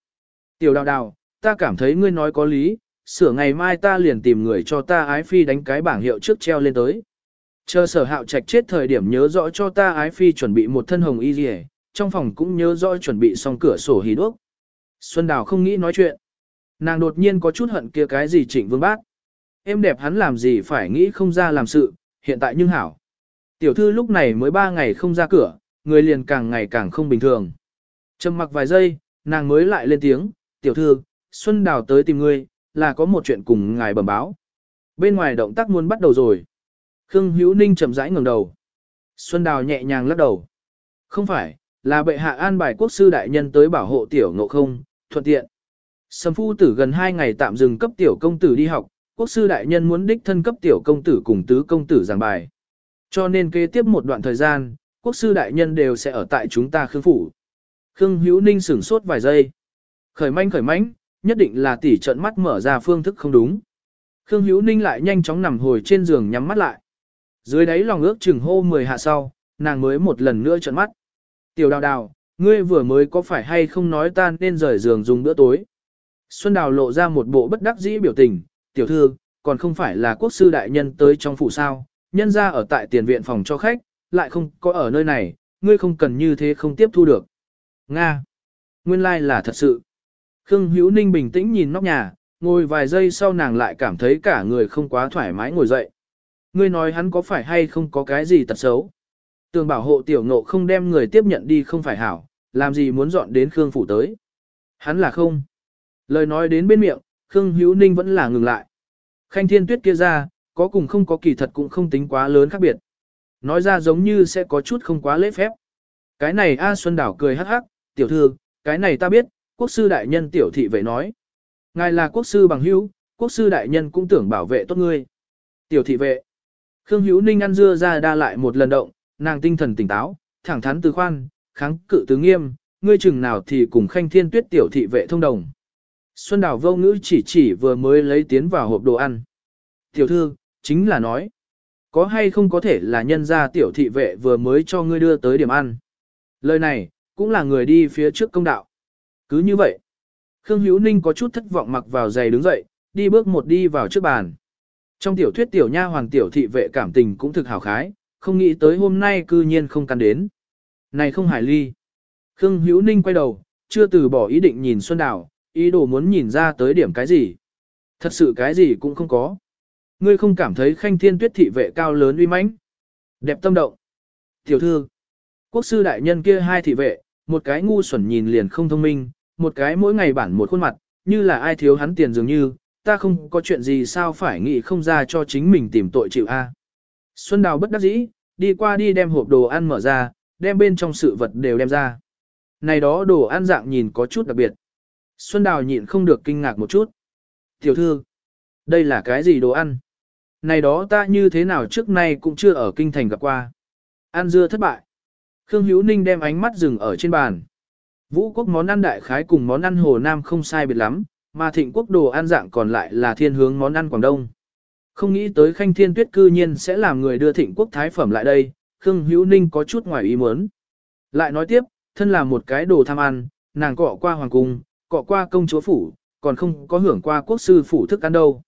Tiểu đào đào, ta cảm thấy ngươi nói có lý, sửa ngày mai ta liền tìm người cho ta ái phi đánh cái bảng hiệu trước treo lên tới. Chờ sở hạo trạch chết thời điểm nhớ rõ cho ta ái phi chuẩn bị một thân hồng y rìa, trong phòng cũng nhớ rõ chuẩn bị xong cửa sổ hí đuốc. Xuân Đào không nghĩ nói chuyện. Nàng đột nhiên có chút hận kia cái gì trịnh vương bác. em đẹp hắn làm gì phải nghĩ không ra làm sự, hiện tại nhưng hảo. Tiểu thư lúc này mới ba ngày không ra cửa, người liền càng ngày càng không bình thường. Trầm mặc vài giây, nàng mới lại lên tiếng, tiểu thư, Xuân Đào tới tìm ngươi, là có một chuyện cùng ngài bẩm báo. Bên ngoài động tác muốn bắt đầu rồi. Khương Hữu Ninh chậm rãi ngẩng đầu. Xuân Đào nhẹ nhàng lắc đầu. Không phải, là bệ hạ an bài quốc sư đại nhân tới bảo hộ tiểu ngộ không, thuận tiện. Sầm phu tử gần 2 ngày tạm dừng cấp tiểu công tử đi học, quốc sư đại nhân muốn đích thân cấp tiểu công tử cùng tứ công tử giảng bài. Cho nên kế tiếp một đoạn thời gian, quốc sư đại nhân đều sẽ ở tại chúng ta khương phủ. Khương Hữu Ninh sửng sốt vài giây. Khởi manh khởi manh, nhất định là tỷ trận mắt mở ra phương thức không đúng. Khương Hữu Ninh lại nhanh chóng nằm hồi trên giường nhắm mắt lại. Dưới đáy lòng ước chừng hô 10 hạ sau, nàng mới một lần nữa trận mắt. Tiểu đào đào, ngươi vừa mới có phải hay không nói ta nên rời giường dùng bữa tối. Xuân Đào lộ ra một bộ bất đắc dĩ biểu tình, tiểu thư, còn không phải là quốc sư đại nhân tới trong phủ sao, nhân ra ở tại tiền viện phòng cho khách, lại không có ở nơi này, ngươi không cần như thế không tiếp thu được. Nga. Nguyên lai like là thật sự. Khương Hữu Ninh bình tĩnh nhìn nóc nhà, ngồi vài giây sau nàng lại cảm thấy cả người không quá thoải mái ngồi dậy. Ngươi nói hắn có phải hay không có cái gì tật xấu? Tường bảo hộ tiểu ngộ không đem người tiếp nhận đi không phải hảo, làm gì muốn dọn đến Khương phủ tới. Hắn là không. Lời nói đến bên miệng, Khương Hữu Ninh vẫn là ngừng lại. Khanh thiên tuyết kia ra, có cùng không có kỳ thật cũng không tính quá lớn khác biệt. Nói ra giống như sẽ có chút không quá lễ phép. Cái này A Xuân Đảo cười hắc hắc, tiểu thư, cái này ta biết, quốc sư đại nhân tiểu thị vậy nói. Ngài là quốc sư bằng hữu, quốc sư đại nhân cũng tưởng bảo vệ tốt ngươi. Tiểu thị vệ. Khương Hữu Ninh ăn dưa ra đa lại một lần động, nàng tinh thần tỉnh táo, thẳng thắn từ khoan, kháng cự từ nghiêm, ngươi chừng nào thì cùng khanh thiên tuyết tiểu thị vệ thông đồng. Xuân Đào vô ngữ chỉ chỉ vừa mới lấy tiến vào hộp đồ ăn. Tiểu thư, chính là nói, có hay không có thể là nhân gia tiểu thị vệ vừa mới cho ngươi đưa tới điểm ăn. Lời này, cũng là người đi phía trước công đạo. Cứ như vậy, Khương Hữu Ninh có chút thất vọng mặc vào giày đứng dậy, đi bước một đi vào trước bàn. Trong tiểu thuyết tiểu nha hoàng tiểu thị vệ cảm tình cũng thực hào khái, không nghĩ tới hôm nay cư nhiên không căn đến. Này không hải ly. Khương Hữu Ninh quay đầu, chưa từ bỏ ý định nhìn Xuân Đào, ý đồ muốn nhìn ra tới điểm cái gì. Thật sự cái gì cũng không có. Ngươi không cảm thấy khanh thiên tuyết thị vệ cao lớn uy mãnh, đẹp tâm động. Tiểu thư, quốc sư đại nhân kia hai thị vệ, một cái ngu xuẩn nhìn liền không thông minh, một cái mỗi ngày bản một khuôn mặt, như là ai thiếu hắn tiền dường như, ta không có chuyện gì sao phải nghĩ không ra cho chính mình tìm tội chịu a. À? Xuân Đào bất đắc dĩ, đi qua đi đem hộp đồ ăn mở ra, đem bên trong sự vật đều đem ra. Này đó đồ ăn dạng nhìn có chút đặc biệt. Xuân Đào nhịn không được kinh ngạc một chút. Tiểu thư, đây là cái gì đồ ăn? Này đó ta như thế nào trước nay cũng chưa ở kinh thành gặp qua. Ăn dưa thất bại. Khương Hữu Ninh đem ánh mắt dừng ở trên bàn. Vũ quốc món ăn đại khái cùng món ăn Hồ Nam không sai biệt lắm, mà thịnh quốc đồ ăn dạng còn lại là thiên hướng món ăn Quảng Đông. Không nghĩ tới khanh thiên tuyết cư nhiên sẽ làm người đưa thịnh quốc thái phẩm lại đây, Khương Hữu Ninh có chút ngoài ý muốn. Lại nói tiếp, thân là một cái đồ tham ăn, nàng cọ qua hoàng cung, cọ qua công chúa phủ, còn không có hưởng qua quốc sư phủ thức ăn đâu.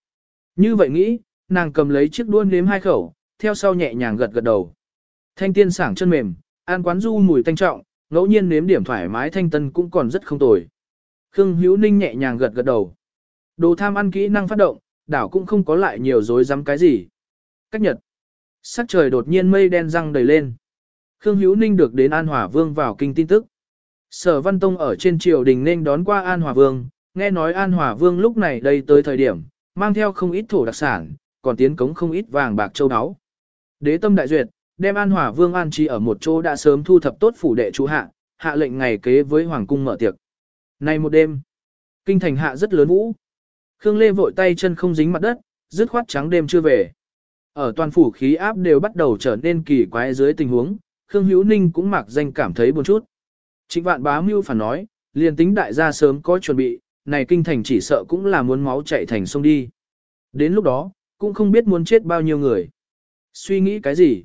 Như vậy nghĩ, nàng cầm lấy chiếc đuôn nếm hai khẩu, theo sau nhẹ nhàng gật gật đầu. Thanh tiên sảng chân mềm, an quán du mùi thanh trọng, ngẫu nhiên nếm điểm thoải mái thanh tân cũng còn rất không tồi. Khương Hữu Ninh nhẹ nhàng gật gật đầu. Đồ tham ăn kỹ năng phát động, đảo cũng không có lại nhiều dối dám cái gì. Cách nhật. Sắc trời đột nhiên mây đen răng đầy lên. Khương Hữu Ninh được đến An Hòa Vương vào kinh tin tức. Sở Văn Tông ở trên triều đình nên đón qua An Hòa Vương, nghe nói An Hòa Vương lúc này đây tới thời điểm, mang theo không ít thổ đặc sản, còn tiến cống không ít vàng bạc châu áo. Đế tâm đại duyệt, đem An Hòa Vương an trí ở một chỗ đã sớm thu thập tốt phủ đệ chú hạ, hạ lệnh ngày kế với hoàng cung mở tiệc. Nay một đêm, kinh thành hạ rất lớn vũ. Khương Lê vội tay chân không dính mặt đất, dứt khoát trắng đêm chưa về. Ở toàn phủ khí áp đều bắt đầu trở nên kỳ quái dưới tình huống, Khương Hữu Ninh cũng mặc danh cảm thấy buồn chút. Trịnh vạn bá mưu phản nói, liền tính đại gia sớm có chuẩn bị, này kinh thành chỉ sợ cũng là muốn máu chạy thành sông đi. Đến lúc đó, cũng không biết muốn chết bao nhiêu người. Suy nghĩ cái gì?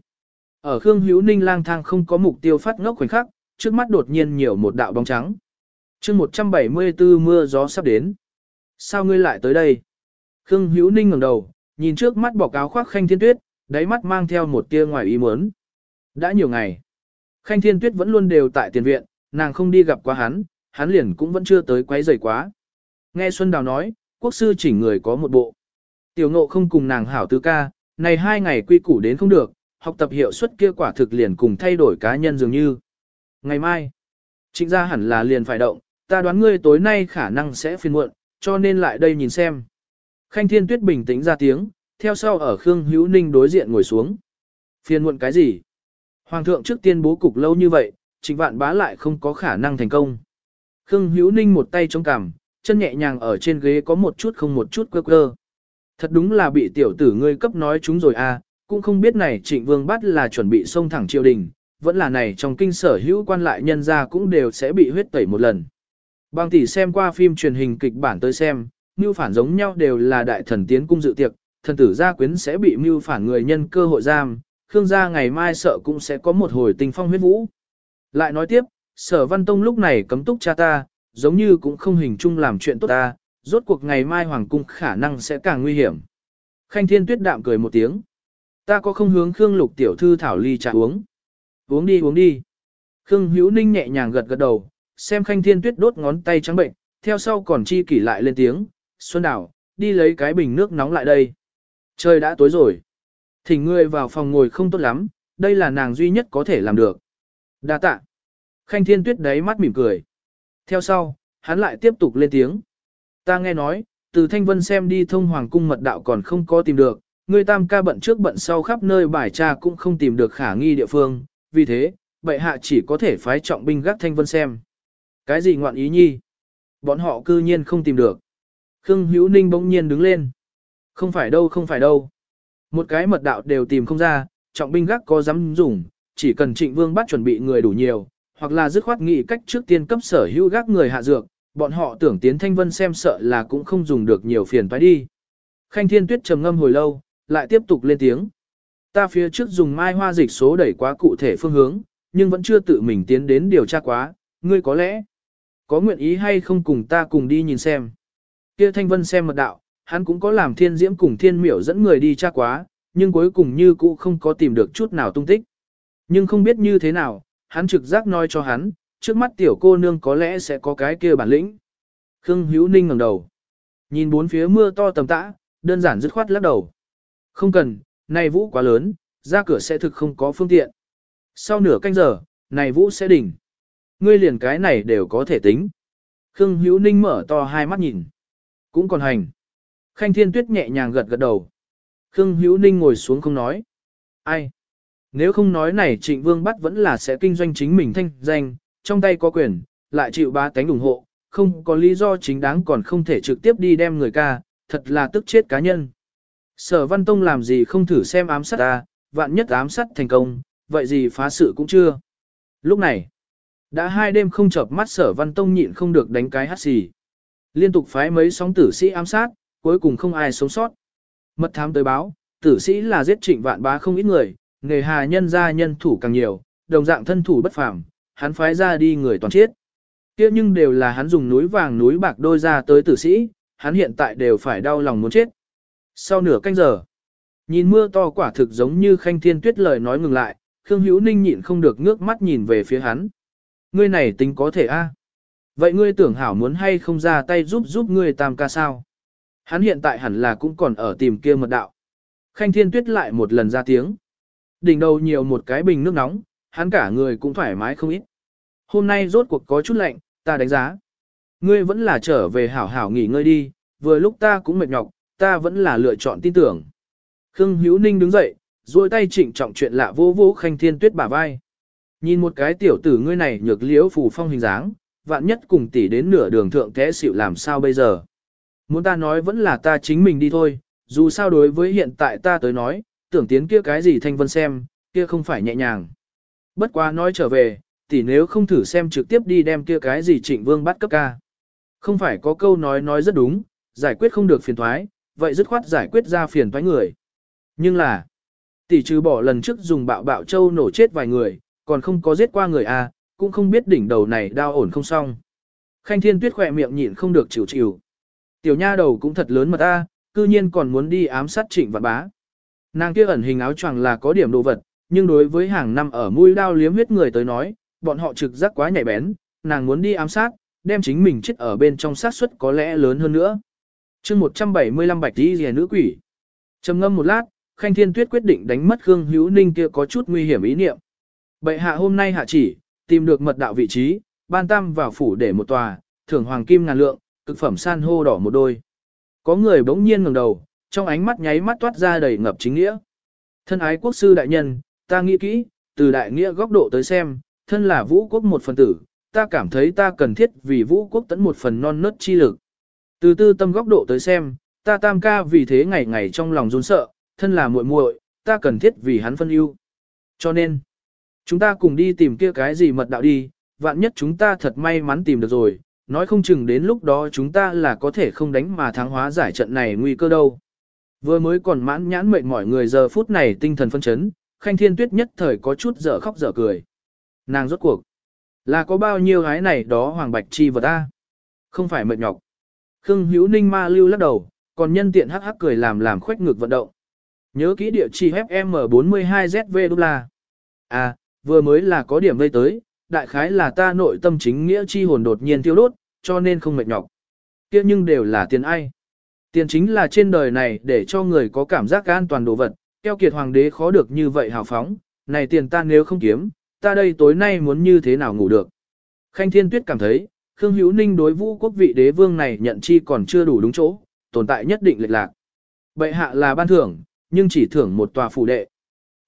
Ở Khương Hữu Ninh lang thang không có mục tiêu phát ngốc khoảnh khắc, trước mắt đột nhiên nhiều một đạo bóng trắng. chương 174 mưa gió sắp đến. Sao ngươi lại tới đây? Khương Hữu Ninh ngẩng đầu, nhìn trước mắt bọc áo khoác Khanh Thiên Tuyết, đáy mắt mang theo một tia ngoài ý muốn. Đã nhiều ngày, Khanh Thiên Tuyết vẫn luôn đều tại tiền viện, nàng không đi gặp qua hắn, hắn liền cũng vẫn chưa tới quấy rầy quá. Nghe Xuân Đào nói, quốc sư chỉnh người có một bộ. Tiểu ngộ không cùng nàng hảo tứ ca, này hai ngày quy củ đến không được, học tập hiệu suất kia quả thực liền cùng thay đổi cá nhân dường như. Ngày mai, trịnh gia hẳn là liền phải động, ta đoán ngươi tối nay khả năng sẽ phiền muộn, cho nên lại đây nhìn xem. Khanh Thiên Tuyết bình tĩnh ra tiếng, theo sau ở Khương Hữu Ninh đối diện ngồi xuống. Phiền muộn cái gì? Hoàng thượng trước tiên bố cục lâu như vậy, trịnh vạn bá lại không có khả năng thành công. Khương Hữu Ninh một tay chống cằm, chân nhẹ nhàng ở trên ghế có một chút không một chút quơ quơ. Thật đúng là bị tiểu tử ngươi cấp nói chúng rồi à, cũng không biết này trịnh vương bắt là chuẩn bị xông thẳng triều đình, vẫn là này trong kinh sở hữu quan lại nhân ra cũng đều sẽ bị huyết tẩy một lần. Bằng tỷ xem qua phim truyền hình kịch bản tới xem, mưu phản giống nhau đều là đại thần tiến cung dự tiệc, thần tử gia quyến sẽ bị mưu phản người nhân cơ hội giam, Khương gia ngày mai sợ cũng sẽ có một hồi tình phong huyết vũ. Lại nói tiếp, sở văn tông lúc này cấm túc cha ta, giống như cũng không hình chung làm chuyện tốt ta, rốt cuộc ngày mai hoàng cung khả năng sẽ càng nguy hiểm. Khanh thiên tuyết đạm cười một tiếng. Ta có không hướng Khương lục tiểu thư thảo ly trà uống. Uống đi uống đi. Khương hữu ninh nhẹ nhàng gật gật đầu, xem khanh thiên tuyết đốt ngón tay trắng bệnh, theo sau còn chi kỷ lại lên tiếng, Xuân đảo, đi lấy cái bình nước nóng lại đây. Trời đã tối rồi. Thỉnh ngươi vào phòng ngồi không tốt lắm, đây là nàng duy nhất có thể làm được. Đa tạ. Khanh thiên tuyết đáy mắt mỉm cười. Theo sau, hắn lại tiếp tục lên tiếng. Ta nghe nói, từ Thanh Vân xem đi thông hoàng cung mật đạo còn không có tìm được, người tam ca bận trước bận sau khắp nơi bài tra cũng không tìm được khả nghi địa phương, vì thế, bệ hạ chỉ có thể phái trọng binh gác Thanh Vân xem. Cái gì ngoạn ý nhi? Bọn họ cư nhiên không tìm được. Khương Hữu Ninh bỗng nhiên đứng lên. Không phải đâu không phải đâu. Một cái mật đạo đều tìm không ra, trọng binh gác có dám dùng, chỉ cần trịnh vương bắt chuẩn bị người đủ nhiều, hoặc là dứt khoát nghị cách trước tiên cấp sở hữu gác người hạ dược, bọn họ tưởng tiến thanh vân xem sợ là cũng không dùng được nhiều phiền phải đi. Khanh thiên tuyết trầm ngâm hồi lâu, lại tiếp tục lên tiếng. Ta phía trước dùng mai hoa dịch số đẩy quá cụ thể phương hướng, nhưng vẫn chưa tự mình tiến đến điều tra quá, ngươi có lẽ có nguyện ý hay không cùng ta cùng đi nhìn xem. Kia thanh vân xem mật đạo, hắn cũng có làm thiên diễm cùng thiên miểu dẫn người đi tra quá, nhưng cuối cùng như cũ không có tìm được chút nào tung tích. Nhưng không biết như thế nào, hắn trực giác nói cho hắn, trước mắt tiểu cô nương có lẽ sẽ có cái kia bản lĩnh. Khương Hữu Ninh ngẩng đầu. Nhìn bốn phía mưa to tầm tã, đơn giản dứt khoát lắc đầu. Không cần, này vũ quá lớn, ra cửa sẽ thực không có phương tiện. Sau nửa canh giờ, này vũ sẽ đỉnh. Ngươi liền cái này đều có thể tính. Khương Hữu Ninh mở to hai mắt nhìn. Cũng còn hành. Khanh Thiên Tuyết nhẹ nhàng gật gật đầu. Khương Hữu Ninh ngồi xuống không nói. Ai? Nếu không nói này trịnh vương bắt vẫn là sẽ kinh doanh chính mình thanh danh, trong tay có quyền, lại chịu ba tánh ủng hộ, không có lý do chính đáng còn không thể trực tiếp đi đem người ca, thật là tức chết cá nhân. Sở Văn Tông làm gì không thử xem ám sát ta, vạn nhất ám sát thành công, vậy gì phá sự cũng chưa. Lúc này, đã hai đêm không chợp mắt Sở Văn Tông nhịn không được đánh cái hát xì. Liên tục phái mấy sóng tử sĩ ám sát, cuối cùng không ai sống sót. Mật thám tới báo, tử sĩ là giết trịnh vạn bá không ít người, nghề hà nhân ra nhân thủ càng nhiều, đồng dạng thân thủ bất phàm, hắn phái ra đi người toàn chết. Kia nhưng đều là hắn dùng núi vàng núi bạc đôi ra tới tử sĩ, hắn hiện tại đều phải đau lòng muốn chết. Sau nửa canh giờ, nhìn mưa to quả thực giống như khanh thiên tuyết lời nói ngừng lại, Khương Hữu Ninh nhịn không được ngước mắt nhìn về phía hắn. Ngươi này tính có thể a? Vậy ngươi tưởng hảo muốn hay không ra tay giúp giúp ngươi tam ca sao? Hắn hiện tại hẳn là cũng còn ở tìm kia mật đạo. Khanh thiên tuyết lại một lần ra tiếng. Đỉnh đầu nhiều một cái bình nước nóng, hắn cả người cũng thoải mái không ít. Hôm nay rốt cuộc có chút lạnh, ta đánh giá. Ngươi vẫn là trở về hảo hảo nghỉ ngơi đi, vừa lúc ta cũng mệt nhọc, ta vẫn là lựa chọn tin tưởng. Khương Hữu Ninh đứng dậy, duỗi tay trịnh trọng chuyện lạ vô vô khanh thiên tuyết bả vai. Nhìn một cái tiểu tử ngươi này nhược liễu phù phong hình dáng, vạn nhất cùng tỷ đến nửa đường thượng té xịu làm sao bây giờ. Muốn ta nói vẫn là ta chính mình đi thôi, dù sao đối với hiện tại ta tới nói, tưởng tiến kia cái gì thanh vân xem, kia không phải nhẹ nhàng. Bất quá nói trở về, tỷ nếu không thử xem trực tiếp đi đem kia cái gì trịnh vương bắt cấp ca. Không phải có câu nói nói rất đúng, giải quyết không được phiền thoái, vậy dứt khoát giải quyết ra phiền thoái người. Nhưng là, tỷ trừ bỏ lần trước dùng bạo bạo châu nổ chết vài người, còn không có giết qua người A, cũng không biết đỉnh đầu này đau ổn không xong. Khanh thiên tuyết khỏe miệng nhịn không được chịu chịu. Tiểu nha đầu cũng thật lớn mà ta, cư nhiên còn muốn đi ám sát trịnh vạn bá. Nàng kia ẩn hình áo choàng là có điểm đồ vật, nhưng đối với hàng năm ở mũi đao liếm huyết người tới nói, bọn họ trực giác quá nhạy bén, nàng muốn đi ám sát, đem chính mình chết ở bên trong sát suất có lẽ lớn hơn nữa. chương 175 bạch đi rìa nữ quỷ. Trầm ngâm một lát, Khanh Thiên Tuyết quyết định đánh mất Khương Hữu Ninh kia có chút nguy hiểm ý niệm. Bệ hạ hôm nay hạ chỉ, tìm được mật đạo vị trí, ban tam vào phủ để một tòa, thưởng hoàng kim ngàn lượng, cực phẩm san hô đỏ một đôi. Có người bỗng nhiên ngẩng đầu, trong ánh mắt nháy mắt toát ra đầy ngập chính nghĩa. Thân ái quốc sư đại nhân, ta nghĩ kỹ, từ đại nghĩa góc độ tới xem, thân là vũ quốc một phần tử, ta cảm thấy ta cần thiết vì vũ quốc tấn một phần non nớt chi lực. Từ tư tâm góc độ tới xem, ta tam ca vì thế ngày ngày trong lòng run sợ, thân là muội muội, ta cần thiết vì hắn phân ưu. Cho nên, chúng ta cùng đi tìm kia cái gì mật đạo đi, vạn nhất chúng ta thật may mắn tìm được rồi, nói không chừng đến lúc đó chúng ta là có thể không đánh mà thắng hóa giải trận này nguy cơ đâu. Vừa mới còn mãn nhãn mệt mỏi người giờ phút này tinh thần phân chấn, khanh thiên tuyết nhất thời có chút dở khóc dở cười. Nàng rốt cuộc, là có bao nhiêu gái này đó hoàng bạch chi vật ta? Không phải mệt nhọc. Khương Hữu Ninh ma lưu lắc đầu, còn nhân tiện hắc hắc cười làm làm khoách ngược vận động. Nhớ kỹ địa chỉ FM42ZV đô la. À, vừa mới là có điểm vây tới, đại khái là ta nội tâm chính nghĩa chi hồn đột nhiên tiêu đốt, cho nên không mệt nhọc. kia nhưng đều là tiền ai. Tiền chính là trên đời này để cho người có cảm giác an toàn đồ vật, keo kiệt hoàng đế khó được như vậy hào phóng, này tiền ta nếu không kiếm, ta đây tối nay muốn như thế nào ngủ được. Khanh Thiên Tuyết cảm thấy, Khương Hữu Ninh đối vũ quốc vị đế vương này nhận chi còn chưa đủ đúng chỗ, tồn tại nhất định lệch lạc. Bệ hạ là ban thưởng, nhưng chỉ thưởng một tòa phủ đệ.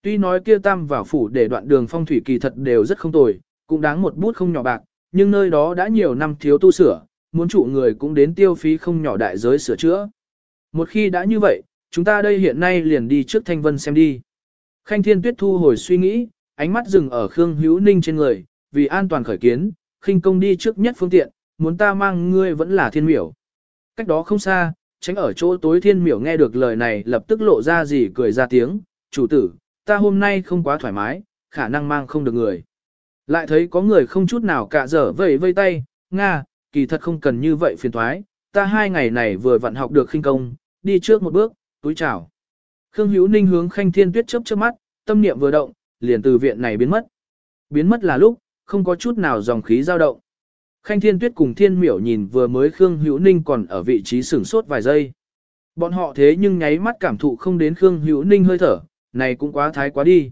Tuy nói kia tam vào phủ để đoạn đường phong thủy kỳ thật đều rất không tồi, cũng đáng một bút không nhỏ bạc, nhưng nơi đó đã nhiều năm thiếu tu sửa, muốn trụ người cũng đến tiêu phí không nhỏ đại giới sửa chữa. Một khi đã như vậy, chúng ta đây hiện nay liền đi trước Thanh Vân xem đi. Khanh Thiên Tuyết thu hồi suy nghĩ, ánh mắt dừng ở Khương Hữu Ninh trên người, vì an toàn khởi kiến, khinh công đi trước nhất phương tiện, muốn ta mang ngươi vẫn là thiên miểu. Cách đó không xa, tránh ở chỗ tối thiên miểu nghe được lời này lập tức lộ ra gì cười ra tiếng, chủ tử, ta hôm nay không quá thoải mái, khả năng mang không được người. Lại thấy có người không chút nào cả dở vẫy vây tay, Nga, kỳ thật không cần như vậy phiền thoái, ta hai ngày này vừa vặn học được khinh công, đi trước một bước, túi chào. Khương Hữu Ninh hướng Khanh Thiên Tuyết chớp chớp mắt, tâm niệm vừa động, liền từ viện này biến mất. Biến mất là lúc, không có chút nào dòng khí dao động. Khanh Thiên Tuyết cùng Thiên Miểu nhìn vừa mới Khương Hữu Ninh còn ở vị trí sửng sốt vài giây. Bọn họ thế nhưng nháy mắt cảm thụ không đến Khương Hữu Ninh hơi thở, này cũng quá thái quá đi.